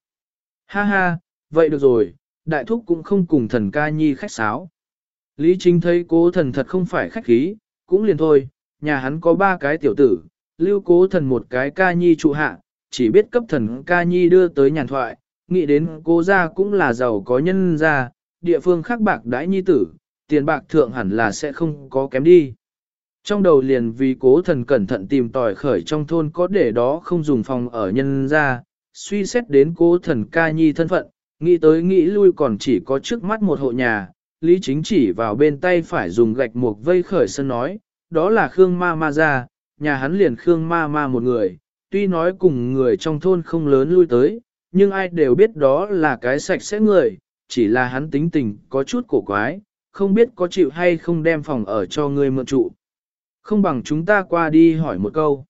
Ha ha, vậy được rồi, đại thúc cũng không cùng thần ca nhi khách sáo. Lý chính thấy cố thần thật không phải khách khí, cũng liền thôi, nhà hắn có ba cái tiểu tử, lưu cố thần một cái ca nhi trụ hạ, chỉ biết cấp thần ca nhi đưa tới nhàn thoại, nghĩ đến cố gia cũng là giàu có nhân gia, địa phương khác bạc đãi nhi tử, tiền bạc thượng hẳn là sẽ không có kém đi. Trong đầu liền vì cố thần cẩn thận tìm tòi khởi trong thôn có để đó không dùng phòng ở nhân ra, suy xét đến cố thần ca nhi thân phận, nghĩ tới nghĩ lui còn chỉ có trước mắt một hộ nhà, Lý Chính chỉ vào bên tay phải dùng gạch mục vây khởi sân nói, đó là Khương Ma Ma ra, nhà hắn liền Khương Ma Ma một người, tuy nói cùng người trong thôn không lớn lui tới, nhưng ai đều biết đó là cái sạch sẽ người, chỉ là hắn tính tình có chút cổ quái, không biết có chịu hay không đem phòng ở cho người mượn trụ. Không bằng chúng ta qua đi hỏi một câu.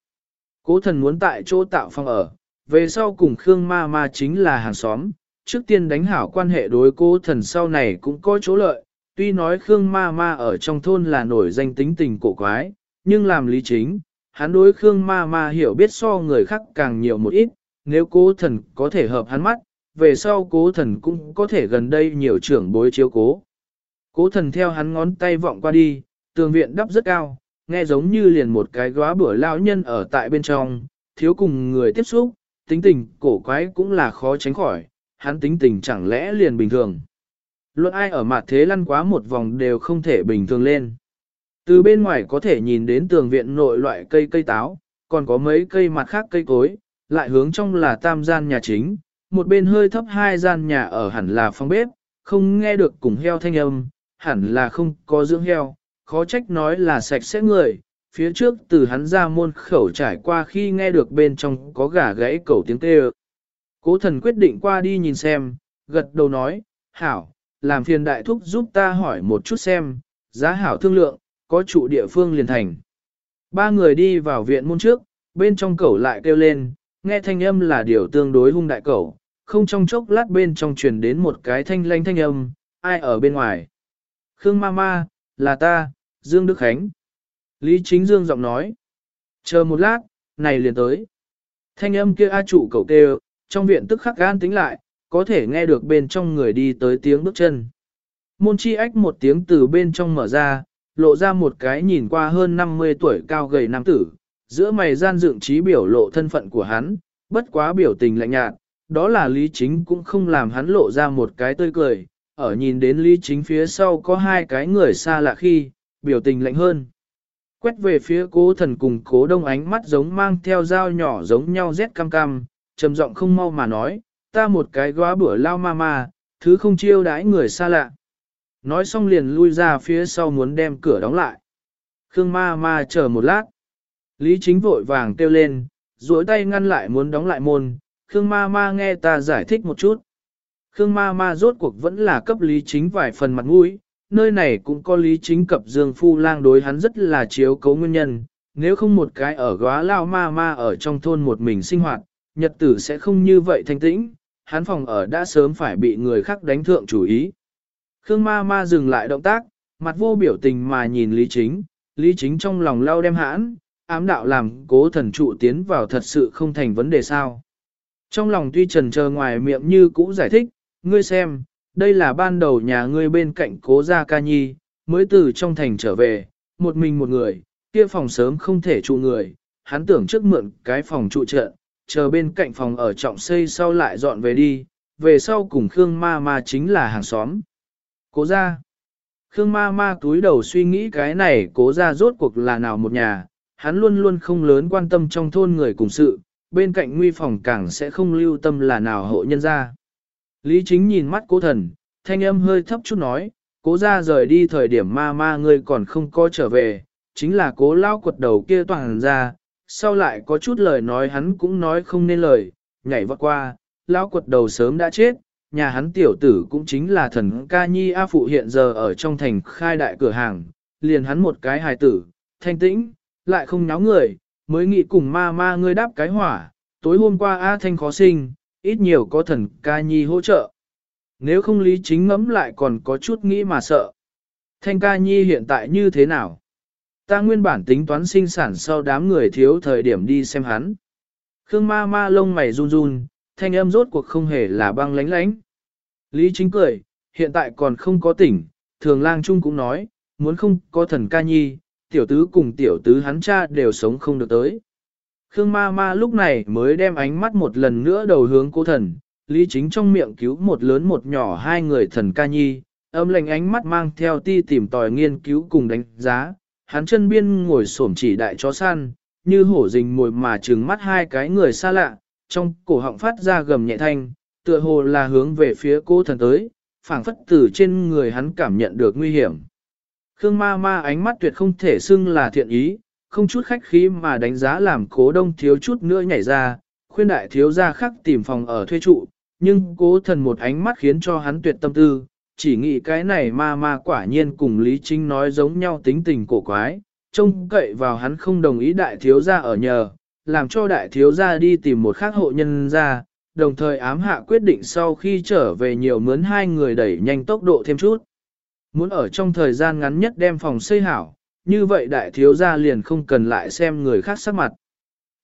Cố thần muốn tại chỗ tạo phòng ở, về sau cùng Khương Ma Ma chính là hàng xóm, trước tiên đánh hảo quan hệ đối cố thần sau này cũng có chỗ lợi, tuy nói Khương Ma Ma ở trong thôn là nổi danh tính tình cổ quái, nhưng làm lý chính, hắn đối Khương Ma Ma hiểu biết so người khác càng nhiều một ít, nếu cố thần có thể hợp hắn mắt, về sau cố thần cũng có thể gần đây nhiều trưởng bối chiếu cố. Cố thần theo hắn ngón tay vọng qua đi, tường viện đắp rất cao, nghe giống như liền một cái góa bữa lão nhân ở tại bên trong, thiếu cùng người tiếp xúc, tính tình cổ quái cũng là khó tránh khỏi, hắn tính tình chẳng lẽ liền bình thường. Luận ai ở mặt thế lăn quá một vòng đều không thể bình thường lên. Từ bên ngoài có thể nhìn đến tường viện nội loại cây cây táo, còn có mấy cây mặt khác cây cối, lại hướng trong là tam gian nhà chính, một bên hơi thấp hai gian nhà ở hẳn là phòng bếp, không nghe được cùng heo thanh âm, hẳn là không có dưỡng heo, khó trách nói là sạch sẽ người, phía trước từ hắn ra môn khẩu trải qua khi nghe được bên trong có gà gãy cầu tiếng kêu. Cố thần quyết định qua đi nhìn xem, gật đầu nói, hảo, làm phiền đại thúc giúp ta hỏi một chút xem, giá hảo thương lượng, có trụ địa phương liền thành. Ba người đi vào viện môn trước, bên trong cẩu lại kêu lên, nghe thanh âm là điều tương đối hung đại cẩu, không trong chốc lát bên trong truyền đến một cái thanh lanh thanh âm, ai ở bên ngoài. Khương ma ma, là ta, Dương Đức Khánh. Lý Chính Dương giọng nói. Chờ một lát, này liền tới. Thanh âm kia A trụ cầu kêu, trong viện tức khắc gan tính lại, có thể nghe được bên trong người đi tới tiếng bước chân. Môn chi ách một tiếng từ bên trong mở ra, lộ ra một cái nhìn qua hơn 50 tuổi cao gầy nam tử, giữa mày gian dựng trí biểu lộ thân phận của hắn, bất quá biểu tình lạnh nhạt, đó là Lý Chính cũng không làm hắn lộ ra một cái tươi cười, ở nhìn đến Lý Chính phía sau có hai cái người xa lạ khi, biểu tình lạnh hơn. Quét về phía cố thần cùng cố đông ánh mắt giống mang theo dao nhỏ giống nhau rét cam cam, trầm giọng không mau mà nói, ta một cái góa bữa lao ma ma, thứ không chiêu đãi người xa lạ. Nói xong liền lui ra phía sau muốn đem cửa đóng lại. Khương ma ma chờ một lát. Lý chính vội vàng kêu lên, duỗi tay ngăn lại muốn đóng lại môn, Khương ma ma nghe ta giải thích một chút. Khương ma ma rốt cuộc vẫn là cấp lý chính vài phần mặt mũi, nơi này cũng có lý chính cập dương phu lang đối hắn rất là chiếu cấu nguyên nhân, nếu không một cái ở góa lao ma ma ở trong thôn một mình sinh hoạt, nhật tử sẽ không như vậy thanh tĩnh, hắn phòng ở đã sớm phải bị người khác đánh thượng chủ ý. Khương ma ma dừng lại động tác, mặt vô biểu tình mà nhìn Lý Chính, Lý Chính trong lòng lao đem hãn, ám đạo làm cố thần trụ tiến vào thật sự không thành vấn đề sao. Trong lòng tuy trần chờ ngoài miệng như cũ giải thích, ngươi xem, đây là ban đầu nhà ngươi bên cạnh cố gia ca nhi, mới từ trong thành trở về, một mình một người, kia phòng sớm không thể trụ người, hắn tưởng trước mượn cái phòng trụ trợ, chờ bên cạnh phòng ở trọng xây sau lại dọn về đi, về sau cùng Khương ma ma chính là hàng xóm. Cố gia. Khương ma ma túi đầu suy nghĩ cái này cố gia rốt cuộc là nào một nhà, hắn luôn luôn không lớn quan tâm trong thôn người cùng sự, bên cạnh nguy phòng càng sẽ không lưu tâm là nào hộ nhân ra Lý chính nhìn mắt cố thần, thanh âm hơi thấp chút nói, cố gia rời đi thời điểm ma ma ngươi còn không có trở về, chính là cố lao quật đầu kia toàn ra, sau lại có chút lời nói hắn cũng nói không nên lời, nhảy vọt qua, lao quật đầu sớm đã chết, nhà hắn tiểu tử cũng chính là thần ca nhi A Phụ hiện giờ ở trong thành khai đại cửa hàng, liền hắn một cái hài tử, thanh tĩnh, lại không nháo người, mới nghĩ cùng ma ma ngươi đáp cái hỏa, tối hôm qua A Thanh khó sinh, ít nhiều có thần ca nhi hỗ trợ. Nếu không lý chính ngẫm lại còn có chút nghĩ mà sợ. Thanh ca nhi hiện tại như thế nào? Ta nguyên bản tính toán sinh sản sau đám người thiếu thời điểm đi xem hắn. Khương ma ma lông mày run run, thanh âm rốt cuộc không hề là băng lánh lánh. Lý chính cười, hiện tại còn không có tỉnh, thường lang trung cũng nói, muốn không có thần ca nhi, tiểu tứ cùng tiểu tứ hắn cha đều sống không được tới. Khương ma ma lúc này mới đem ánh mắt một lần nữa đầu hướng cô thần, lý chính trong miệng cứu một lớn một nhỏ hai người thần ca nhi, âm lệnh ánh mắt mang theo ti tìm tòi nghiên cứu cùng đánh giá, hắn chân biên ngồi xổm chỉ đại chó săn, như hổ rình mồi mà trừng mắt hai cái người xa lạ, trong cổ họng phát ra gầm nhẹ thanh, tựa hồ là hướng về phía cô thần tới, phảng phất từ trên người hắn cảm nhận được nguy hiểm. Khương ma ma ánh mắt tuyệt không thể xưng là thiện ý, không chút khách khí mà đánh giá làm cố đông thiếu chút nữa nhảy ra, khuyên đại thiếu gia khắc tìm phòng ở thuê trụ, nhưng cố thần một ánh mắt khiến cho hắn tuyệt tâm tư, chỉ nghĩ cái này ma ma quả nhiên cùng Lý Trinh nói giống nhau tính tình cổ quái, trông cậy vào hắn không đồng ý đại thiếu gia ở nhờ, làm cho đại thiếu gia đi tìm một khác hộ nhân ra, đồng thời ám hạ quyết định sau khi trở về nhiều mướn hai người đẩy nhanh tốc độ thêm chút. Muốn ở trong thời gian ngắn nhất đem phòng xây hảo, như vậy đại thiếu gia liền không cần lại xem người khác sắc mặt.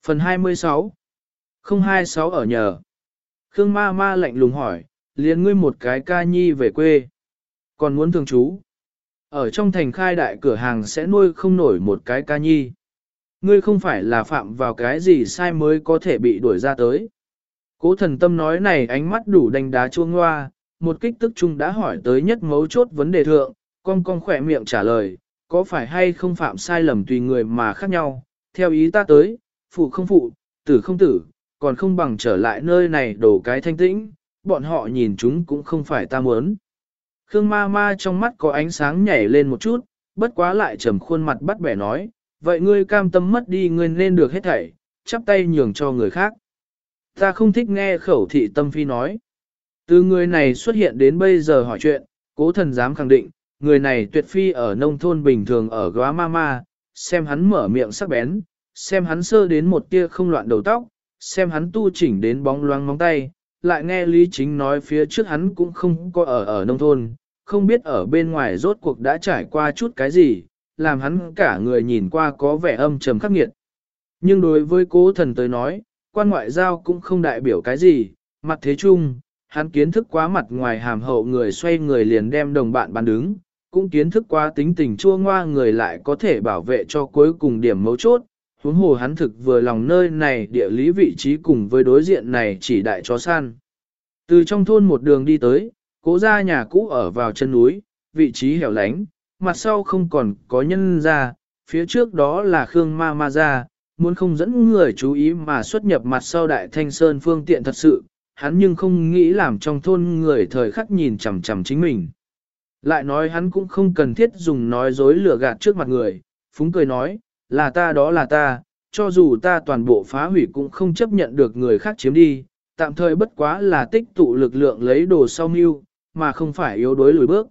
Phần 26 026 ở nhờ Khương ma ma lạnh lùng hỏi, liền ngươi một cái ca nhi về quê. Còn muốn thường trú. Ở trong thành khai đại cửa hàng sẽ nuôi không nổi một cái ca nhi. Ngươi không phải là phạm vào cái gì sai mới có thể bị đuổi ra tới. Cố thần tâm nói này ánh mắt đủ đánh đá chuông hoa, một kích tức chung đã hỏi tới nhất mấu chốt vấn đề thượng, con con khỏe miệng trả lời, có phải hay không phạm sai lầm tùy người mà khác nhau, theo ý ta tới, phụ không phụ, tử không tử, còn không bằng trở lại nơi này đổ cái thanh tĩnh, bọn họ nhìn chúng cũng không phải ta muốn. Khương ma ma trong mắt có ánh sáng nhảy lên một chút, bất quá lại trầm khuôn mặt bắt bẻ nói, vậy ngươi cam tâm mất đi ngươi nên được hết thảy, chắp tay nhường cho người khác. Ta không thích nghe khẩu thị tâm phi nói. Từ người này xuất hiện đến bây giờ hỏi chuyện, cố thần dám khẳng định, người này tuyệt phi ở nông thôn bình thường ở góa ma ma, xem hắn mở miệng sắc bén, xem hắn sơ đến một tia không loạn đầu tóc, xem hắn tu chỉnh đến bóng loáng móng tay, lại nghe Lý Chính nói phía trước hắn cũng không có ở ở nông thôn, không biết ở bên ngoài rốt cuộc đã trải qua chút cái gì, làm hắn cả người nhìn qua có vẻ âm trầm khắc nghiệt. Nhưng đối với cố thần tới nói, quan ngoại giao cũng không đại biểu cái gì, mặt thế chung, hắn kiến thức quá mặt ngoài hàm hậu người xoay người liền đem đồng bạn bàn đứng, cũng kiến thức quá tính tình chua ngoa người lại có thể bảo vệ cho cuối cùng điểm mấu chốt, huống hồ hắn thực vừa lòng nơi này địa lý vị trí cùng với đối diện này chỉ đại chó săn. Từ trong thôn một đường đi tới, cố ra nhà cũ ở vào chân núi, vị trí hẻo lánh, mặt sau không còn có nhân ra, phía trước đó là Khương Ma Ma ra, muốn không dẫn người chú ý mà xuất nhập mặt sau đại thanh sơn phương tiện thật sự, hắn nhưng không nghĩ làm trong thôn người thời khắc nhìn chằm chằm chính mình. Lại nói hắn cũng không cần thiết dùng nói dối lừa gạt trước mặt người, phúng cười nói, là ta đó là ta, cho dù ta toàn bộ phá hủy cũng không chấp nhận được người khác chiếm đi, tạm thời bất quá là tích tụ lực lượng lấy đồ sau mưu, mà không phải yếu đối lùi bước.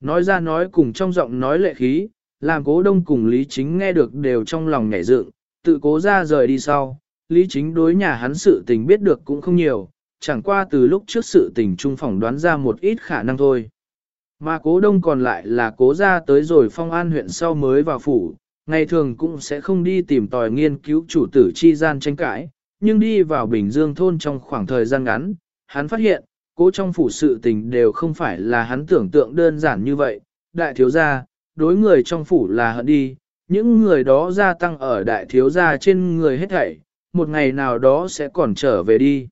Nói ra nói cùng trong giọng nói lệ khí, làm cố đông cùng Lý Chính nghe được đều trong lòng nhảy dựng, tự cố ra rời đi sau. Lý Chính đối nhà hắn sự tình biết được cũng không nhiều, chẳng qua từ lúc trước sự tình trung phỏng đoán ra một ít khả năng thôi. Mà cố đông còn lại là cố ra tới rồi phong an huyện sau mới vào phủ, ngày thường cũng sẽ không đi tìm tòi nghiên cứu chủ tử chi gian tranh cãi, nhưng đi vào Bình Dương thôn trong khoảng thời gian ngắn, hắn phát hiện, cố trong phủ sự tình đều không phải là hắn tưởng tượng đơn giản như vậy, đại thiếu gia, đối người trong phủ là hận đi, những người đó gia tăng ở đại thiếu gia trên người hết thảy, một ngày nào đó sẽ còn trở về đi.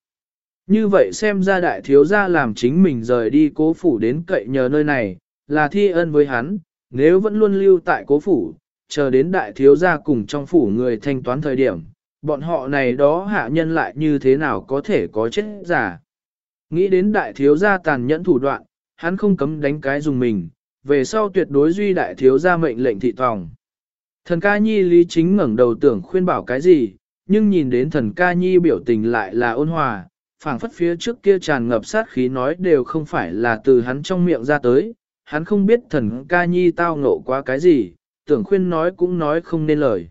Như vậy xem ra đại thiếu gia làm chính mình rời đi cố phủ đến cậy nhờ nơi này, là thi ân với hắn, nếu vẫn luôn lưu tại cố phủ, chờ đến đại thiếu gia cùng trong phủ người thanh toán thời điểm, bọn họ này đó hạ nhân lại như thế nào có thể có chết giả. Nghĩ đến đại thiếu gia tàn nhẫn thủ đoạn, hắn không cấm đánh cái dùng mình, về sau tuyệt đối duy đại thiếu gia mệnh lệnh thị tòng. Thần ca nhi lý chính ngẩng đầu tưởng khuyên bảo cái gì, nhưng nhìn đến thần ca nhi biểu tình lại là ôn hòa, phảng phất phía trước kia tràn ngập sát khí nói đều không phải là từ hắn trong miệng ra tới, hắn không biết thần ca nhi tao ngộ quá cái gì, tưởng khuyên nói cũng nói không nên lời.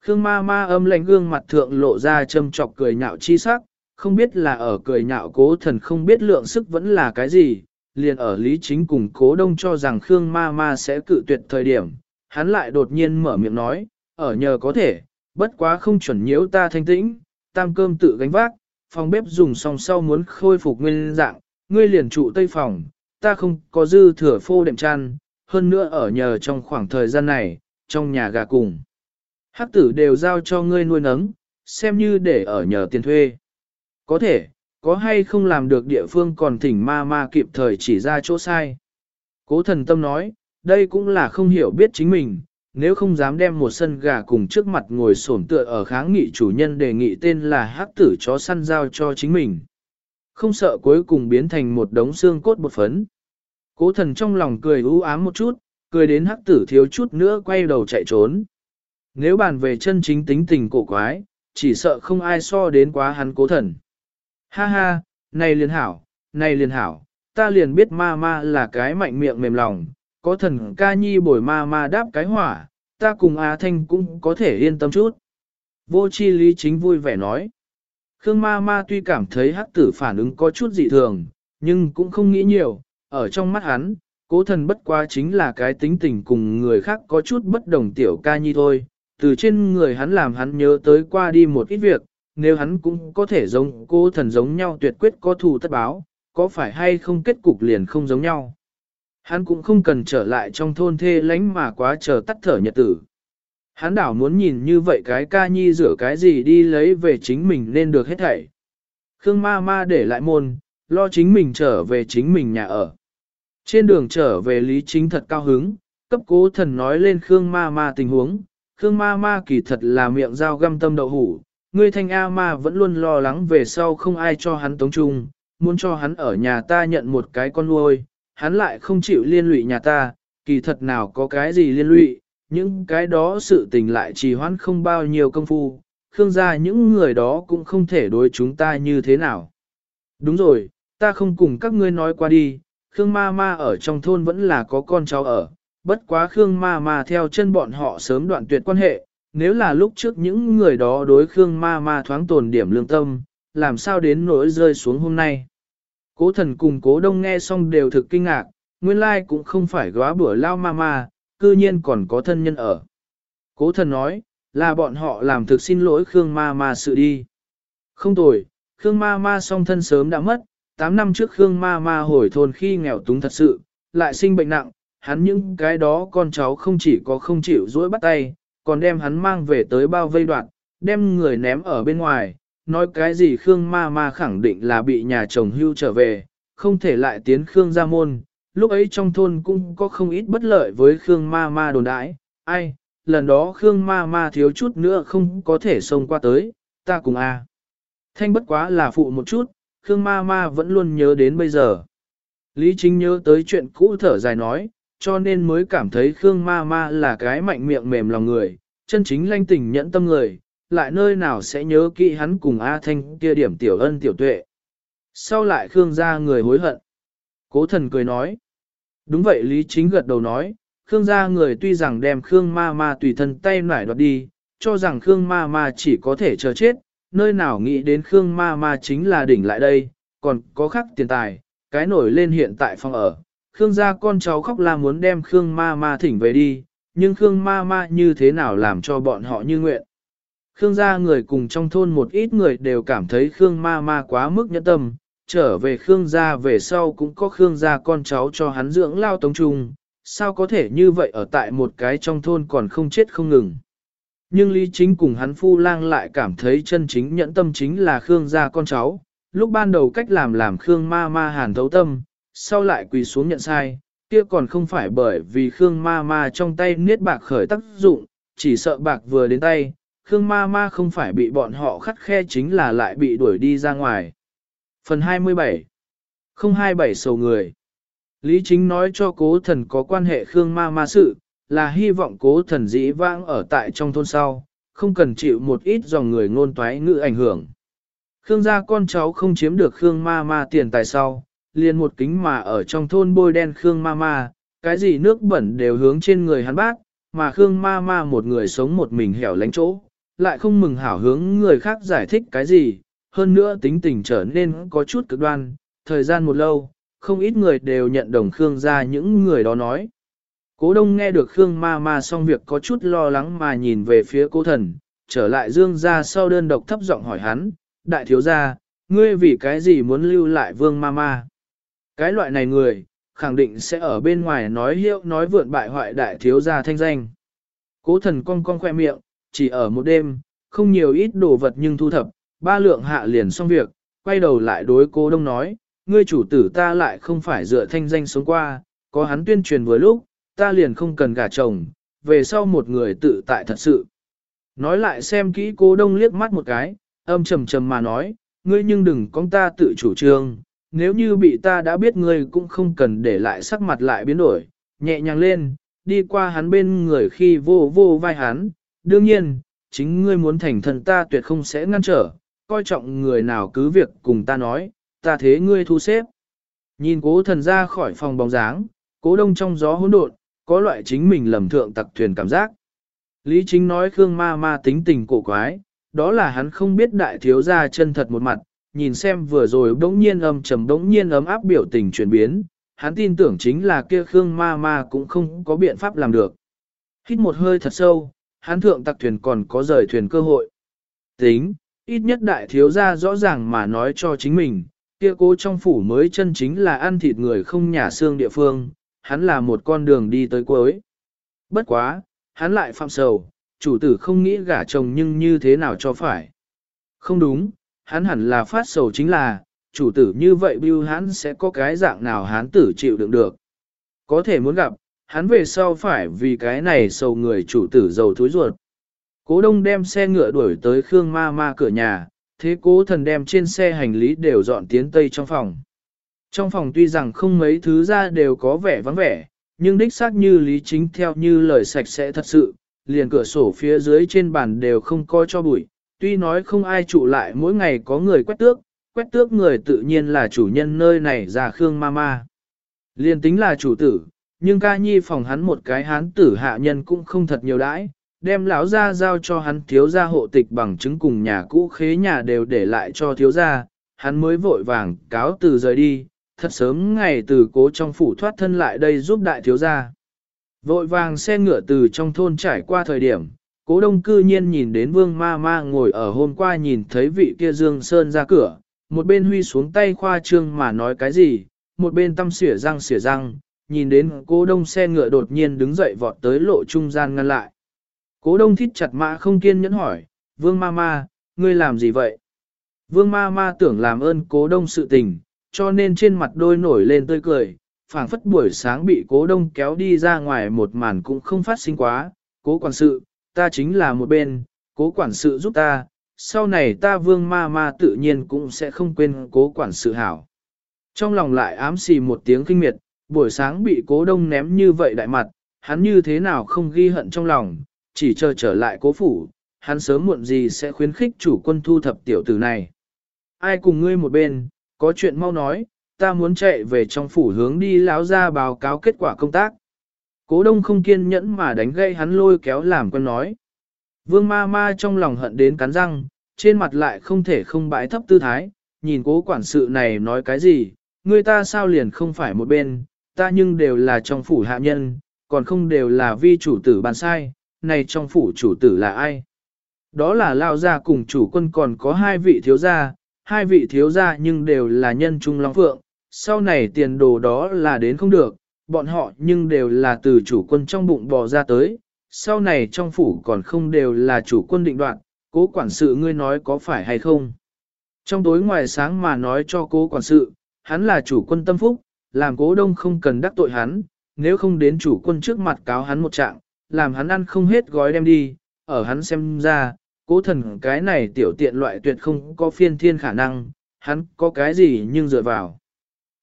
Khương ma ma âm lạnh gương mặt thượng lộ ra châm chọc cười nhạo chi sắc, không biết là ở cười nhạo cố thần không biết lượng sức vẫn là cái gì, liền ở lý chính cùng cố đông cho rằng Khương ma ma sẽ cự tuyệt thời điểm, hắn lại đột nhiên mở miệng nói, ở nhờ có thể, bất quá không chuẩn nhiễu ta thanh tĩnh, tam cơm tự gánh vác, phòng bếp dùng xong sau muốn khôi phục nguyên dạng, ngươi liền trụ tây phòng, ta không có dư thừa phô đệm chăn, hơn nữa ở nhờ trong khoảng thời gian này, trong nhà gà cùng. Hắc tử đều giao cho ngươi nuôi nấng, xem như để ở nhờ tiền thuê. Có thể, có hay không làm được địa phương còn thỉnh ma ma kịp thời chỉ ra chỗ sai. Cố thần tâm nói, đây cũng là không hiểu biết chính mình, nếu không dám đem một sân gà cùng trước mặt ngồi sổn tựa ở kháng nghị chủ nhân đề nghị tên là hắc tử chó săn giao cho chính mình. Không sợ cuối cùng biến thành một đống xương cốt bột phấn. Cố thần trong lòng cười u ám một chút, cười đến hắc tử thiếu chút nữa quay đầu chạy trốn. Nếu bàn về chân chính tính tình cổ quái, chỉ sợ không ai so đến quá hắn cố thần. Ha ha, này liền hảo, này liền hảo, ta liền biết ma ma là cái mạnh miệng mềm lòng, có thần ca nhi bồi ma ma đáp cái hỏa, ta cùng A Thanh cũng có thể yên tâm chút. Vô chi lý chính vui vẻ nói. Khương ma ma tuy cảm thấy hắc tử phản ứng có chút dị thường, nhưng cũng không nghĩ nhiều, ở trong mắt hắn, cố thần bất quá chính là cái tính tình cùng người khác có chút bất đồng tiểu ca nhi thôi. Từ trên người hắn làm hắn nhớ tới qua đi một ít việc, nếu hắn cũng có thể giống cố thần giống nhau tuyệt quyết có thù tất báo, có phải hay không kết cục liền không giống nhau. Hắn cũng không cần trở lại trong thôn thê lánh mà quá chờ tắt thở nhật tử. Hắn đảo muốn nhìn như vậy cái ca nhi rửa cái gì đi lấy về chính mình nên được hết thảy. Khương ma ma để lại môn, lo chính mình trở về chính mình nhà ở. Trên đường trở về Lý Chính thật cao hứng, cấp cố thần nói lên Khương ma ma tình huống. Khương ma ma kỳ thật là miệng dao găm tâm đậu hủ, ngươi thanh A ma vẫn luôn lo lắng về sau không ai cho hắn tống trung, muốn cho hắn ở nhà ta nhận một cái con nuôi, hắn lại không chịu liên lụy nhà ta, kỳ thật nào có cái gì liên lụy, những cái đó sự tình lại trì hoãn không bao nhiêu công phu, khương gia những người đó cũng không thể đối chúng ta như thế nào. Đúng rồi, ta không cùng các ngươi nói qua đi, khương ma ma ở trong thôn vẫn là có con cháu ở, bất quá khương ma ma theo chân bọn họ sớm đoạn tuyệt quan hệ, nếu là lúc trước những người đó đối khương ma ma thoáng tồn điểm lương tâm, làm sao đến nỗi rơi xuống hôm nay. Cố thần cùng cố đông nghe xong đều thực kinh ngạc, nguyên lai cũng không phải góa bữa lao ma ma, cư nhiên còn có thân nhân ở. Cố thần nói, là bọn họ làm thực xin lỗi Khương ma ma sự đi. Không tồi, Khương ma ma song thân sớm đã mất, 8 năm trước Khương ma ma hồi thôn khi nghèo túng thật sự, lại sinh bệnh nặng, hắn những cái đó con cháu không chỉ có không chịu dỗi bắt tay, còn đem hắn mang về tới bao vây đoạn, đem người ném ở bên ngoài, nói cái gì Khương ma ma khẳng định là bị nhà chồng hưu trở về, không thể lại tiến Khương ra môn. Lúc ấy trong thôn cũng có không ít bất lợi với Khương ma ma đồn đãi, ai, lần đó Khương ma ma thiếu chút nữa không có thể xông qua tới, ta cùng a. Thanh bất quá là phụ một chút, Khương ma ma vẫn luôn nhớ đến bây giờ. Lý Chính nhớ tới chuyện cũ thở dài nói, cho nên mới cảm thấy Khương ma ma là cái mạnh miệng mềm lòng người, chân chính lanh tình nhẫn tâm người, lại nơi nào sẽ nhớ kỹ hắn cùng A Thanh kia điểm tiểu ân tiểu tuệ. Sau lại Khương gia người hối hận. Cố thần cười nói. Đúng vậy Lý Chính gật đầu nói, Khương gia người tuy rằng đem Khương ma ma tùy thân tay nải đoạt đi, cho rằng Khương ma ma chỉ có thể chờ chết, nơi nào nghĩ đến Khương ma ma chính là đỉnh lại đây, còn có khắc tiền tài, cái nổi lên hiện tại phòng ở. Khương gia con cháu khóc la muốn đem Khương ma ma thỉnh về đi, nhưng Khương ma ma như thế nào làm cho bọn họ như nguyện. Khương gia người cùng trong thôn một ít người đều cảm thấy Khương ma ma quá mức nhẫn tâm, trở về Khương gia về sau cũng có Khương gia con cháu cho hắn dưỡng lao tống trung, sao có thể như vậy ở tại một cái trong thôn còn không chết không ngừng. Nhưng Lý Chính cùng hắn phu lang lại cảm thấy chân chính nhẫn tâm chính là Khương gia con cháu, lúc ban đầu cách làm làm Khương ma ma hàn thấu tâm, sau lại quỳ xuống nhận sai, kia còn không phải bởi vì Khương ma ma trong tay niết bạc khởi tác dụng, chỉ sợ bạc vừa đến tay, Khương ma ma không phải bị bọn họ khắt khe chính là lại bị đuổi đi ra ngoài. Phần 27 027 sầu người Lý Chính nói cho cố thần có quan hệ Khương ma ma sự, là hy vọng cố thần dĩ vãng ở tại trong thôn sau, không cần chịu một ít dòng người ngôn toái ngữ ảnh hưởng. Khương gia con cháu không chiếm được Khương ma ma tiền tài sau, liền một kính mà ở trong thôn bôi đen Khương ma ma, cái gì nước bẩn đều hướng trên người hắn bác, mà Khương ma ma một người sống một mình hẻo lánh chỗ, lại không mừng hảo hướng người khác giải thích cái gì, hơn nữa tính tình trở nên có chút cực đoan, thời gian một lâu, không ít người đều nhận đồng Khương ra những người đó nói. Cố đông nghe được Khương ma ma xong việc có chút lo lắng mà nhìn về phía cố thần, trở lại dương ra sau đơn độc thấp giọng hỏi hắn, đại thiếu gia, ngươi vì cái gì muốn lưu lại vương ma ma? Cái loại này người, khẳng định sẽ ở bên ngoài nói hiệu nói vượn bại hoại đại thiếu gia thanh danh. Cố thần cong cong khoe miệng, chỉ ở một đêm, không nhiều ít đồ vật nhưng thu thập, ba lượng hạ liền xong việc, quay đầu lại đối cố đông nói, ngươi chủ tử ta lại không phải dựa thanh danh sống qua, có hắn tuyên truyền vừa lúc, ta liền không cần gả chồng, về sau một người tự tại thật sự. Nói lại xem kỹ cố đông liếc mắt một cái, âm trầm trầm mà nói, ngươi nhưng đừng con ta tự chủ trương, nếu như bị ta đã biết ngươi cũng không cần để lại sắc mặt lại biến đổi, nhẹ nhàng lên, đi qua hắn bên người khi vô vô vai hắn, đương nhiên, chính ngươi muốn thành thần ta tuyệt không sẽ ngăn trở, coi trọng người nào cứ việc cùng ta nói, ta thế ngươi thu xếp. Nhìn cố thần ra khỏi phòng bóng dáng, cố đông trong gió hỗn độn, có loại chính mình lầm thượng tặc thuyền cảm giác. Lý chính nói Khương ma ma tính tình cổ quái, đó là hắn không biết đại thiếu gia chân thật một mặt, nhìn xem vừa rồi bỗng nhiên âm trầm bỗng nhiên ấm áp biểu tình chuyển biến, hắn tin tưởng chính là kia Khương ma ma cũng không có biện pháp làm được. Hít một hơi thật sâu, hắn thượng tặc thuyền còn có rời thuyền cơ hội. Tính, ít nhất đại thiếu gia rõ ràng mà nói cho chính mình, kia cố trong phủ mới chân chính là ăn thịt người không nhà xương địa phương, hắn là một con đường đi tới cuối. Bất quá, hắn lại phạm sầu, chủ tử không nghĩ gả chồng nhưng như thế nào cho phải. Không đúng, hắn hẳn là phát sầu chính là, chủ tử như vậy bưu hắn sẽ có cái dạng nào hắn tử chịu đựng được. Có thể muốn gặp, hắn về sau phải vì cái này sầu người chủ tử giàu thối ruột. Cố đông đem xe ngựa đuổi tới Khương ma ma cửa nhà, thế cố thần đem trên xe hành lý đều dọn tiến tây trong phòng. Trong phòng tuy rằng không mấy thứ ra đều có vẻ vắng vẻ, nhưng đích xác như lý chính theo như lời sạch sẽ thật sự, liền cửa sổ phía dưới trên bàn đều không coi cho bụi, tuy nói không ai trụ lại mỗi ngày có người quét tước, quét tước người tự nhiên là chủ nhân nơi này ra Khương ma ma, Liền tính là chủ tử, nhưng ca nhi phòng hắn một cái hán tử hạ nhân cũng không thật nhiều đãi, đem lão ra giao cho hắn thiếu gia hộ tịch bằng chứng cùng nhà cũ khế nhà đều để lại cho thiếu gia, hắn mới vội vàng cáo từ rời đi, thật sớm ngày từ cố trong phủ thoát thân lại đây giúp đại thiếu gia. Vội vàng xe ngựa từ trong thôn trải qua thời điểm, cố đông cư nhiên nhìn đến vương ma ma ngồi ở hôm qua nhìn thấy vị kia Dương Sơn ra cửa, một bên huy xuống tay khoa trương mà nói cái gì, một bên tâm xỉa răng xỉa răng, nhìn đến cố đông xe ngựa đột nhiên đứng dậy vọt tới lộ trung gian ngăn lại. Cố đông thít chặt mã không kiên nhẫn hỏi, vương ma ma, ngươi làm gì vậy? Vương ma ma tưởng làm ơn cố đông sự tình, cho nên trên mặt đôi nổi lên tươi cười, phảng phất buổi sáng bị cố đông kéo đi ra ngoài một màn cũng không phát sinh quá, cố quản sự, ta chính là một bên, cố quản sự giúp ta, sau này ta vương ma ma tự nhiên cũng sẽ không quên cố quản sự hảo. Trong lòng lại ám xì một tiếng kinh miệt, buổi sáng bị cố đông ném như vậy đại mặt, hắn như thế nào không ghi hận trong lòng, chỉ chờ trở lại cố phủ, hắn sớm muộn gì sẽ khuyến khích chủ quân thu thập tiểu tử này. Ai cùng ngươi một bên, có chuyện mau nói, ta muốn chạy về trong phủ hướng đi láo ra báo cáo kết quả công tác. Cố đông không kiên nhẫn mà đánh gây hắn lôi kéo làm quân nói. Vương ma ma trong lòng hận đến cắn răng, trên mặt lại không thể không bãi thấp tư thái, nhìn cố quản sự này nói cái gì, người ta sao liền không phải một bên, ta nhưng đều là trong phủ hạ nhân, còn không đều là vi chủ tử bàn sai, này trong phủ chủ tử là ai? Đó là lao gia cùng chủ quân còn có hai vị thiếu gia, hai vị thiếu gia nhưng đều là nhân trung long phượng, sau này tiền đồ đó là đến không được, bọn họ nhưng đều là từ chủ quân trong bụng bò ra tới, sau này trong phủ còn không đều là chủ quân định đoạn, cố quản sự ngươi nói có phải hay không. Trong tối ngoài sáng mà nói cho cố quản sự, hắn là chủ quân tâm phúc, làm cố đông không cần đắc tội hắn, nếu không đến chủ quân trước mặt cáo hắn một trạng, làm hắn ăn không hết gói đem đi, ở hắn xem ra, cố thần cái này tiểu tiện loại tuyệt không có phiên thiên khả năng, hắn có cái gì nhưng dựa vào.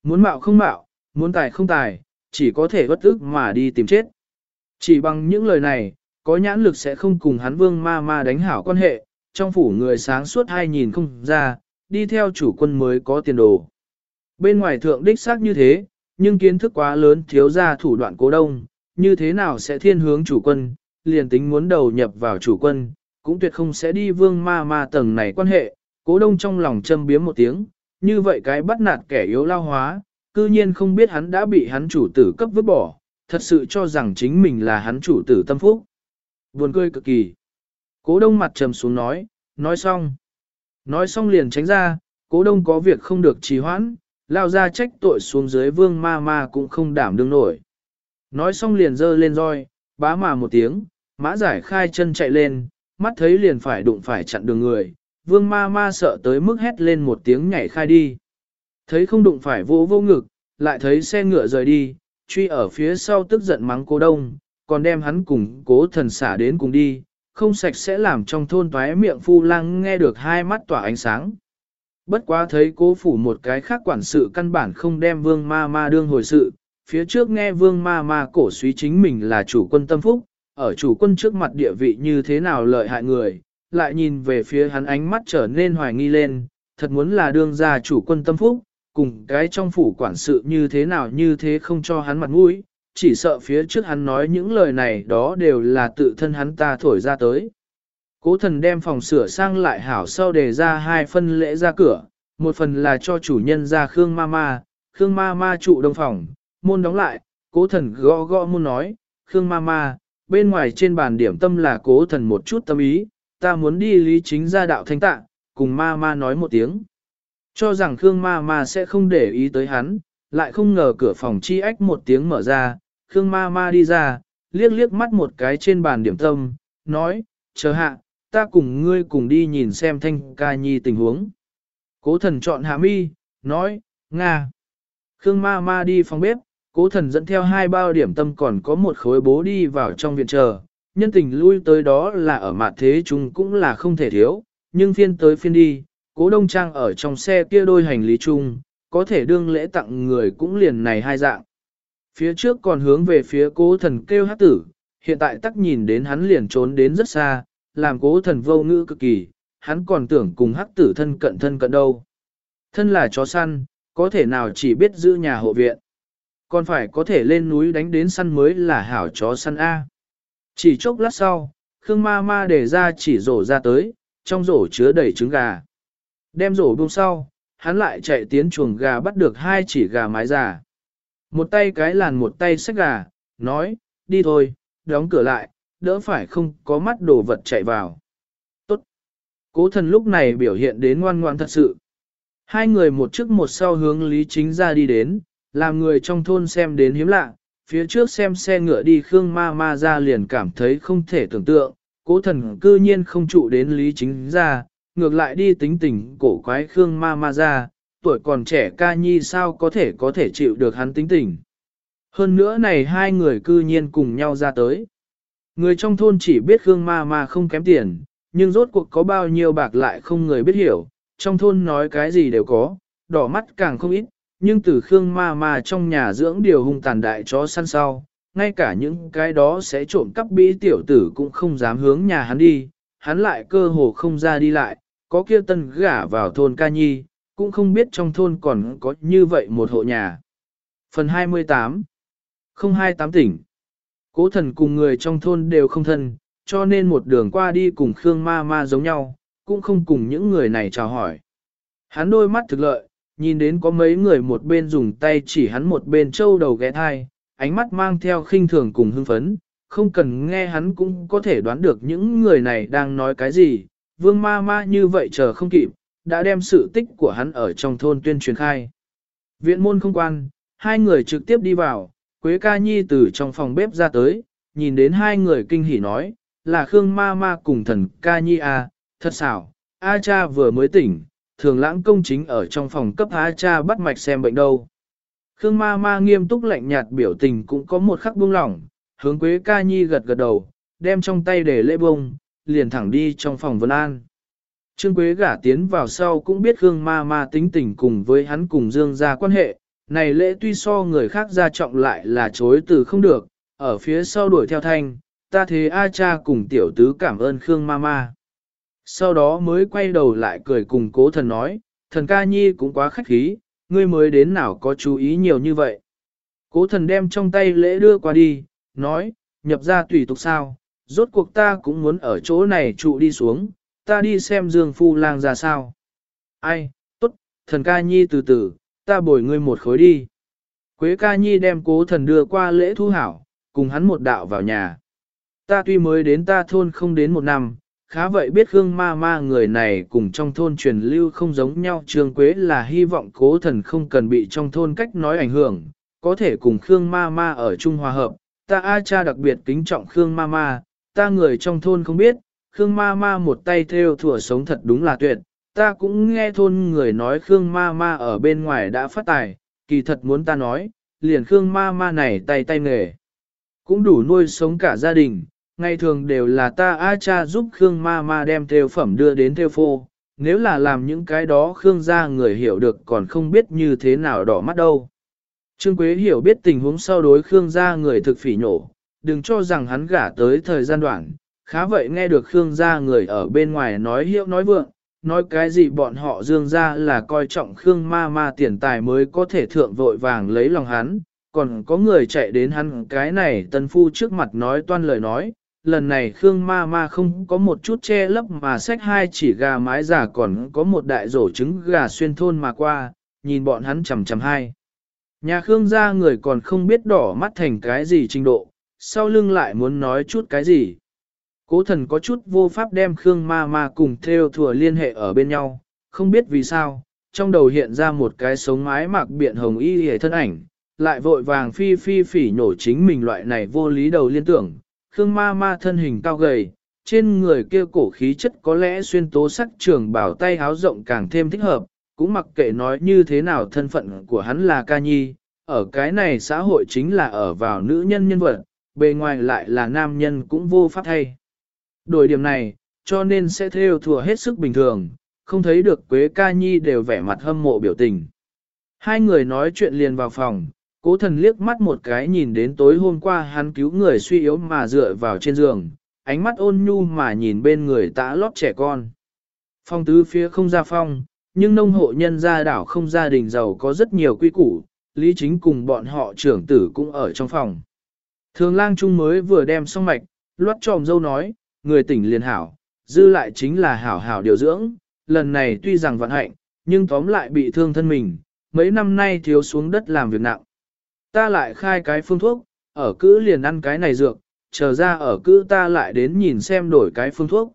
Muốn mạo không mạo, muốn tài không tài, chỉ có thể bất ức mà đi tìm chết. Chỉ bằng những lời này, có nhãn lực sẽ không cùng hắn vương ma ma đánh hảo quan hệ, trong phủ người sáng suốt hai nhìn không ra, đi theo chủ quân mới có tiền đồ. Bên ngoài thượng đích xác như thế, nhưng kiến thức quá lớn thiếu ra thủ đoạn cố đông, như thế nào sẽ thiên hướng chủ quân, liền tính muốn đầu nhập vào chủ quân, cũng tuyệt không sẽ đi vương ma ma tầng này quan hệ, cố đông trong lòng châm biếm một tiếng, như vậy cái bắt nạt kẻ yếu lao hóa, cư nhiên không biết hắn đã bị hắn chủ tử cấp vứt bỏ, thật sự cho rằng chính mình là hắn chủ tử tâm phúc. Buồn cười cực kỳ. Cố đông mặt trầm xuống nói, nói xong. Nói xong liền tránh ra, cố đông có việc không được trì hoãn, lao ra trách tội xuống dưới vương ma ma cũng không đảm đương nổi. Nói xong liền dơ lên roi, bá mà một tiếng, mã giải khai chân chạy lên, mắt thấy liền phải đụng phải chặn đường người, vương ma ma sợ tới mức hét lên một tiếng nhảy khai đi. Thấy không đụng phải vô vô ngực, lại thấy xe ngựa rời đi, truy ở phía sau tức giận mắng cố đông, còn đem hắn cùng cố thần xả đến cùng đi, không sạch sẽ làm trong thôn toái miệng phu lăng nghe được hai mắt tỏa ánh sáng. Bất quá thấy cố phủ một cái khác quản sự căn bản không đem vương ma ma đương hồi sự, phía trước nghe vương ma ma cổ suý chính mình là chủ quân tâm phúc, ở chủ quân trước mặt địa vị như thế nào lợi hại người, lại nhìn về phía hắn ánh mắt trở nên hoài nghi lên, thật muốn là đương gia chủ quân tâm phúc, cùng cái trong phủ quản sự như thế nào như thế không cho hắn mặt mũi, chỉ sợ phía trước hắn nói những lời này đó đều là tự thân hắn ta thổi ra tới. Cố thần đem phòng sửa sang lại hảo sau đề ra hai phân lễ ra cửa, một phần là cho chủ nhân ra Khương Ma Ma, Khương Ma Ma trụ đông phòng, môn đóng lại, cố thần gõ gõ môn nói, Khương Ma Ma, bên ngoài trên bàn điểm tâm là cố thần một chút tâm ý, ta muốn đi lý chính ra đạo thanh tạng, cùng Ma Ma nói một tiếng. Cho rằng Khương Ma Ma sẽ không để ý tới hắn, lại không ngờ cửa phòng chi ách một tiếng mở ra, Khương Ma Ma đi ra, liếc liếc mắt một cái trên bàn điểm tâm, nói, chờ hạ, ta cùng ngươi cùng đi nhìn xem thanh ca nhi tình huống. Cố thần chọn hạ mi, nói, Nga. Khương Ma Ma đi phòng bếp, cố thần dẫn theo hai bao điểm tâm còn có một khối bố đi vào trong viện chờ, nhân tình lui tới đó là ở mặt thế chúng cũng là không thể thiếu, nhưng phiên tới phiên đi, cố đông trang ở trong xe kia đôi hành lý chung, có thể đương lễ tặng người cũng liền này hai dạng. Phía trước còn hướng về phía cố thần kêu hát tử, hiện tại tắc nhìn đến hắn liền trốn đến rất xa, làm cố thần vô ngữ cực kỳ, hắn còn tưởng cùng hắc tử thân cận thân cận đâu. Thân là chó săn, có thể nào chỉ biết giữ nhà hộ viện. Còn phải có thể lên núi đánh đến săn mới là hảo chó săn A. Chỉ chốc lát sau, Khương ma ma để ra chỉ rổ ra tới, trong rổ chứa đầy trứng gà. Đem rổ buông sau, hắn lại chạy tiến chuồng gà bắt được hai chỉ gà mái già. Một tay cái làn một tay xách gà, nói, đi thôi, đóng cửa lại, đỡ phải không có mắt đồ vật chạy vào. Tốt. Cố thần lúc này biểu hiện đến ngoan ngoan thật sự. Hai người một trước một sau hướng Lý Chính ra đi đến, làm người trong thôn xem đến hiếm lạ, phía trước xem xe ngựa đi Khương Ma Ma ra liền cảm thấy không thể tưởng tượng, cố thần cư nhiên không trụ đến Lý Chính ra, ngược lại đi tính tình cổ quái Khương Ma Ma ra, tuổi còn trẻ ca nhi sao có thể có thể chịu được hắn tính tình. Hơn nữa này hai người cư nhiên cùng nhau ra tới. Người trong thôn chỉ biết Khương Ma Ma không kém tiền, nhưng rốt cuộc có bao nhiêu bạc lại không người biết hiểu, trong thôn nói cái gì đều có, đỏ mắt càng không ít, nhưng từ Khương Ma Ma trong nhà dưỡng điều hung tàn đại chó săn sau, ngay cả những cái đó sẽ trộm cắp bí tiểu tử cũng không dám hướng nhà hắn đi, hắn lại cơ hồ không ra đi lại, có kia tân gả vào thôn ca nhi, cũng không biết trong thôn còn có như vậy một hộ nhà. Phần 28 028 tỉnh. Cố thần cùng người trong thôn đều không thân, cho nên một đường qua đi cùng Khương ma ma giống nhau, cũng không cùng những người này chào hỏi. Hắn đôi mắt thực lợi, nhìn đến có mấy người một bên dùng tay chỉ hắn một bên trâu đầu ghé thai, ánh mắt mang theo khinh thường cùng hưng phấn, không cần nghe hắn cũng có thể đoán được những người này đang nói cái gì, vương ma ma như vậy chờ không kịp, đã đem sự tích của hắn ở trong thôn tuyên truyền khai. Viện môn không quan, hai người trực tiếp đi vào, Quế ca nhi từ trong phòng bếp ra tới, nhìn đến hai người kinh hỉ nói, là Khương ma ma cùng thần ca nhi à, thật xảo, A cha vừa mới tỉnh, thường lãng công chính ở trong phòng cấp A cha bắt mạch xem bệnh đâu. Khương ma ma nghiêm túc lạnh nhạt biểu tình cũng có một khắc buông lỏng, hướng Quế ca nhi gật gật đầu, đem trong tay để lễ bông, liền thẳng đi trong phòng Vân An. Trương Quế gả tiến vào sau cũng biết Khương ma ma tính tình cùng với hắn cùng Dương ra quan hệ, này lễ tuy so người khác ra trọng lại là chối từ không được, ở phía sau đuổi theo thanh, ta thế A cha cùng tiểu tứ cảm ơn Khương ma ma. Sau đó mới quay đầu lại cười cùng cố thần nói, thần ca nhi cũng quá khách khí, ngươi mới đến nào có chú ý nhiều như vậy. Cố thần đem trong tay lễ đưa qua đi, nói, nhập ra tùy tục sao, rốt cuộc ta cũng muốn ở chỗ này trụ đi xuống, ta đi xem Dương Phu Lang ra sao. Ai, tốt, thần ca nhi từ từ, ta bồi ngươi một khối đi. Quế ca nhi đem cố thần đưa qua lễ thu hảo, cùng hắn một đạo vào nhà. Ta tuy mới đến ta thôn không đến một năm, khá vậy biết Khương ma ma người này cùng trong thôn truyền lưu không giống nhau. Trương Quế là hy vọng cố thần không cần bị trong thôn cách nói ảnh hưởng, có thể cùng Khương ma ma ở chung hòa hợp. Ta A cha đặc biệt kính trọng Khương ma ma, ta người trong thôn không biết, Khương ma ma một tay theo thủa sống thật đúng là tuyệt. Ta cũng nghe thôn người nói Khương ma ma ở bên ngoài đã phát tài, kỳ thật muốn ta nói, liền Khương ma ma này tay tay nghề. Cũng đủ nuôi sống cả gia đình, ngày thường đều là ta A cha giúp Khương ma ma đem theo phẩm đưa đến theo phô, nếu là làm những cái đó Khương gia người hiểu được còn không biết như thế nào đỏ mắt đâu. Trương Quế hiểu biết tình huống sau đối Khương gia người thực phỉ nhổ, đừng cho rằng hắn gả tới thời gian đoạn, khá vậy nghe được Khương gia người ở bên ngoài nói hiệu nói vượng, nói cái gì bọn họ dương ra là coi trọng Khương ma ma tiền tài mới có thể thượng vội vàng lấy lòng hắn, còn có người chạy đến hắn cái này tân phu trước mặt nói toan lời nói, lần này Khương ma ma không có một chút che lấp mà xách hai chỉ gà mái giả còn có một đại rổ trứng gà xuyên thôn mà qua, nhìn bọn hắn chầm chầm hai. Nhà Khương gia người còn không biết đỏ mắt thành cái gì trình độ, sau lưng lại muốn nói chút cái gì. Cố thần có chút vô pháp đem Khương ma ma cùng theo thừa liên hệ ở bên nhau, không biết vì sao, trong đầu hiện ra một cái sống mái mặc biện hồng y hề thân ảnh, lại vội vàng phi phi phỉ nhổ chính mình loại này vô lý đầu liên tưởng, Khương ma ma thân hình cao gầy, trên người kia cổ khí chất có lẽ xuyên tố sắc trường bảo tay háo rộng càng thêm thích hợp, cũng mặc kệ nói như thế nào thân phận của hắn là ca nhi, ở cái này xã hội chính là ở vào nữ nhân nhân vật, bề ngoài lại là nam nhân cũng vô pháp thay. Đổi điểm này, cho nên sẽ theo thừa hết sức bình thường, không thấy được Quế ca nhi đều vẻ mặt hâm mộ biểu tình. Hai người nói chuyện liền vào phòng, Cố thần liếc mắt một cái nhìn đến tối hôm qua hắn cứu người suy yếu mà dựa vào trên giường, ánh mắt ôn nhu mà nhìn bên người tã lót trẻ con. Phong tứ phía không ra phong, nhưng nông hộ nhân gia đảo không gia đình giàu có rất nhiều quy củ, lý chính cùng bọn họ trưởng tử cũng ở trong phòng. Thường lang trung mới vừa đem xong mạch, loát tròm dâu nói, người tỉnh liền hảo, dư lại chính là hảo hảo điều dưỡng, lần này tuy rằng vận hạnh, nhưng tóm lại bị thương thân mình, mấy năm nay thiếu xuống đất làm việc nặng. Ta lại khai cái phương thuốc, ở cữ liền ăn cái này dược, chờ ra ở cữ ta lại đến nhìn xem đổi cái phương thuốc.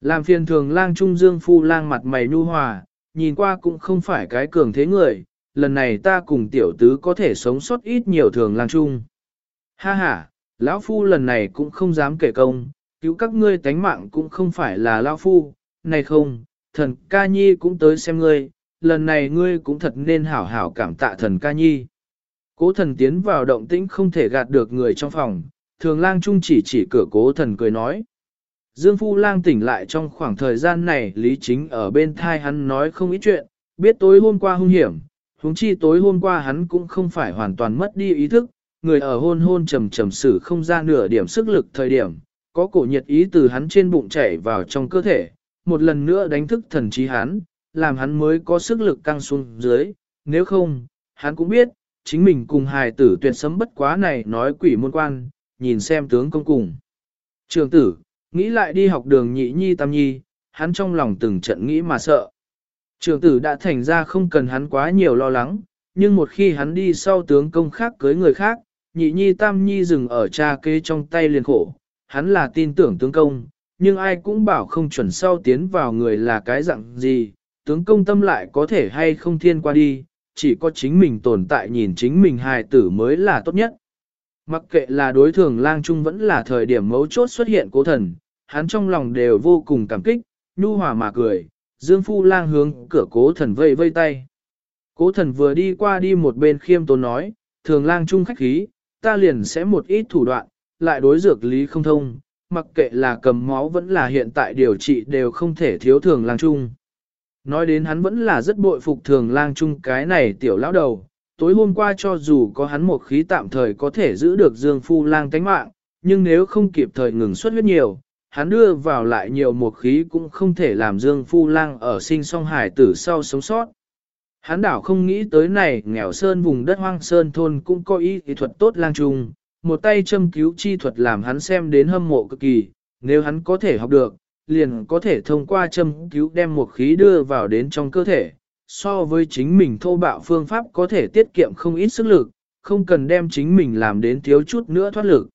Làm phiền thường lang trung dương phu lang mặt mày nhu hòa, nhìn qua cũng không phải cái cường thế người, lần này ta cùng tiểu tứ có thể sống sót ít nhiều thường lang trung. Ha ha, lão phu lần này cũng không dám kể công, cứu các ngươi tánh mạng cũng không phải là lão phu, này không, thần ca nhi cũng tới xem ngươi, lần này ngươi cũng thật nên hảo hảo cảm tạ thần ca nhi. Cố thần tiến vào động tĩnh không thể gạt được người trong phòng, thường lang trung chỉ chỉ cửa cố thần cười nói. Dương Phu lang tỉnh lại trong khoảng thời gian này Lý Chính ở bên thai hắn nói không ít chuyện, biết tối hôm qua hung hiểm, huống chi tối hôm qua hắn cũng không phải hoàn toàn mất đi ý thức, người ở hôn hôn trầm trầm xử không ra nửa điểm sức lực thời điểm, có cổ nhiệt ý từ hắn trên bụng chảy vào trong cơ thể, một lần nữa đánh thức thần trí hắn, làm hắn mới có sức lực căng xuống dưới, nếu không, hắn cũng biết, chính mình cùng hài tử tuyệt sấm bất quá này nói quỷ môn quan, nhìn xem tướng công cùng. Trường tử, nghĩ lại đi học đường nhị nhi tam nhi, hắn trong lòng từng trận nghĩ mà sợ. Trường tử đã thành ra không cần hắn quá nhiều lo lắng, nhưng một khi hắn đi sau tướng công khác cưới người khác, nhị nhi tam nhi dừng ở cha kế trong tay liền khổ, hắn là tin tưởng tướng công, nhưng ai cũng bảo không chuẩn sau tiến vào người là cái dạng gì, tướng công tâm lại có thể hay không thiên qua đi, chỉ có chính mình tồn tại nhìn chính mình hài tử mới là tốt nhất. Mặc kệ là đối thường lang trung vẫn là thời điểm mấu chốt xuất hiện cố thần, hắn trong lòng đều vô cùng cảm kích, nhu hòa mà cười, dương phu lang hướng cửa cố thần vây vây tay. Cố thần vừa đi qua đi một bên khiêm tốn nói, thường lang trung khách khí, ta liền sẽ một ít thủ đoạn, lại đối dược lý không thông, mặc kệ là cầm máu vẫn là hiện tại điều trị đều không thể thiếu thường lang trung. Nói đến hắn vẫn là rất bội phục thường lang trung cái này tiểu lão đầu, tối hôm qua cho dù có hắn một khí tạm thời có thể giữ được dương phu lang tánh mạng, nhưng nếu không kịp thời ngừng xuất huyết nhiều, hắn đưa vào lại nhiều một khí cũng không thể làm dương phu lang ở sinh song hải tử sau sống sót. Hắn đảo không nghĩ tới này nghèo sơn vùng đất hoang sơn thôn cũng có ý kỹ thuật tốt lang trung, một tay châm cứu chi thuật làm hắn xem đến hâm mộ cực kỳ, nếu hắn có thể học được, liền có thể thông qua châm cứu đem một khí đưa vào đến trong cơ thể, so với chính mình thô bạo phương pháp có thể tiết kiệm không ít sức lực, không cần đem chính mình làm đến thiếu chút nữa thoát lực.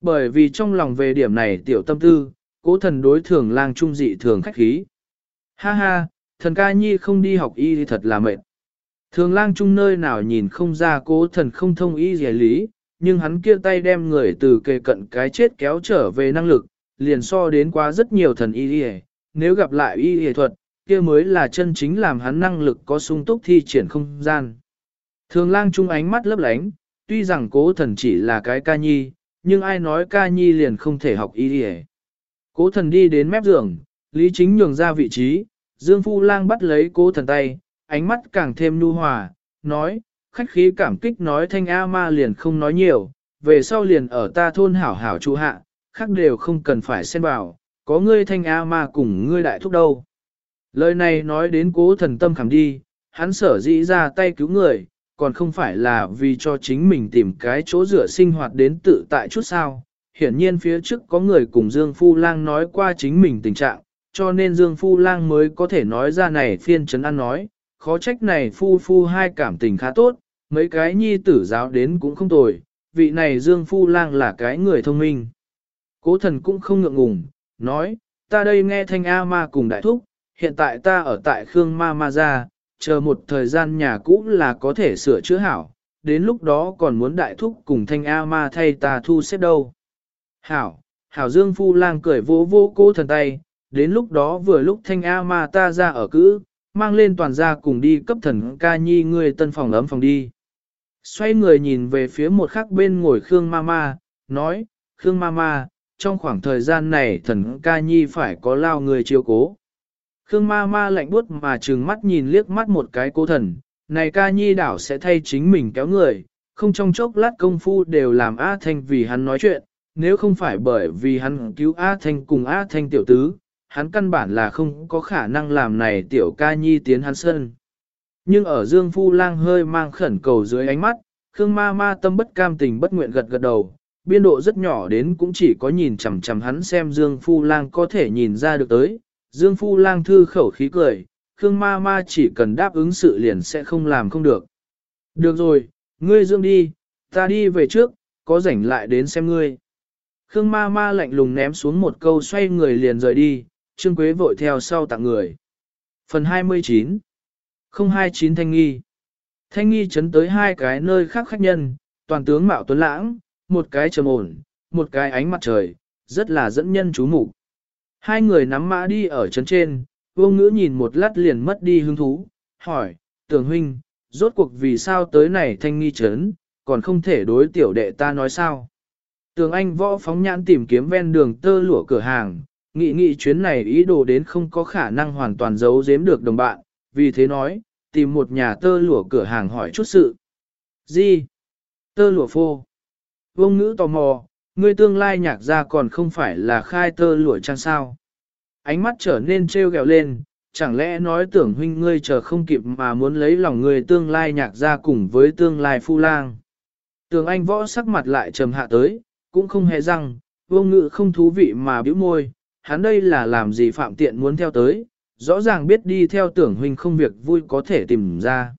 Bởi vì trong lòng về điểm này tiểu tâm tư, cố thần đối thường lang trung dị thường khách khí. Ha ha, thần ca nhi không đi học y thì thật là mệt. Thường lang trung nơi nào nhìn không ra cố thần không thông y giải lý, nhưng hắn kia tay đem người từ kề cận cái chết kéo trở về năng lực, liền so đến quá rất nhiều thần y y nếu gặp lại y y thuật, kia mới là chân chính làm hắn năng lực có sung túc thi triển không gian. Thường lang trung ánh mắt lấp lánh, tuy rằng cố thần chỉ là cái ca nhi, nhưng ai nói ca nhi liền không thể học y y Cố thần đi đến mép giường, lý chính nhường ra vị trí, Dương Phu Lang bắt lấy cố thần tay, ánh mắt càng thêm nu hòa, nói, khách khí cảm kích nói thanh A ma liền không nói nhiều, về sau liền ở ta thôn hảo hảo trụ hạ, khác đều không cần phải xen vào, có ngươi thanh A ma cùng ngươi đại thúc đâu. Lời này nói đến cố thần tâm khẳng đi, hắn sở dĩ ra tay cứu người, còn không phải là vì cho chính mình tìm cái chỗ rửa sinh hoạt đến tự tại chút sao. Hiển nhiên phía trước có người cùng Dương Phu Lang nói qua chính mình tình trạng, cho nên Dương Phu Lang mới có thể nói ra này phiên trấn ăn nói, khó trách này Phu Phu hai cảm tình khá tốt, mấy cái nhi tử giáo đến cũng không tồi, vị này Dương Phu Lang là cái người thông minh. Cố thần cũng không ngượng ngùng, nói, ta đây nghe thanh A ma cùng đại thúc, hiện tại ta ở tại Khương Ma Ma Gia, chờ một thời gian nhà cũ là có thể sửa chữa hảo, đến lúc đó còn muốn đại thúc cùng thanh A ma thay ta thu xếp đâu. Hảo, Hảo Dương Phu Lang cười vỗ vỗ Cố thần tay, đến lúc đó vừa lúc thanh A ma ta ra ở cữ, mang lên toàn gia cùng đi cấp thần ca nhi người tân phòng ấm phòng đi. Xoay người nhìn về phía một khắc bên ngồi Khương Ma Ma, nói, Khương Ma Ma, trong khoảng thời gian này thần ca nhi phải có lao người chiếu cố. Khương ma ma lạnh buốt mà trừng mắt nhìn liếc mắt một cái cố thần, này ca nhi đảo sẽ thay chính mình kéo người, không trong chốc lát công phu đều làm A Thanh vì hắn nói chuyện, nếu không phải bởi vì hắn cứu A Thanh cùng A Thanh tiểu tứ, hắn căn bản là không có khả năng làm này tiểu ca nhi tiến hắn sân. Nhưng ở Dương Phu Lang hơi mang khẩn cầu dưới ánh mắt, Khương ma ma tâm bất cam tình bất nguyện gật gật đầu, biên độ rất nhỏ đến cũng chỉ có nhìn chằm chằm hắn xem Dương Phu Lang có thể nhìn ra được tới, Dương Phu Lang thư khẩu khí cười, Khương ma ma chỉ cần đáp ứng sự liền sẽ không làm không được. Được rồi, ngươi Dương đi, ta đi về trước, có rảnh lại đến xem ngươi. Khương ma ma lạnh lùng ném xuống một câu xoay người liền rời đi, Trương Quế vội theo sau tặng người. Phần 29 029 Thanh Nghi Thanh Nghi chấn tới hai cái nơi khác khách nhân, toàn tướng Mạo Tuấn Lãng, một cái trầm ổn, một cái ánh mặt trời, rất là dẫn nhân chú mục Hai người nắm mã đi ở chấn trên, vô ngữ nhìn một lát liền mất đi hứng thú, hỏi, tưởng huynh, rốt cuộc vì sao tới này thanh nghi chấn, còn không thể đối tiểu đệ ta nói sao. Tường Anh võ phóng nhãn tìm kiếm ven đường tơ lụa cửa hàng, nghị nghị chuyến này ý đồ đến không có khả năng hoàn toàn giấu giếm được đồng bạn, vì thế nói, tìm một nhà tơ lụa cửa hàng hỏi chút sự. Gì? Tơ lụa phô. Vông ngữ tò mò, ngươi tương lai nhạc ra còn không phải là khai tơ lụa trang sao. Ánh mắt trở nên trêu ghẹo lên, chẳng lẽ nói tưởng huynh ngươi chờ không kịp mà muốn lấy lòng người tương lai nhạc ra cùng với tương lai phu lang. Tường anh võ sắc mặt lại trầm hạ tới, cũng không hề răng, vô ngự không thú vị mà bĩu môi, hắn đây là làm gì phạm tiện muốn theo tới, rõ ràng biết đi theo tưởng huynh không việc vui có thể tìm ra.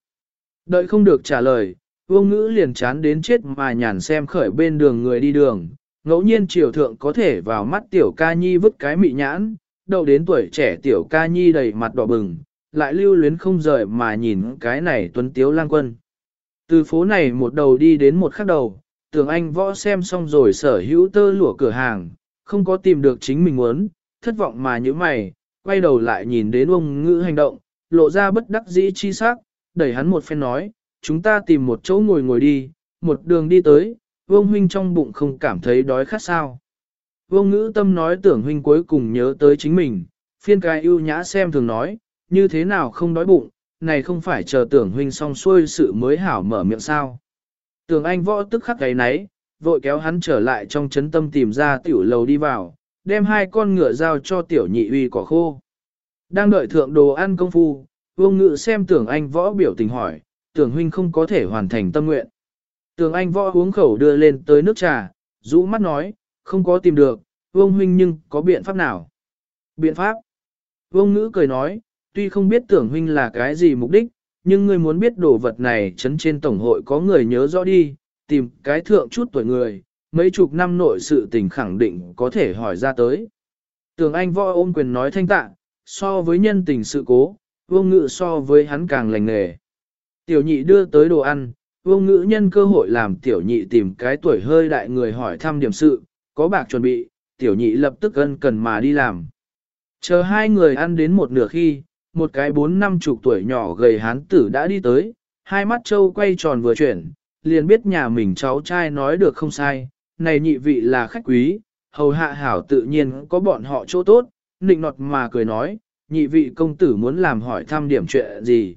Đợi không được trả lời, vô ngữ liền chán đến chết mà nhàn xem khởi bên đường người đi đường, ngẫu nhiên triều thượng có thể vào mắt tiểu ca nhi vứt cái mị nhãn, đầu đến tuổi trẻ tiểu ca nhi đầy mặt đỏ bừng, lại lưu luyến không rời mà nhìn cái này tuấn tiếu lang quân. Từ phố này một đầu đi đến một khác đầu, tưởng anh võ xem xong rồi sở hữu tơ lụa cửa hàng, không có tìm được chính mình muốn, thất vọng mà như mày, quay đầu lại nhìn đến ông ngữ hành động, lộ ra bất đắc dĩ chi sắc, đẩy hắn một phen nói, chúng ta tìm một chỗ ngồi ngồi đi, một đường đi tới, vương huynh trong bụng không cảm thấy đói khát sao. Vương ngữ tâm nói tưởng huynh cuối cùng nhớ tới chính mình, phiên cái ưu nhã xem thường nói, như thế nào không đói bụng, này không phải chờ tưởng huynh xong xuôi sự mới hảo mở miệng sao. Tưởng anh võ tức khắc gáy nấy, vội kéo hắn trở lại trong chấn tâm tìm ra tiểu lầu đi vào, đem hai con ngựa giao cho tiểu nhị uy cỏ khô. Đang đợi thượng đồ ăn công phu, vương ngự xem tưởng anh võ biểu tình hỏi, tưởng huynh không có thể hoàn thành tâm nguyện. Tưởng anh võ uống khẩu đưa lên tới nước trà, rũ mắt nói, không có tìm được, vương huynh nhưng có biện pháp nào? Biện pháp? Vương ngữ cười nói, tuy không biết tưởng huynh là cái gì mục đích, nhưng ngươi muốn biết đồ vật này chấn trên tổng hội có người nhớ rõ đi, tìm cái thượng chút tuổi người, mấy chục năm nội sự tình khẳng định có thể hỏi ra tới. Tưởng anh võ ôm quyền nói thanh tạ, so với nhân tình sự cố, vương ngữ so với hắn càng lành nghề. Tiểu nhị đưa tới đồ ăn, vương ngữ nhân cơ hội làm tiểu nhị tìm cái tuổi hơi đại người hỏi thăm điểm sự, có bạc chuẩn bị, tiểu nhị lập tức ân cần mà đi làm. Chờ hai người ăn đến một nửa khi, một cái bốn năm chục tuổi nhỏ gầy hán tử đã đi tới, hai mắt trâu quay tròn vừa chuyển, liền biết nhà mình cháu trai nói được không sai, này nhị vị là khách quý, hầu hạ hảo tự nhiên có bọn họ chỗ tốt, nịnh nọt mà cười nói, nhị vị công tử muốn làm hỏi thăm điểm chuyện gì.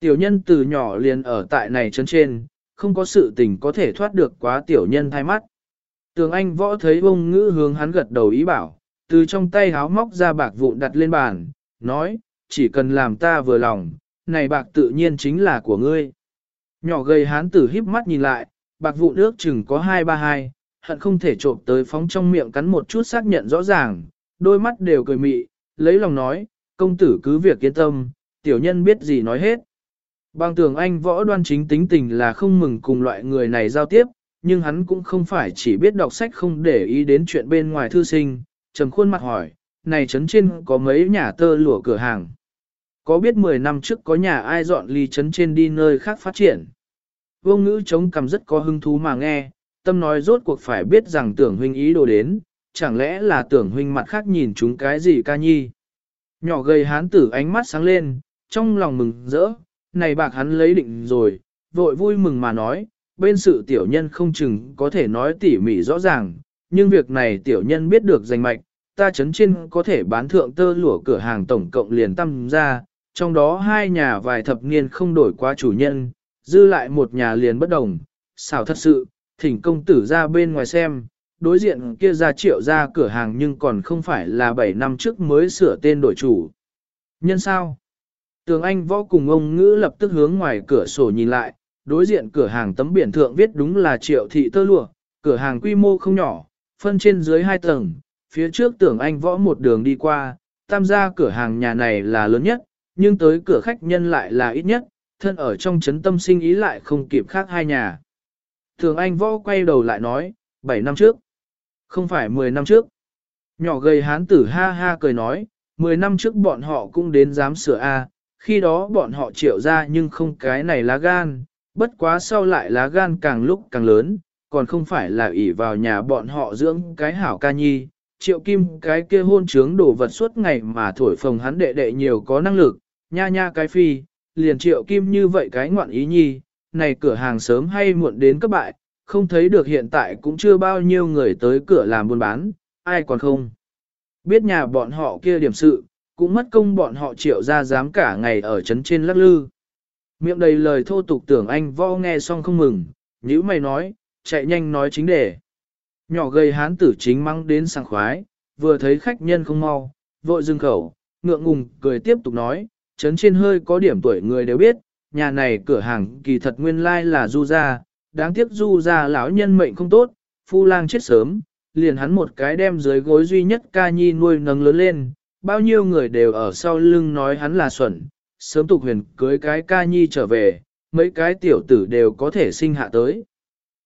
Tiểu nhân từ nhỏ liền ở tại này chân trên, không có sự tình có thể thoát được quá tiểu nhân thay mắt. Tường Anh võ thấy bông ngữ hướng hắn gật đầu ý bảo, từ trong tay háo móc ra bạc vụn đặt lên bàn, nói, chỉ cần làm ta vừa lòng, này bạc tự nhiên chính là của ngươi. Nhỏ gầy hán tử híp mắt nhìn lại, bạc vụn ước chừng có 232, hận không thể trộm tới phóng trong miệng cắn một chút xác nhận rõ ràng, đôi mắt đều cười mị, lấy lòng nói, công tử cứ việc yên tâm, tiểu nhân biết gì nói hết. Bằng tưởng anh võ đoan chính tính tình là không mừng cùng loại người này giao tiếp, nhưng hắn cũng không phải chỉ biết đọc sách không để ý đến chuyện bên ngoài thư sinh, trầm khuôn mặt hỏi, này trấn trên có mấy nhà tơ lụa cửa hàng. Có biết 10 năm trước có nhà ai dọn ly trấn trên đi nơi khác phát triển. Vô ngữ chống cầm rất có hứng thú mà nghe, tâm nói rốt cuộc phải biết rằng tưởng huynh ý đồ đến, chẳng lẽ là tưởng huynh mặt khác nhìn chúng cái gì ca nhi. Nhỏ gầy hán tử ánh mắt sáng lên, trong lòng mừng rỡ, này bạc hắn lấy định rồi, vội vui mừng mà nói, bên sự tiểu nhân không chừng có thể nói tỉ mỉ rõ ràng, nhưng việc này tiểu nhân biết được danh mạch, ta chấn trên có thể bán thượng tơ lụa cửa hàng tổng cộng liền tâm ra, trong đó hai nhà vài thập niên không đổi qua chủ nhân, dư lại một nhà liền bất đồng, xảo thật sự, thỉnh công tử ra bên ngoài xem, đối diện kia ra triệu ra cửa hàng nhưng còn không phải là 7 năm trước mới sửa tên đổi chủ. Nhân sao? Tường Anh võ cùng ông ngữ lập tức hướng ngoài cửa sổ nhìn lại, đối diện cửa hàng tấm biển thượng viết đúng là triệu thị tơ lụa, cửa hàng quy mô không nhỏ, phân trên dưới hai tầng, phía trước tưởng Anh võ một đường đi qua, tam gia cửa hàng nhà này là lớn nhất, nhưng tới cửa khách nhân lại là ít nhất, thân ở trong chấn tâm sinh ý lại không kịp khác hai nhà. Thường Anh võ quay đầu lại nói, 7 năm trước, không phải 10 năm trước. Nhỏ gầy hán tử ha ha cười nói, 10 năm trước bọn họ cũng đến dám sửa A, khi đó bọn họ triệu ra nhưng không cái này lá gan, bất quá sau lại lá gan càng lúc càng lớn, còn không phải là ỷ vào nhà bọn họ dưỡng cái hảo ca nhi, triệu kim cái kia hôn trướng đổ vật suốt ngày mà thổi phồng hắn đệ đệ nhiều có năng lực, nha nha cái phi, liền triệu kim như vậy cái ngoạn ý nhi, này cửa hàng sớm hay muộn đến các bại, không thấy được hiện tại cũng chưa bao nhiêu người tới cửa làm buôn bán, ai còn không. Biết nhà bọn họ kia điểm sự, cũng mất công bọn họ triệu ra dám cả ngày ở trấn trên lắc lư. Miệng đầy lời thô tục tưởng anh vo nghe xong không mừng, nhữ mày nói, chạy nhanh nói chính đề. Nhỏ gầy hán tử chính mang đến sảng khoái, vừa thấy khách nhân không mau, vội dừng khẩu, ngượng ngùng, cười tiếp tục nói, chấn trên hơi có điểm tuổi người đều biết, nhà này cửa hàng kỳ thật nguyên lai là du gia, đáng tiếc du gia lão nhân mệnh không tốt, phu lang chết sớm, liền hắn một cái đem dưới gối duy nhất ca nhi nuôi nấng lớn lên, bao nhiêu người đều ở sau lưng nói hắn là xuẩn, sớm tục huyền cưới cái ca nhi trở về, mấy cái tiểu tử đều có thể sinh hạ tới.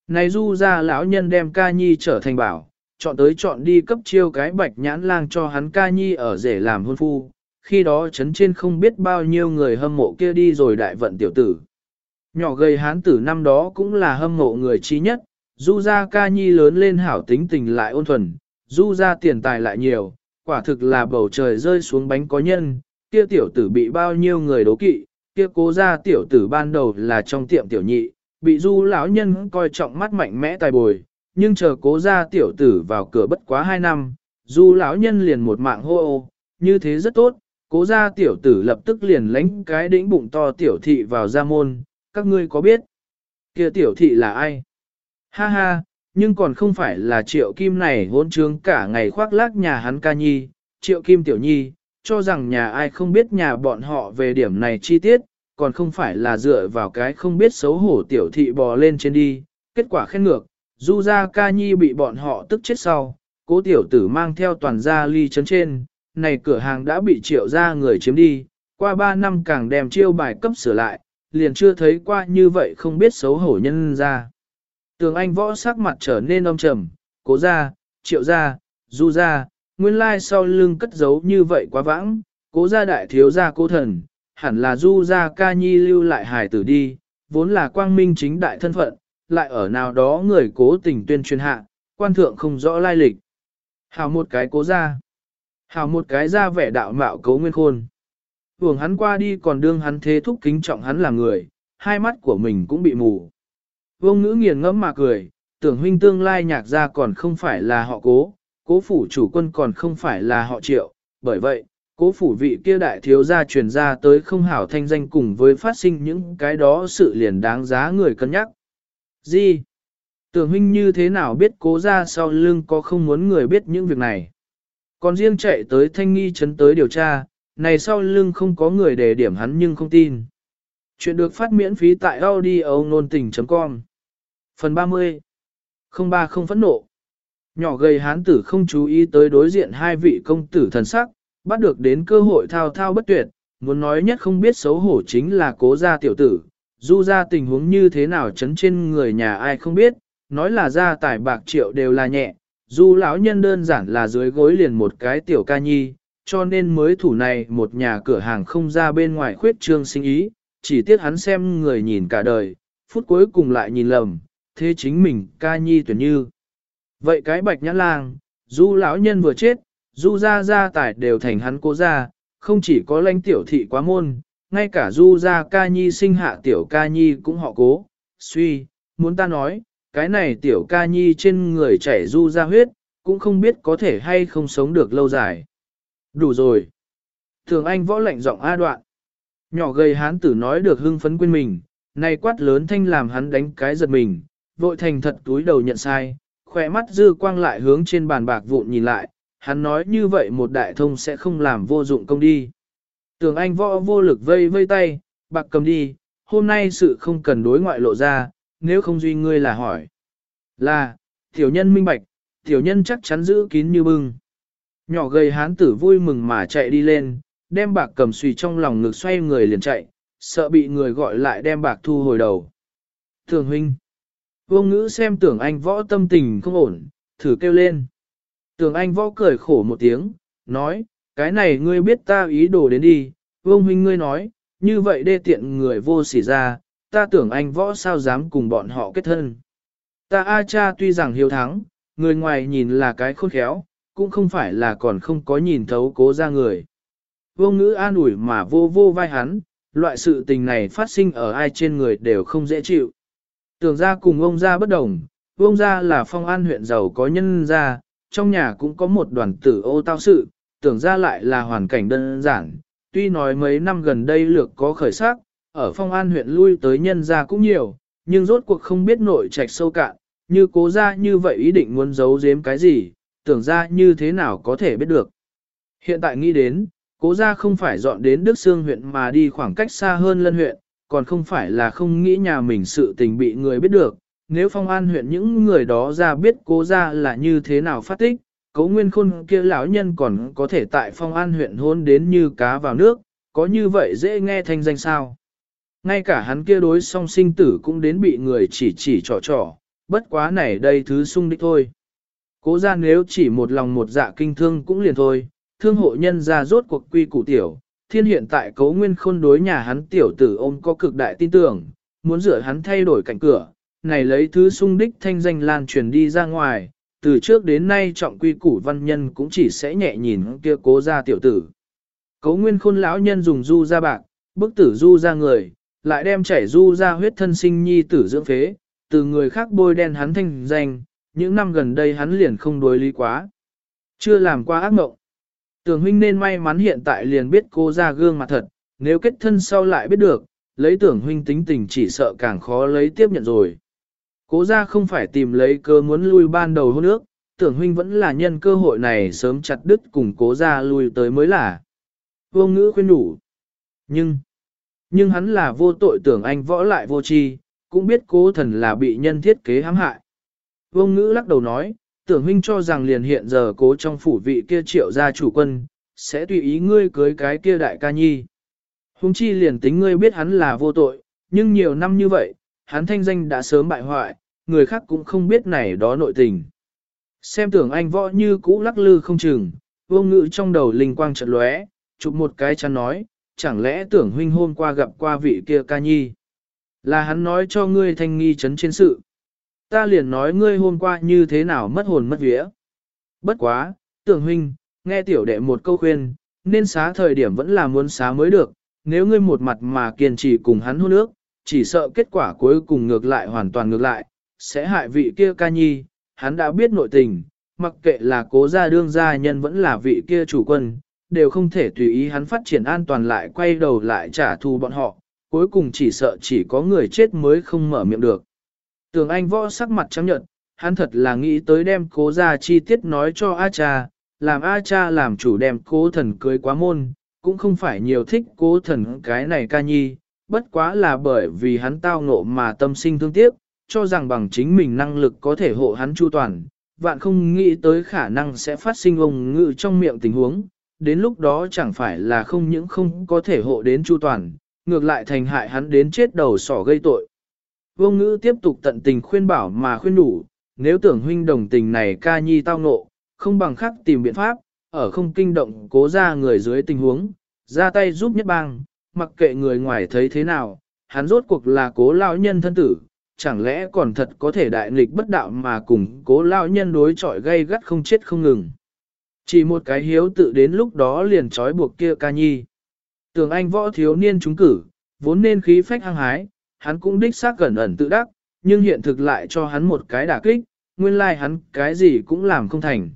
Này du gia lão nhân đem ca nhi trở thành bảo, chọn tới chọn đi cấp chiêu cái bạch nhãn lang cho hắn ca nhi ở rể làm hôn phu, khi đó chấn trên không biết bao nhiêu người hâm mộ kia đi rồi đại vận tiểu tử. Nhỏ gầy hán tử năm đó cũng là hâm mộ người trí nhất, du gia ca nhi lớn lên hảo tính tình lại ôn thuần, du gia tiền tài lại nhiều, quả thực là bầu trời rơi xuống bánh có nhân, kia tiểu tử bị bao nhiêu người đố kỵ, kia cố gia tiểu tử ban đầu là trong tiệm tiểu nhị, bị du lão nhân coi trọng mắt mạnh mẽ tài bồi, nhưng chờ cố gia tiểu tử vào cửa bất quá hai năm, du lão nhân liền một mạng hô ô, như thế rất tốt, cố gia tiểu tử lập tức liền lánh cái đĩnh bụng to tiểu thị vào gia môn, các ngươi có biết, kia tiểu thị là ai? Ha ha, nhưng còn không phải là triệu kim này hôn trướng cả ngày khoác lác nhà hắn ca nhi, triệu kim tiểu nhi, cho rằng nhà ai không biết nhà bọn họ về điểm này chi tiết, còn không phải là dựa vào cái không biết xấu hổ tiểu thị bò lên trên đi, kết quả khen ngược, du ra ca nhi bị bọn họ tức chết sau, cố tiểu tử mang theo toàn gia ly chấn trên, này cửa hàng đã bị triệu ra người chiếm đi, qua 3 năm càng đem chiêu bài cấp sửa lại, liền chưa thấy qua như vậy không biết xấu hổ nhân ra. Tường Anh võ sắc mặt trở nên âm trầm, cố ra, triệu ra, du ra, nguyên lai sau lưng cất giấu như vậy quá vãng, cố ra đại thiếu gia cố thần, hẳn là du ra ca nhi lưu lại hài tử đi, vốn là quang minh chính đại thân phận, lại ở nào đó người cố tình tuyên truyền hạ, quan thượng không rõ lai lịch. Hào một cái cố ra, Hảo một cái ra vẻ đạo mạo cấu nguyên khôn. Hưởng hắn qua đi còn đương hắn thế thúc kính trọng hắn là người, hai mắt của mình cũng bị mù. Vông ngữ nghiền ngẫm mà cười, tưởng huynh tương lai nhạc ra còn không phải là họ cố, cố phủ chủ quân còn không phải là họ triệu, bởi vậy, cố phủ vị kia đại thiếu gia truyền ra tới không hảo thanh danh cùng với phát sinh những cái đó sự liền đáng giá người cân nhắc. Gì? Tưởng huynh như thế nào biết cố ra sau lưng có không muốn người biết những việc này? Còn riêng chạy tới thanh nghi chấn tới điều tra, này sau lưng không có người để điểm hắn nhưng không tin. Chuyện được phát miễn phí tại audio nôn tình.com Phần 30 03 không phẫn nộ. Nhỏ gầy hán tử không chú ý tới đối diện hai vị công tử thần sắc, bắt được đến cơ hội thao thao bất tuyệt, muốn nói nhất không biết xấu hổ chính là cố gia tiểu tử, du ra tình huống như thế nào chấn trên người nhà ai không biết, nói là gia tài bạc triệu đều là nhẹ, du lão nhân đơn giản là dưới gối liền một cái tiểu ca nhi, cho nên mới thủ này một nhà cửa hàng không ra bên ngoài khuyết trương sinh ý, chỉ tiếc hắn xem người nhìn cả đời, phút cuối cùng lại nhìn lầm, thế chính mình ca nhi tuyển như. Vậy cái bạch nhãn lang, du lão nhân vừa chết, du ra gia tài đều thành hắn cố ra, không chỉ có lãnh tiểu thị quá môn, ngay cả du ra ca nhi sinh hạ tiểu ca nhi cũng họ cố, suy, muốn ta nói, cái này tiểu ca nhi trên người chảy du ra huyết, cũng không biết có thể hay không sống được lâu dài. Đủ rồi. Thường anh võ lạnh giọng A đoạn. Nhỏ gầy hán tử nói được hưng phấn quên mình, này quát lớn thanh làm hắn đánh cái giật mình, vội thành thật túi đầu nhận sai, khỏe mắt dư quang lại hướng trên bàn bạc vụn nhìn lại, hắn nói như vậy một đại thông sẽ không làm vô dụng công đi. Tưởng anh võ vô lực vây vây tay, bạc cầm đi, hôm nay sự không cần đối ngoại lộ ra, nếu không duy ngươi là hỏi. Là, tiểu nhân minh bạch, tiểu nhân chắc chắn giữ kín như bưng. Nhỏ gầy hán tử vui mừng mà chạy đi lên, đem bạc cầm suy trong lòng ngực xoay người liền chạy, sợ bị người gọi lại đem bạc thu hồi đầu. Thường huynh. Vô ngữ xem tưởng anh võ tâm tình không ổn, thử kêu lên. Tưởng anh võ cười khổ một tiếng, nói, cái này ngươi biết ta ý đồ đến đi, vương huynh ngươi nói, như vậy đê tiện người vô sỉ ra, ta tưởng anh võ sao dám cùng bọn họ kết thân. Ta A cha tuy rằng hiếu thắng, người ngoài nhìn là cái khôn khéo, cũng không phải là còn không có nhìn thấu cố ra người. Vô ngữ an ủi mà vô vô vai hắn, loại sự tình này phát sinh ở ai trên người đều không dễ chịu. Tưởng ra cùng ông ra bất đồng, ông ra là phong an huyện giàu có nhân ra, trong nhà cũng có một đoàn tử ô tao sự, tưởng ra lại là hoàn cảnh đơn giản. Tuy nói mấy năm gần đây lược có khởi sắc, ở phong an huyện lui tới nhân Gia cũng nhiều, nhưng rốt cuộc không biết nội trạch sâu cạn, như cố ra như vậy ý định muốn giấu giếm cái gì, tưởng ra như thế nào có thể biết được. Hiện tại nghĩ đến, cố ra không phải dọn đến Đức Sương huyện mà đi khoảng cách xa hơn lân huyện, còn không phải là không nghĩ nhà mình sự tình bị người biết được. Nếu phong an huyện những người đó ra biết cố ra là như thế nào phát tích, cố nguyên khôn kia lão nhân còn có thể tại phong an huyện hôn đến như cá vào nước, có như vậy dễ nghe thanh danh sao. Ngay cả hắn kia đối song sinh tử cũng đến bị người chỉ chỉ trò trò, bất quá này đây thứ sung đích thôi. Cố ra nếu chỉ một lòng một dạ kinh thương cũng liền thôi, thương hộ nhân ra rốt cuộc quy củ tiểu, thiên hiện tại cấu nguyên khôn đối nhà hắn tiểu tử ôm có cực đại tin tưởng, muốn rửa hắn thay đổi cảnh cửa, này lấy thứ sung đích thanh danh lan truyền đi ra ngoài, từ trước đến nay trọng quy củ văn nhân cũng chỉ sẽ nhẹ nhìn kia cố ra tiểu tử. Cấu nguyên khôn lão nhân dùng du ra bạc, bức tử du ra người, lại đem chảy du ra huyết thân sinh nhi tử dưỡng phế, từ người khác bôi đen hắn thanh danh, những năm gần đây hắn liền không đối lý quá. Chưa làm qua ác mộng. Tường huynh nên may mắn hiện tại liền biết cô ra gương mặt thật, nếu kết thân sau lại biết được, lấy tưởng huynh tính tình chỉ sợ càng khó lấy tiếp nhận rồi. Cố ra không phải tìm lấy cơ muốn lui ban đầu hôn ước, tưởng huynh vẫn là nhân cơ hội này sớm chặt đứt cùng cố ra lui tới mới là. Vô ngữ khuyên đủ. Nhưng, nhưng hắn là vô tội tưởng anh võ lại vô tri, cũng biết cố thần là bị nhân thiết kế hãm hại. Vông ngữ lắc đầu nói, tưởng huynh cho rằng liền hiện giờ cố trong phủ vị kia triệu gia chủ quân, sẽ tùy ý ngươi cưới cái kia đại ca nhi. Hùng chi liền tính ngươi biết hắn là vô tội, nhưng nhiều năm như vậy, hắn thanh danh đã sớm bại hoại, người khác cũng không biết này đó nội tình. Xem tưởng anh võ như cũ lắc lư không chừng, vô ngữ trong đầu linh quang chợt lóe, chụp một cái chăn nói, chẳng lẽ tưởng huynh hôm qua gặp qua vị kia ca nhi. Là hắn nói cho ngươi thanh nghi chấn trên sự. Ta liền nói ngươi hôm qua như thế nào mất hồn mất vía. Bất quá, tưởng huynh, nghe tiểu đệ một câu khuyên, nên xá thời điểm vẫn là muốn xá mới được, nếu ngươi một mặt mà kiên trì cùng hắn hôn ước, chỉ sợ kết quả cuối cùng ngược lại hoàn toàn ngược lại, sẽ hại vị kia ca nhi, hắn đã biết nội tình, mặc kệ là cố gia đương gia nhân vẫn là vị kia chủ quân, đều không thể tùy ý hắn phát triển an toàn lại quay đầu lại trả thù bọn họ, cuối cùng chỉ sợ chỉ có người chết mới không mở miệng được. Tường Anh võ sắc mặt trắng nhợt, hắn thật là nghĩ tới đem cố gia chi tiết nói cho A cha, làm A cha làm chủ đem cố thần cưới quá môn, cũng không phải nhiều thích cố thần cái này ca nhi, bất quá là bởi vì hắn tao ngộ mà tâm sinh thương tiếc, cho rằng bằng chính mình năng lực có thể hộ hắn chu toàn, vạn không nghĩ tới khả năng sẽ phát sinh ông ngự trong miệng tình huống, đến lúc đó chẳng phải là không những không có thể hộ đến chu toàn, ngược lại thành hại hắn đến chết đầu sỏ gây tội. Vô ngữ tiếp tục tận tình khuyên bảo mà khuyên đủ, nếu tưởng huynh đồng tình này ca nhi tao ngộ, không bằng khắc tìm biện pháp, ở không kinh động cố ra người dưới tình huống, ra tay giúp nhất bang, mặc kệ người ngoài thấy thế nào, hắn rốt cuộc là cố lao nhân thân tử, chẳng lẽ còn thật có thể đại nghịch bất đạo mà cùng cố lao nhân đối chọi gây gắt không chết không ngừng. Chỉ một cái hiếu tự đến lúc đó liền trói buộc kia ca nhi. Tưởng anh võ thiếu niên trúng cử, vốn nên khí phách hăng hái, hắn cũng đích xác gần ẩn tự đắc, nhưng hiện thực lại cho hắn một cái đả kích, nguyên lai like hắn cái gì cũng làm không thành.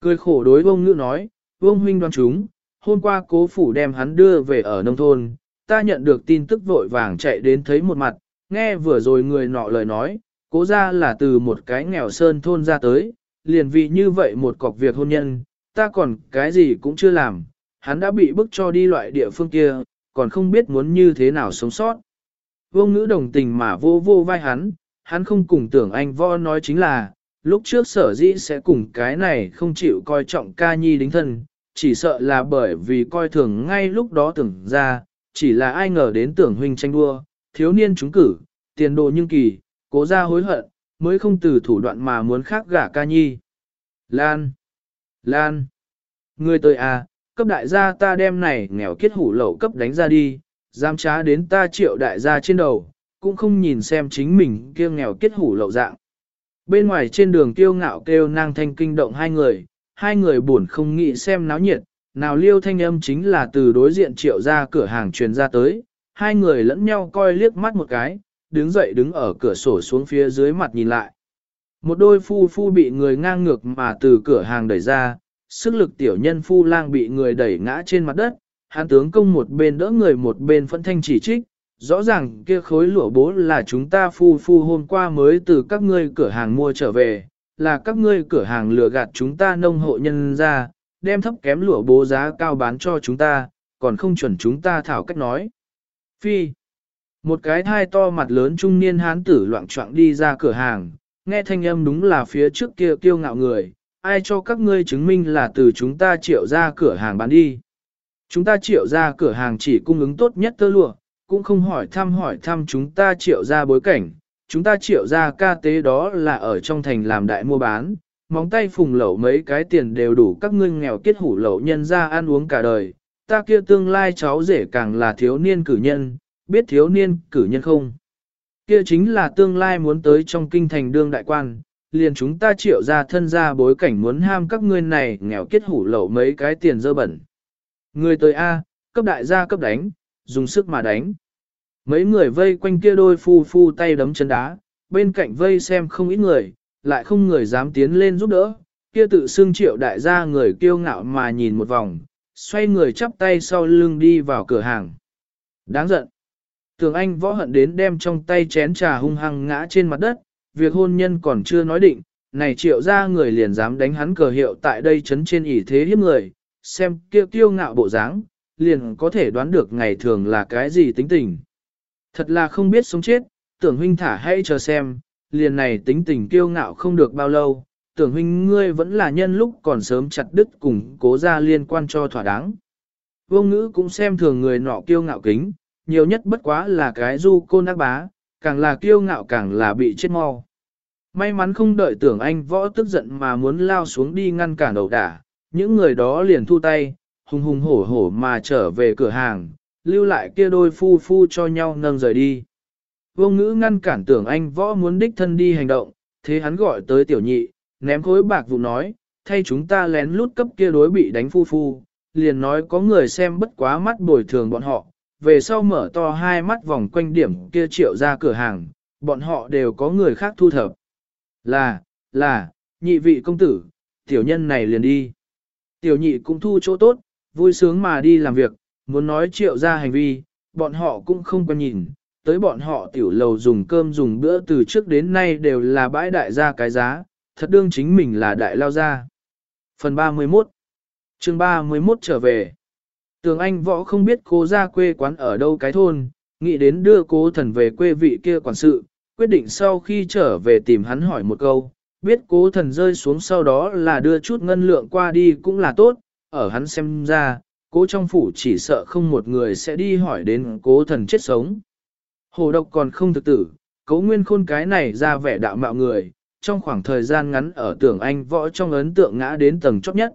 Cười khổ đối vông ngữ nói, vông huynh đoan chúng, hôm qua cố phủ đem hắn đưa về ở nông thôn, ta nhận được tin tức vội vàng chạy đến thấy một mặt, nghe vừa rồi người nọ lời nói, cố ra là từ một cái nghèo sơn thôn ra tới, liền vì như vậy một cọc việc hôn nhân, ta còn cái gì cũng chưa làm, hắn đã bị bức cho đi loại địa phương kia, còn không biết muốn như thế nào sống sót. Vô ngữ đồng tình mà vô vô vai hắn, hắn không cùng tưởng anh vo nói chính là, lúc trước sở dĩ sẽ cùng cái này không chịu coi trọng ca nhi đính thân, chỉ sợ là bởi vì coi thường ngay lúc đó tưởng ra, chỉ là ai ngờ đến tưởng huynh tranh đua, thiếu niên trúng cử, tiền đồ nhưng kỳ, cố ra hối hận, mới không từ thủ đoạn mà muốn khác gả ca nhi. Lan! Lan! Người tới à, cấp đại gia ta đem này nghèo kiết hủ lậu cấp đánh ra đi, dám trá đến ta triệu đại gia trên đầu, cũng không nhìn xem chính mình kia nghèo kiết hủ lậu dạng. Bên ngoài trên đường tiêu ngạo kêu nang thanh kinh động hai người, hai người buồn không nghĩ xem náo nhiệt, nào liêu thanh âm chính là từ đối diện triệu ra cửa hàng truyền ra tới, hai người lẫn nhau coi liếc mắt một cái, đứng dậy đứng ở cửa sổ xuống phía dưới mặt nhìn lại. Một đôi phu phu bị người ngang ngược mà từ cửa hàng đẩy ra, sức lực tiểu nhân phu lang bị người đẩy ngã trên mặt đất, hán tướng công một bên đỡ người một bên phân thanh chỉ trích, rõ ràng kia khối lụa bố là chúng ta phu phu hôm qua mới từ các ngươi cửa hàng mua trở về, là các ngươi cửa hàng lừa gạt chúng ta nông hộ nhân ra, đem thấp kém lụa bố giá cao bán cho chúng ta, còn không chuẩn chúng ta thảo cách nói. Phi. Một cái thai to mặt lớn trung niên hán tử loạn trọng đi ra cửa hàng, nghe thanh âm đúng là phía trước kia kiêu ngạo người, ai cho các ngươi chứng minh là từ chúng ta triệu ra cửa hàng bán đi. Chúng ta triệu ra cửa hàng chỉ cung ứng tốt nhất tơ lụa, cũng không hỏi thăm hỏi thăm chúng ta triệu ra bối cảnh, chúng ta triệu ra ca tế đó là ở trong thành làm đại mua bán, móng tay phùng lẩu mấy cái tiền đều đủ các ngươi nghèo kết hủ lẩu nhân ra ăn uống cả đời, ta kia tương lai cháu rể càng là thiếu niên cử nhân, biết thiếu niên cử nhân không? Kia chính là tương lai muốn tới trong kinh thành đương đại quan, liền chúng ta triệu ra thân ra bối cảnh muốn ham các ngươi này nghèo kết hủ lậu mấy cái tiền dơ bẩn. Người tới A, cấp đại gia cấp đánh, dùng sức mà đánh. Mấy người vây quanh kia đôi phu phu tay đấm chân đá, bên cạnh vây xem không ít người, lại không người dám tiến lên giúp đỡ, kia tự xưng triệu đại gia người kiêu ngạo mà nhìn một vòng, xoay người chắp tay sau lưng đi vào cửa hàng. Đáng giận. Tường Anh võ hận đến đem trong tay chén trà hung hăng ngã trên mặt đất, việc hôn nhân còn chưa nói định, này triệu ra người liền dám đánh hắn cờ hiệu tại đây chấn trên ỷ thế hiếp người, xem kia tiêu ngạo bộ dáng, liền có thể đoán được ngày thường là cái gì tính tình. Thật là không biết sống chết, tưởng huynh thả hãy chờ xem, liền này tính tình kiêu ngạo không được bao lâu, tưởng huynh ngươi vẫn là nhân lúc còn sớm chặt đứt cùng cố ra liên quan cho thỏa đáng. Vô ngữ cũng xem thường người nọ kiêu ngạo kính, nhiều nhất bất quá là cái du cô nác bá, càng là kiêu ngạo càng là bị chết mau. May mắn không đợi tưởng anh võ tức giận mà muốn lao xuống đi ngăn cản đầu đả, những người đó liền thu tay, hùng hùng hổ hổ mà trở về cửa hàng, lưu lại kia đôi phu phu cho nhau nâng rời đi. Vô ngữ ngăn cản tưởng anh võ muốn đích thân đi hành động, thế hắn gọi tới tiểu nhị, ném khối bạc vụ nói, thay chúng ta lén lút cấp kia đối bị đánh phu phu, liền nói có người xem bất quá mắt bồi thường bọn họ, về sau mở to hai mắt vòng quanh điểm kia triệu ra cửa hàng, bọn họ đều có người khác thu thập. Là, là, nhị vị công tử, tiểu nhân này liền đi. Tiểu nhị cũng thu chỗ tốt, vui sướng mà đi làm việc, muốn nói triệu ra hành vi, bọn họ cũng không có nhìn, tới bọn họ tiểu lầu dùng cơm dùng bữa từ trước đến nay đều là bãi đại gia cái giá, thật đương chính mình là đại lao gia. Phần 31 chương 31 trở về Tường Anh võ không biết cố ra quê quán ở đâu cái thôn, nghĩ đến đưa cố thần về quê vị kia quản sự, quyết định sau khi trở về tìm hắn hỏi một câu, biết cố thần rơi xuống sau đó là đưa chút ngân lượng qua đi cũng là tốt, ở hắn xem ra, cố trong phủ chỉ sợ không một người sẽ đi hỏi đến cố thần chết sống. Hồ độc còn không thực tử, cố nguyên khôn cái này ra vẻ đạo mạo người, trong khoảng thời gian ngắn ở tưởng anh võ trong ấn tượng ngã đến tầng chót nhất.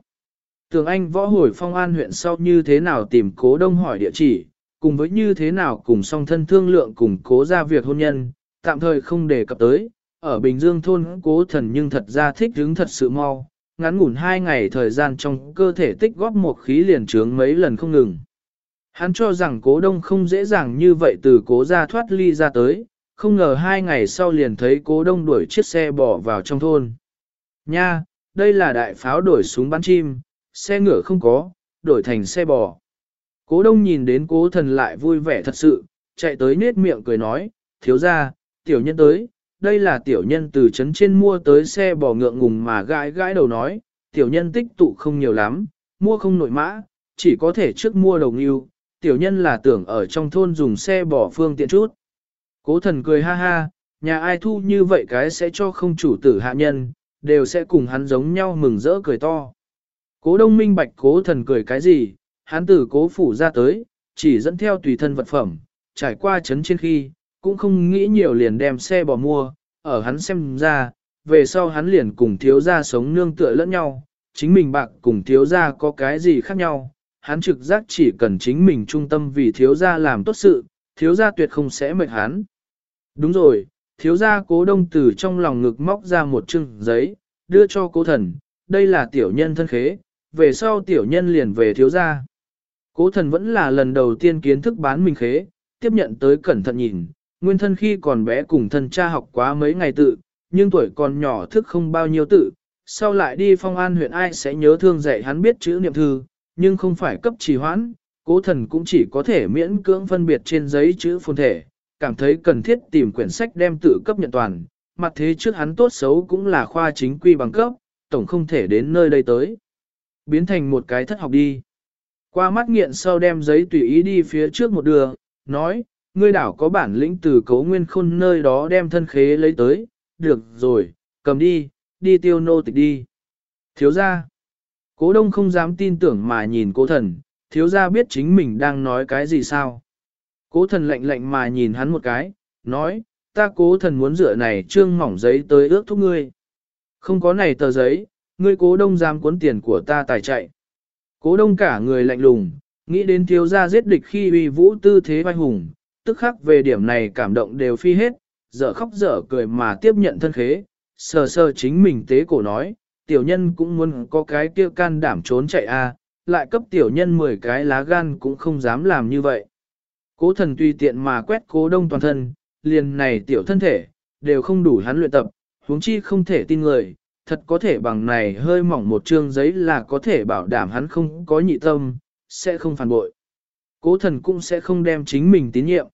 Tường anh võ hồi phong an huyện sau như thế nào tìm cố đông hỏi địa chỉ, cùng với như thế nào cùng song thân thương lượng cùng cố ra việc hôn nhân, tạm thời không đề cập tới, ở Bình Dương thôn cố thần nhưng thật ra thích hứng thật sự mau, ngắn ngủn hai ngày thời gian trong cơ thể tích góp một khí liền trướng mấy lần không ngừng. Hắn cho rằng cố đông không dễ dàng như vậy từ cố ra thoát ly ra tới, không ngờ hai ngày sau liền thấy cố đông đuổi chiếc xe bỏ vào trong thôn. Nha, đây là đại pháo đổi súng bắn chim, xe ngựa không có, đổi thành xe bò. Cố đông nhìn đến cố thần lại vui vẻ thật sự, chạy tới nết miệng cười nói, thiếu ra, tiểu nhân tới, đây là tiểu nhân từ trấn trên mua tới xe bò ngượng ngùng mà gãi gãi đầu nói, tiểu nhân tích tụ không nhiều lắm, mua không nổi mã, chỉ có thể trước mua đầu nghiêu, tiểu nhân là tưởng ở trong thôn dùng xe bò phương tiện chút. Cố thần cười ha ha, nhà ai thu như vậy cái sẽ cho không chủ tử hạ nhân, đều sẽ cùng hắn giống nhau mừng rỡ cười to. Cố đông minh bạch cố thần cười cái gì, hắn từ cố phủ ra tới, chỉ dẫn theo tùy thân vật phẩm, trải qua chấn trên khi, cũng không nghĩ nhiều liền đem xe bỏ mua, ở hắn xem ra, về sau hắn liền cùng thiếu gia sống nương tựa lẫn nhau, chính mình bạc cùng thiếu gia có cái gì khác nhau, hắn trực giác chỉ cần chính mình trung tâm vì thiếu gia làm tốt sự, thiếu gia tuyệt không sẽ mệt hắn. Đúng rồi, thiếu gia cố đông từ trong lòng ngực móc ra một chừng giấy, đưa cho cố thần, đây là tiểu nhân thân khế, về sau tiểu nhân liền về thiếu gia. Cố thần vẫn là lần đầu tiên kiến thức bán mình khế, tiếp nhận tới cẩn thận nhìn, nguyên thân khi còn bé cùng thân cha học quá mấy ngày tự, nhưng tuổi còn nhỏ thức không bao nhiêu tự, sau lại đi phong an huyện ai sẽ nhớ thương dạy hắn biết chữ niệm thư, nhưng không phải cấp trì hoãn, Cố thần cũng chỉ có thể miễn cưỡng phân biệt trên giấy chữ phồn thể, cảm thấy cần thiết tìm quyển sách đem tự cấp nhận toàn, mặt thế trước hắn tốt xấu cũng là khoa chính quy bằng cấp, tổng không thể đến nơi đây tới. Biến thành một cái thất học đi. Qua mắt nghiện sau đem giấy tùy ý đi phía trước một đường, nói, ngươi đảo có bản lĩnh từ cấu nguyên khôn nơi đó đem thân khế lấy tới, được rồi, cầm đi, đi tiêu nô tịch đi. Thiếu ra, cố đông không dám tin tưởng mà nhìn cố thần, thiếu ra biết chính mình đang nói cái gì sao. Cố thần lạnh lạnh mà nhìn hắn một cái, nói, ta cố thần muốn dựa này trương mỏng giấy tới ước thúc ngươi. Không có này tờ giấy, ngươi cố đông dám cuốn tiền của ta tài chạy. Cố đông cả người lạnh lùng, nghĩ đến thiếu gia giết địch khi uy vũ tư thế vai hùng, tức khắc về điểm này cảm động đều phi hết, dở khóc dở cười mà tiếp nhận thân khế, sờ sờ chính mình tế cổ nói, tiểu nhân cũng muốn có cái kia can đảm trốn chạy a, lại cấp tiểu nhân 10 cái lá gan cũng không dám làm như vậy. Cố thần tùy tiện mà quét cố đông toàn thân, liền này tiểu thân thể, đều không đủ hắn luyện tập, huống chi không thể tin người, thật có thể bằng này hơi mỏng một chương giấy là có thể bảo đảm hắn không có nhị tâm, sẽ không phản bội. Cố thần cũng sẽ không đem chính mình tín nhiệm.